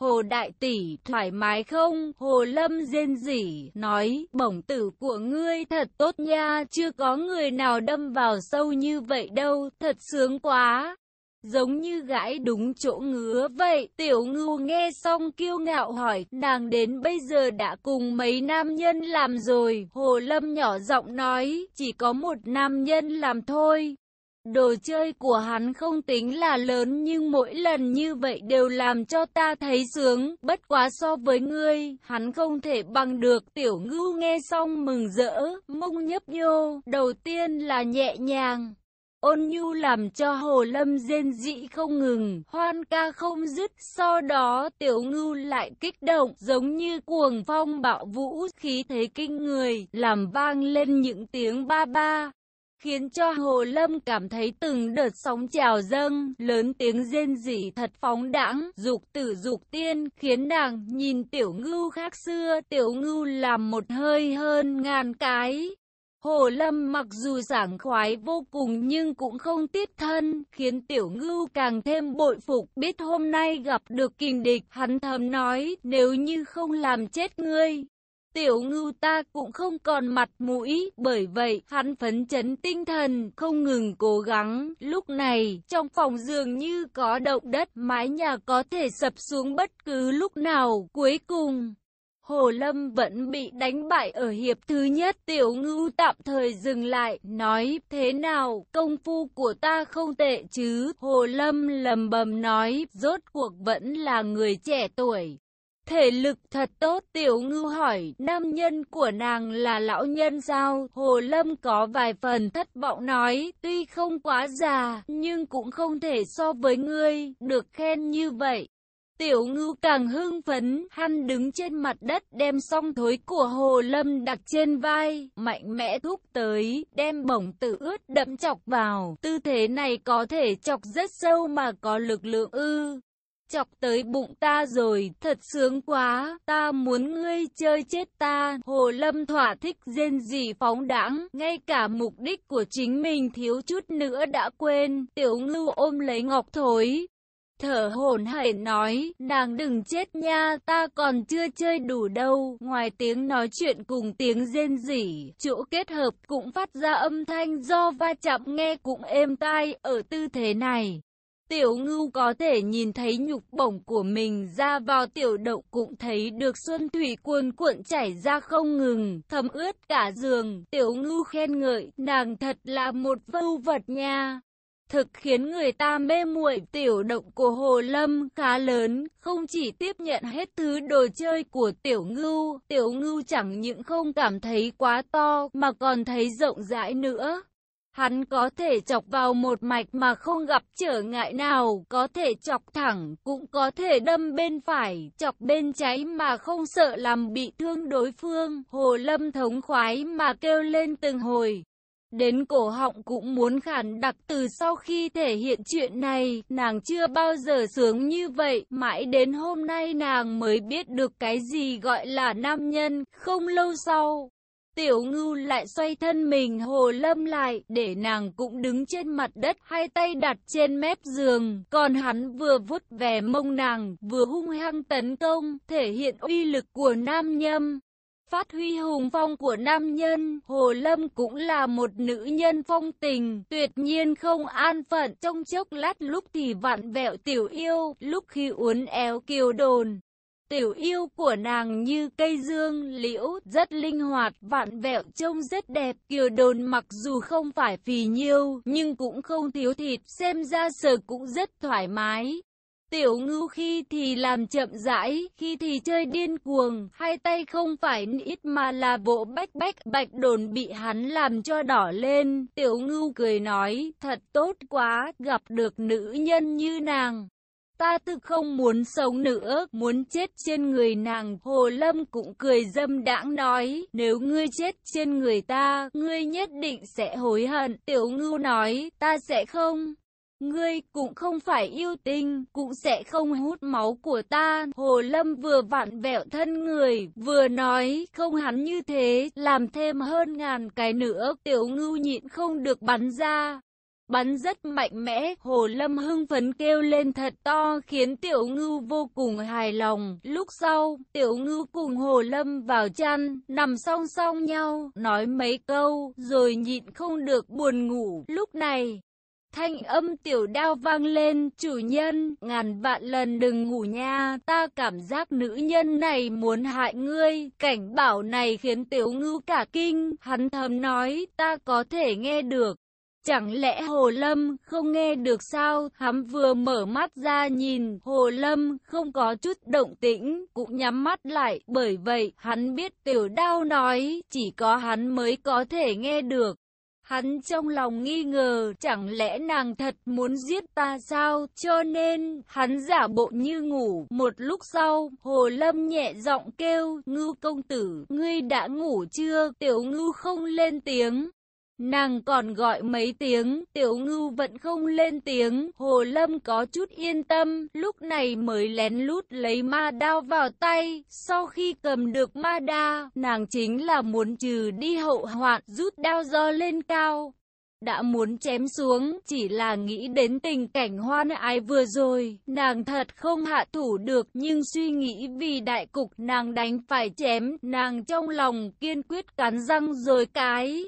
Hồ đại tỷ, thoải mái không? Hồ lâm rên rỉ, nói, bổng tử của ngươi thật tốt nha, chưa có người nào đâm vào sâu như vậy đâu, thật sướng quá. Giống như gãi đúng chỗ ngứa vậy, tiểu ngưu nghe xong kiêu ngạo hỏi, nàng đến bây giờ đã cùng mấy nam nhân làm rồi, hồ lâm nhỏ giọng nói, chỉ có một nam nhân làm thôi. Đồ chơi của hắn không tính là lớn nhưng mỗi lần như vậy đều làm cho ta thấy sướng, bất quá so với ngươi, hắn không thể bằng được. Tiểu ngưu nghe xong mừng rỡ, mông nhấp nhô, đầu tiên là nhẹ nhàng. Ôn nhu làm cho hồ lâm rên dị không ngừng, hoan ca không dứt, sau đó tiểu ngưu lại kích động, giống như cuồng phong bạo vũ, khí thế kinh người, làm vang lên những tiếng ba ba khiến cho Hồ Lâm cảm thấy từng đợt sóng trào dâng, lớn tiếng rên rỉ thật phóng đãng, dục tử dục tiên, khiến nàng nhìn tiểu ngưu khác xưa, tiểu ngưu làm một hơi hơn ngàn cái. Hồ Lâm mặc dù sảng khoái vô cùng nhưng cũng không tiết thân, khiến tiểu ngưu càng thêm bội phục, biết hôm nay gặp được kình địch, hắn thầm nói, nếu như không làm chết ngươi, Tiểu ngưu ta cũng không còn mặt mũi, bởi vậy hắn phấn chấn tinh thần, không ngừng cố gắng. Lúc này, trong phòng dường như có động đất, mái nhà có thể sập xuống bất cứ lúc nào. Cuối cùng, Hồ Lâm vẫn bị đánh bại ở hiệp thứ nhất. Tiểu ngưu tạm thời dừng lại, nói thế nào, công phu của ta không tệ chứ. Hồ Lâm lầm bầm nói, rốt cuộc vẫn là người trẻ tuổi. Thể lực thật tốt, tiểu ngư hỏi, nam nhân của nàng là lão nhân sao? Hồ Lâm có vài phần thất vọng nói, tuy không quá già, nhưng cũng không thể so với ngươi, được khen như vậy. Tiểu ngư càng hưng phấn, hắn đứng trên mặt đất đem song thối của Hồ Lâm đặt trên vai, mạnh mẽ thúc tới, đem bổng tử ướt đậm chọc vào. Tư thế này có thể chọc rất sâu mà có lực lượng ư chọc tới bụng ta rồi, thật sướng quá, ta muốn ngươi chơi chết ta. Hồ Lâm thỏa thích rên rỉ phóng đãng, ngay cả mục đích của chính mình thiếu chút nữa đã quên. Tiểu ngưu ôm lấy ngọc thối, thở hổn hển nói, nàng đừng chết nha, ta còn chưa chơi đủ đâu. Ngoài tiếng nói chuyện cùng tiếng rên rỉ, chỗ kết hợp cũng phát ra âm thanh do va chạm nghe cũng êm tai ở tư thế này. Tiểu ngưu có thể nhìn thấy nhục bổng của mình ra vào tiểu đậu cũng thấy được xuân thủy cuồn cuộn chảy ra không ngừng, thấm ướt cả giường. Tiểu ngưu khen ngợi, nàng thật là một vưu vật nha. Thực khiến người ta mê muội tiểu động của Hồ Lâm khá lớn, không chỉ tiếp nhận hết thứ đồ chơi của tiểu ngưu, tiểu ngưu chẳng những không cảm thấy quá to mà còn thấy rộng rãi nữa. Hắn có thể chọc vào một mạch mà không gặp trở ngại nào, có thể chọc thẳng, cũng có thể đâm bên phải, chọc bên trái mà không sợ làm bị thương đối phương. Hồ Lâm thống khoái mà kêu lên từng hồi. Đến cổ họng cũng muốn khản đặc từ sau khi thể hiện chuyện này, nàng chưa bao giờ sướng như vậy, mãi đến hôm nay nàng mới biết được cái gì gọi là nam nhân, không lâu sau. Tiểu ngưu lại xoay thân mình hồ lâm lại, để nàng cũng đứng trên mặt đất, hai tay đặt trên mép giường, còn hắn vừa vút về mông nàng, vừa hung hăng tấn công, thể hiện uy lực của nam nhâm. Phát huy hùng phong của nam nhân, Hồ Lâm cũng là một nữ nhân phong tình, tuyệt nhiên không an phận, trong chốc lát lúc thì vặn vẹo tiểu yêu, lúc khi uốn éo kiều đồn. Tiểu yêu của nàng như cây dương, liễu, rất linh hoạt, vạn vẹo trông rất đẹp. Kiều đồn mặc dù không phải phì nhiêu, nhưng cũng không thiếu thịt, xem ra sờ cũng rất thoải mái. Tiểu ngưu khi thì làm chậm rãi, khi thì chơi điên cuồng, hai tay không phải ít mà là bộ bách bách, bạch đồn bị hắn làm cho đỏ lên. Tiểu ngưu cười nói, thật tốt quá, gặp được nữ nhân như nàng. Ta thực không muốn sống nữa, muốn chết trên người nàng. Hồ Lâm cũng cười dâm đãng nói, nếu ngươi chết trên người ta, ngươi nhất định sẽ hối hận. Tiểu ngưu nói, ta sẽ không. Ngươi cũng không phải yêu tinh, cũng sẽ không hút máu của ta. Hồ Lâm vừa vặn vẹo thân người, vừa nói, không hắn như thế, làm thêm hơn ngàn cái nữa. Tiểu ngưu nhịn không được bắn ra bắn rất mạnh mẽ, Hồ Lâm hưng phấn kêu lên thật to khiến Tiểu Ngưu vô cùng hài lòng. Lúc sau, Tiểu Ngưu cùng Hồ Lâm vào chăn, nằm song song nhau, nói mấy câu, rồi nhịn không được buồn ngủ. Lúc này, Thanh âm tiểu đao vang lên, chủ nhân, ngàn vạn lần đừng ngủ nha, ta cảm giác nữ nhân này muốn hại ngươi, cảnh bảo này khiến tiểu ngưu cả kinh, hắn thầm nói, ta có thể nghe được. Chẳng lẽ Hồ Lâm không nghe được sao? Hắn vừa mở mắt ra nhìn, Hồ Lâm không có chút động tĩnh, cũng nhắm mắt lại. Bởi vậy, hắn biết tiểu đao nói, chỉ có hắn mới có thể nghe được. Hắn trong lòng nghi ngờ, chẳng lẽ nàng thật muốn giết ta sao? Cho nên, hắn giả bộ như ngủ. Một lúc sau, Hồ Lâm nhẹ giọng kêu, ngưu công tử, ngươi đã ngủ chưa? Tiểu ngưu không lên tiếng. Nàng còn gọi mấy tiếng, tiểu ngưu vẫn không lên tiếng, hồ lâm có chút yên tâm, lúc này mới lén lút lấy ma đao vào tay, sau khi cầm được ma đa, nàng chính là muốn trừ đi hậu hoạn, rút đao do lên cao. Đã muốn chém xuống, chỉ là nghĩ đến tình cảnh hoan ái vừa rồi, nàng thật không hạ thủ được, nhưng suy nghĩ vì đại cục nàng đánh phải chém, nàng trong lòng kiên quyết cắn răng rồi cái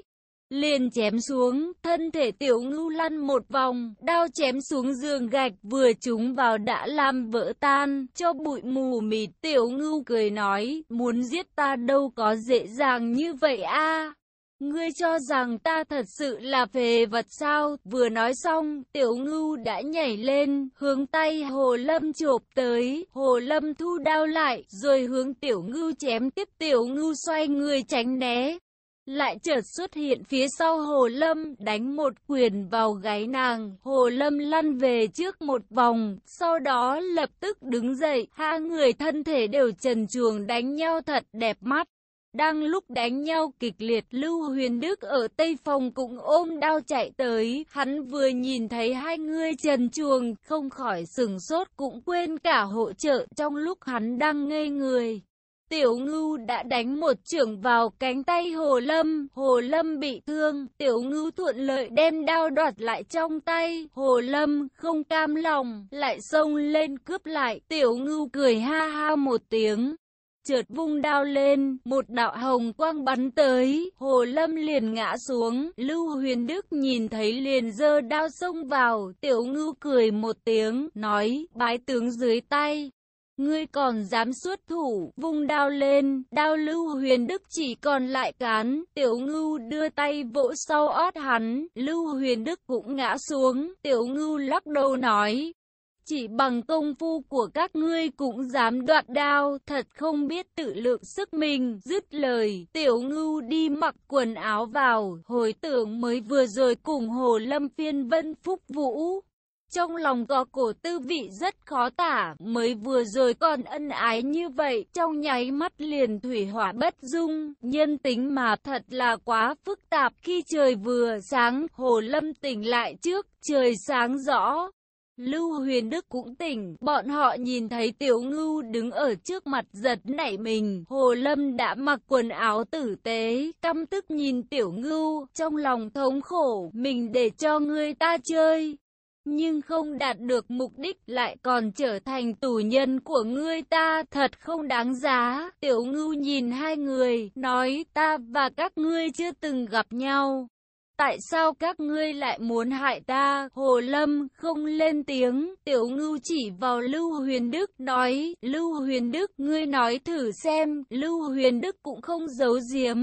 liền chém xuống, thân thể tiểu ngưu lăn một vòng, đao chém xuống giường gạch vừa trúng vào đã làm vỡ tan, cho bụi mù mịt. Tiểu ngưu cười nói, muốn giết ta đâu có dễ dàng như vậy a. Ngươi cho rằng ta thật sự là phề vật sao? Vừa nói xong, tiểu ngưu đã nhảy lên, hướng tay hồ lâm chộp tới, hồ lâm thu đao lại, rồi hướng tiểu ngưu chém tiếp tiểu ngưu xoay người tránh né lại chợt xuất hiện phía sau Hồ Lâm, đánh một quyền vào gáy nàng. Hồ Lâm lăn về trước một vòng, sau đó lập tức đứng dậy, hai người thân thể đều trần truồng đánh nhau thật đẹp mắt. Đang lúc đánh nhau kịch liệt Lưu Huyền Đức ở Tây Phòng cũng ôm đao chạy tới, hắn vừa nhìn thấy hai người trần chuồng, không khỏi sừng sốt cũng quên cả hỗ trợ trong lúc hắn đang ngây người. Tiểu ngưu đã đánh một trưởng vào cánh tay Hồ Lâm, Hồ Lâm bị thương, tiểu ngưu thuận lợi đem đao đoạt lại trong tay, Hồ Lâm không cam lòng, lại xông lên cướp lại, tiểu ngưu cười ha ha một tiếng. Chợt vung đao lên, một đạo hồng quang bắn tới, Hồ Lâm liền ngã xuống, Lưu Huyền Đức nhìn thấy liền giơ đao xông vào, tiểu ngưu cười một tiếng, nói, bái tướng dưới tay, Ngươi còn dám xuất thủ, vung đao lên, đao lưu huyền đức chỉ còn lại cán, tiểu ngưu đưa tay vỗ sau ót hắn, lưu huyền đức cũng ngã xuống, tiểu ngưu lắc đầu nói. Chỉ bằng công phu của các ngươi cũng dám đoạt đao, thật không biết tự lượng sức mình, dứt lời, tiểu ngưu đi mặc quần áo vào, hồi tưởng mới vừa rồi cùng hồ lâm phiên vân phúc vũ trong lòng có cổ tư vị rất khó tả, mới vừa rồi còn ân ái như vậy, trong nháy mắt liền thủy hỏa bất dung, nhân tính mà thật là quá phức tạp khi trời vừa sáng, Hồ Lâm tỉnh lại trước, trời sáng rõ. Lưu Huyền Đức cũng tỉnh, bọn họ nhìn thấy Tiểu Ngưu đứng ở trước mặt giật nảy mình. Hồ Lâm đã mặc quần áo tử tế, căm tức nhìn Tiểu Ngưu, trong lòng thống khổ, mình để cho người ta chơi. Nhưng không đạt được mục đích lại còn trở thành tù nhân của ngươi ta, thật không đáng giá. Tiểu Ngưu nhìn hai người, nói ta và các ngươi chưa từng gặp nhau. Tại sao các ngươi lại muốn hại ta? Hồ Lâm không lên tiếng, tiểu ngưu chỉ vào Lưu Huyền Đức nói, Lưu Huyền Đức, ngươi nói thử xem, Lưu Huyền Đức cũng không giấu giếm.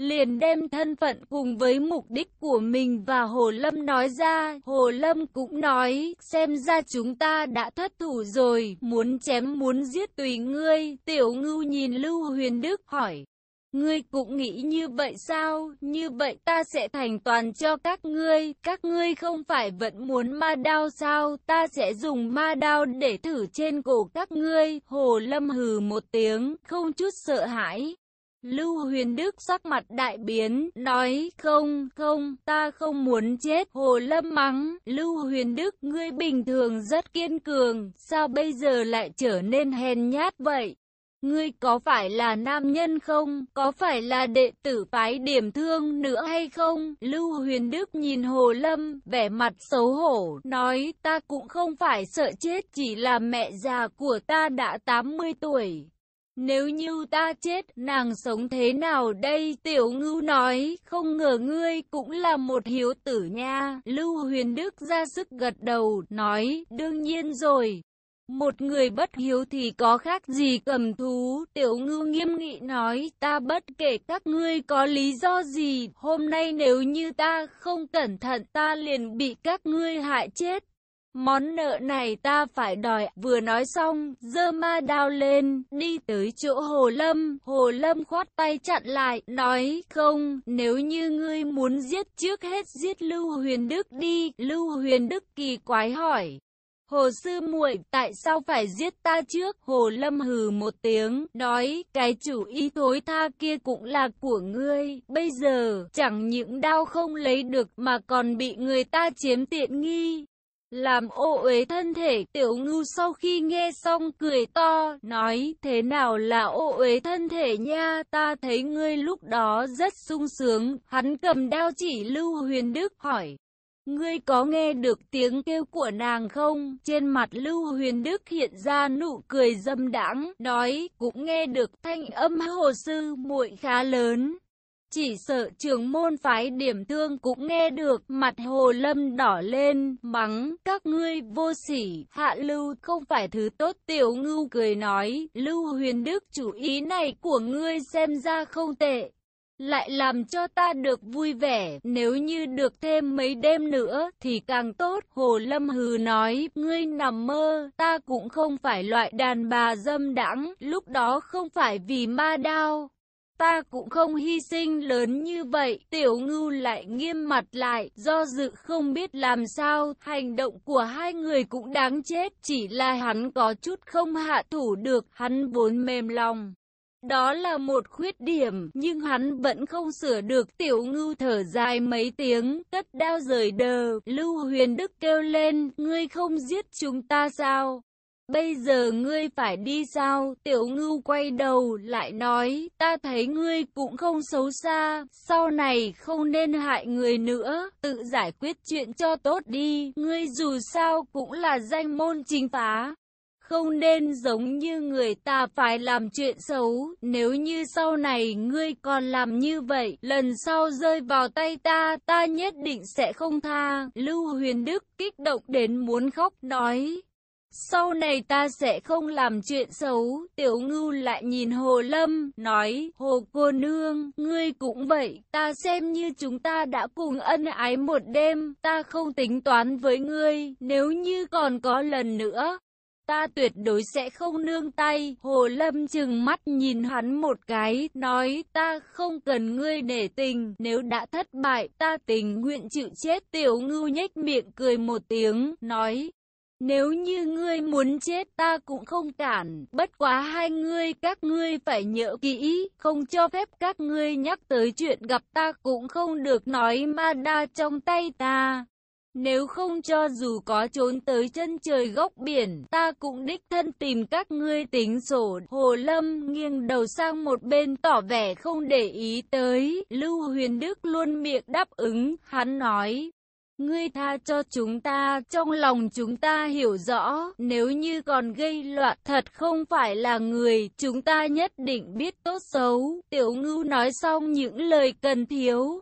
Liền đem thân phận cùng với mục đích của mình và Hồ Lâm nói ra, Hồ Lâm cũng nói, xem ra chúng ta đã thất thủ rồi, muốn chém muốn giết tùy ngươi, tiểu ngưu nhìn Lưu Huyền Đức hỏi, Ngươi cũng nghĩ như vậy sao? Như vậy ta sẽ thành toàn cho các ngươi. Các ngươi không phải vẫn muốn ma đao sao? Ta sẽ dùng ma đao để thử trên cổ các ngươi. Hồ Lâm hừ một tiếng, không chút sợ hãi. Lưu Huyền Đức sắc mặt đại biến, nói không, không, ta không muốn chết. Hồ Lâm mắng, Lưu Huyền Đức, ngươi bình thường rất kiên cường, sao bây giờ lại trở nên hèn nhát vậy? Ngươi có phải là nam nhân không? Có phải là đệ tử phái điểm thương nữa hay không? Lưu Huyền Đức nhìn Hồ Lâm, vẻ mặt xấu hổ, nói ta cũng không phải sợ chết, chỉ là mẹ già của ta đã 80 tuổi. Nếu như ta chết, nàng sống thế nào đây? Tiểu ngưu nói, không ngờ ngươi cũng là một hiếu tử nha. Lưu Huyền Đức ra sức gật đầu, nói, đương nhiên rồi. Một người bất hiếu thì có khác gì cầm thú, tiểu ngư nghiêm nghị nói, ta bất kể các ngươi có lý do gì, hôm nay nếu như ta không cẩn thận ta liền bị các ngươi hại chết. Món nợ này ta phải đòi, vừa nói xong, dơ ma đao lên, đi tới chỗ Hồ Lâm, Hồ Lâm khoát tay chặn lại, nói, không, nếu như ngươi muốn giết trước hết giết Lưu Huyền Đức đi, Lưu Huyền Đức kỳ quái hỏi, Hồ sư muội, tại sao phải giết ta trước? Hồ Lâm hừ một tiếng, nói, cái chủ ý thối tha kia cũng là của ngươi. Bây giờ, chẳng những đau không lấy được mà còn bị người ta chiếm tiện nghi. Làm ô uế thân thể, tiểu ngưu sau khi nghe xong cười to, nói, thế nào là ô uế thân thể nha, ta thấy ngươi lúc đó rất sung sướng, hắn cầm đao chỉ Lưu Huyền Đức, hỏi, Ngươi có nghe được tiếng kêu của nàng không? Trên mặt Lưu Huyền Đức hiện ra nụ cười dâm đãng, nói cũng nghe được thanh âm hồ sư muội khá lớn. Chỉ sợ trường môn phái điểm thương cũng nghe được, mặt hồ lâm đỏ lên, mắng, các ngươi vô sỉ, hạ lưu không phải thứ tốt tiểu ngưu cười nói, lưu huyền đức chủ ý này của ngươi xem ra không tệ lại làm cho ta được vui vẻ, nếu như được thêm mấy đêm nữa thì càng tốt. Hồ Lâm Hừ nói, ngươi nằm mơ, ta cũng không phải loại đàn bà dâm đãng, lúc đó không phải vì ma đao. Ta cũng không hy sinh lớn như vậy, tiểu ngưu lại nghiêm mặt lại, do dự không biết làm sao, hành động của hai người cũng đáng chết, chỉ là hắn có chút không hạ thủ được, hắn vốn mềm lòng. Đó là một khuyết điểm, nhưng hắn vẫn không sửa được tiểu ngưu thở dài mấy tiếng, cất đao rời đờ, Lưu Huyền Đức kêu lên, ngươi không giết chúng ta sao? Bây giờ ngươi phải đi sao? Tiểu ngưu quay đầu lại nói, ta thấy ngươi cũng không xấu xa, sau này không nên hại người nữa, tự giải quyết chuyện cho tốt đi, ngươi dù sao cũng là danh môn chính phá. Không nên giống như người ta phải làm chuyện xấu, nếu như sau này ngươi còn làm như vậy, lần sau rơi vào tay ta, ta nhất định sẽ không tha. Lưu Huyền Đức kích động đến muốn khóc, nói. Sau này ta sẽ không làm chuyện xấu, tiểu ngưu lại nhìn Hồ Lâm, nói, Hồ cô nương, ngươi cũng vậy, ta xem như chúng ta đã cùng ân ái một đêm, ta không tính toán với ngươi, nếu như còn có lần nữa, ta tuyệt đối sẽ không nương tay. Hồ Lâm chừng mắt nhìn hắn một cái, nói ta không cần ngươi nể tình, nếu đã thất bại, ta tình nguyện chịu chết. Tiểu ngưu nhếch miệng cười một tiếng, nói, nếu như ngươi muốn chết ta cũng không cản, bất quá hai ngươi các ngươi phải nhớ kỹ, không cho phép các ngươi nhắc tới chuyện gặp ta cũng không được nói ma đa trong tay ta. Nếu không cho dù có trốn tới chân trời góc biển, ta cũng đích thân tìm các ngươi tính sổ. Hồ Lâm nghiêng đầu sang một bên tỏ vẻ không để ý tới. Lưu Huyền Đức luôn miệng đáp ứng, hắn nói. Ngươi tha cho chúng ta, trong lòng chúng ta hiểu rõ, nếu như còn gây loạn thật không phải là người, chúng ta nhất định biết tốt xấu. Tiểu ngưu nói xong những lời cần thiếu.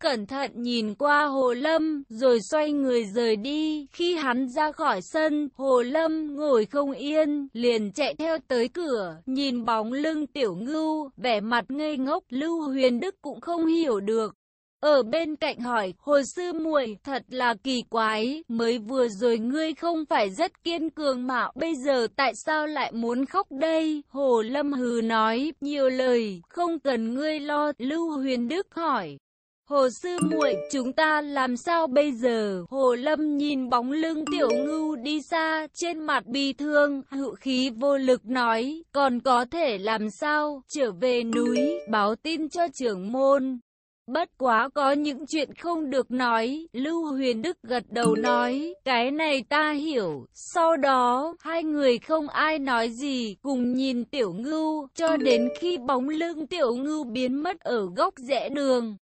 Cẩn thận nhìn qua Hồ Lâm, rồi xoay người rời đi. Khi hắn ra khỏi sân, Hồ Lâm ngồi không yên, liền chạy theo tới cửa, nhìn bóng lưng tiểu ngưu, vẻ mặt ngây ngốc, Lưu Huyền Đức cũng không hiểu được. Ở bên cạnh hỏi, hồi sư muội thật là kỳ quái, mới vừa rồi ngươi không phải rất kiên cường mà, bây giờ tại sao lại muốn khóc đây? Hồ Lâm Hừ nói, nhiều lời, không cần ngươi lo, Lưu Huyền Đức hỏi. Hồ sư muội, chúng ta làm sao bây giờ? Hồ Lâm nhìn bóng lưng tiểu ngưu đi xa, trên mặt bi thương, hữu khí vô lực nói, còn có thể làm sao? Trở về núi, báo tin cho trưởng môn. Bất quá có những chuyện không được nói, Lưu Huyền Đức gật đầu nói, cái này ta hiểu. Sau đó, hai người không ai nói gì, cùng nhìn tiểu ngưu, cho đến khi bóng lưng tiểu ngưu biến mất ở góc rẽ đường.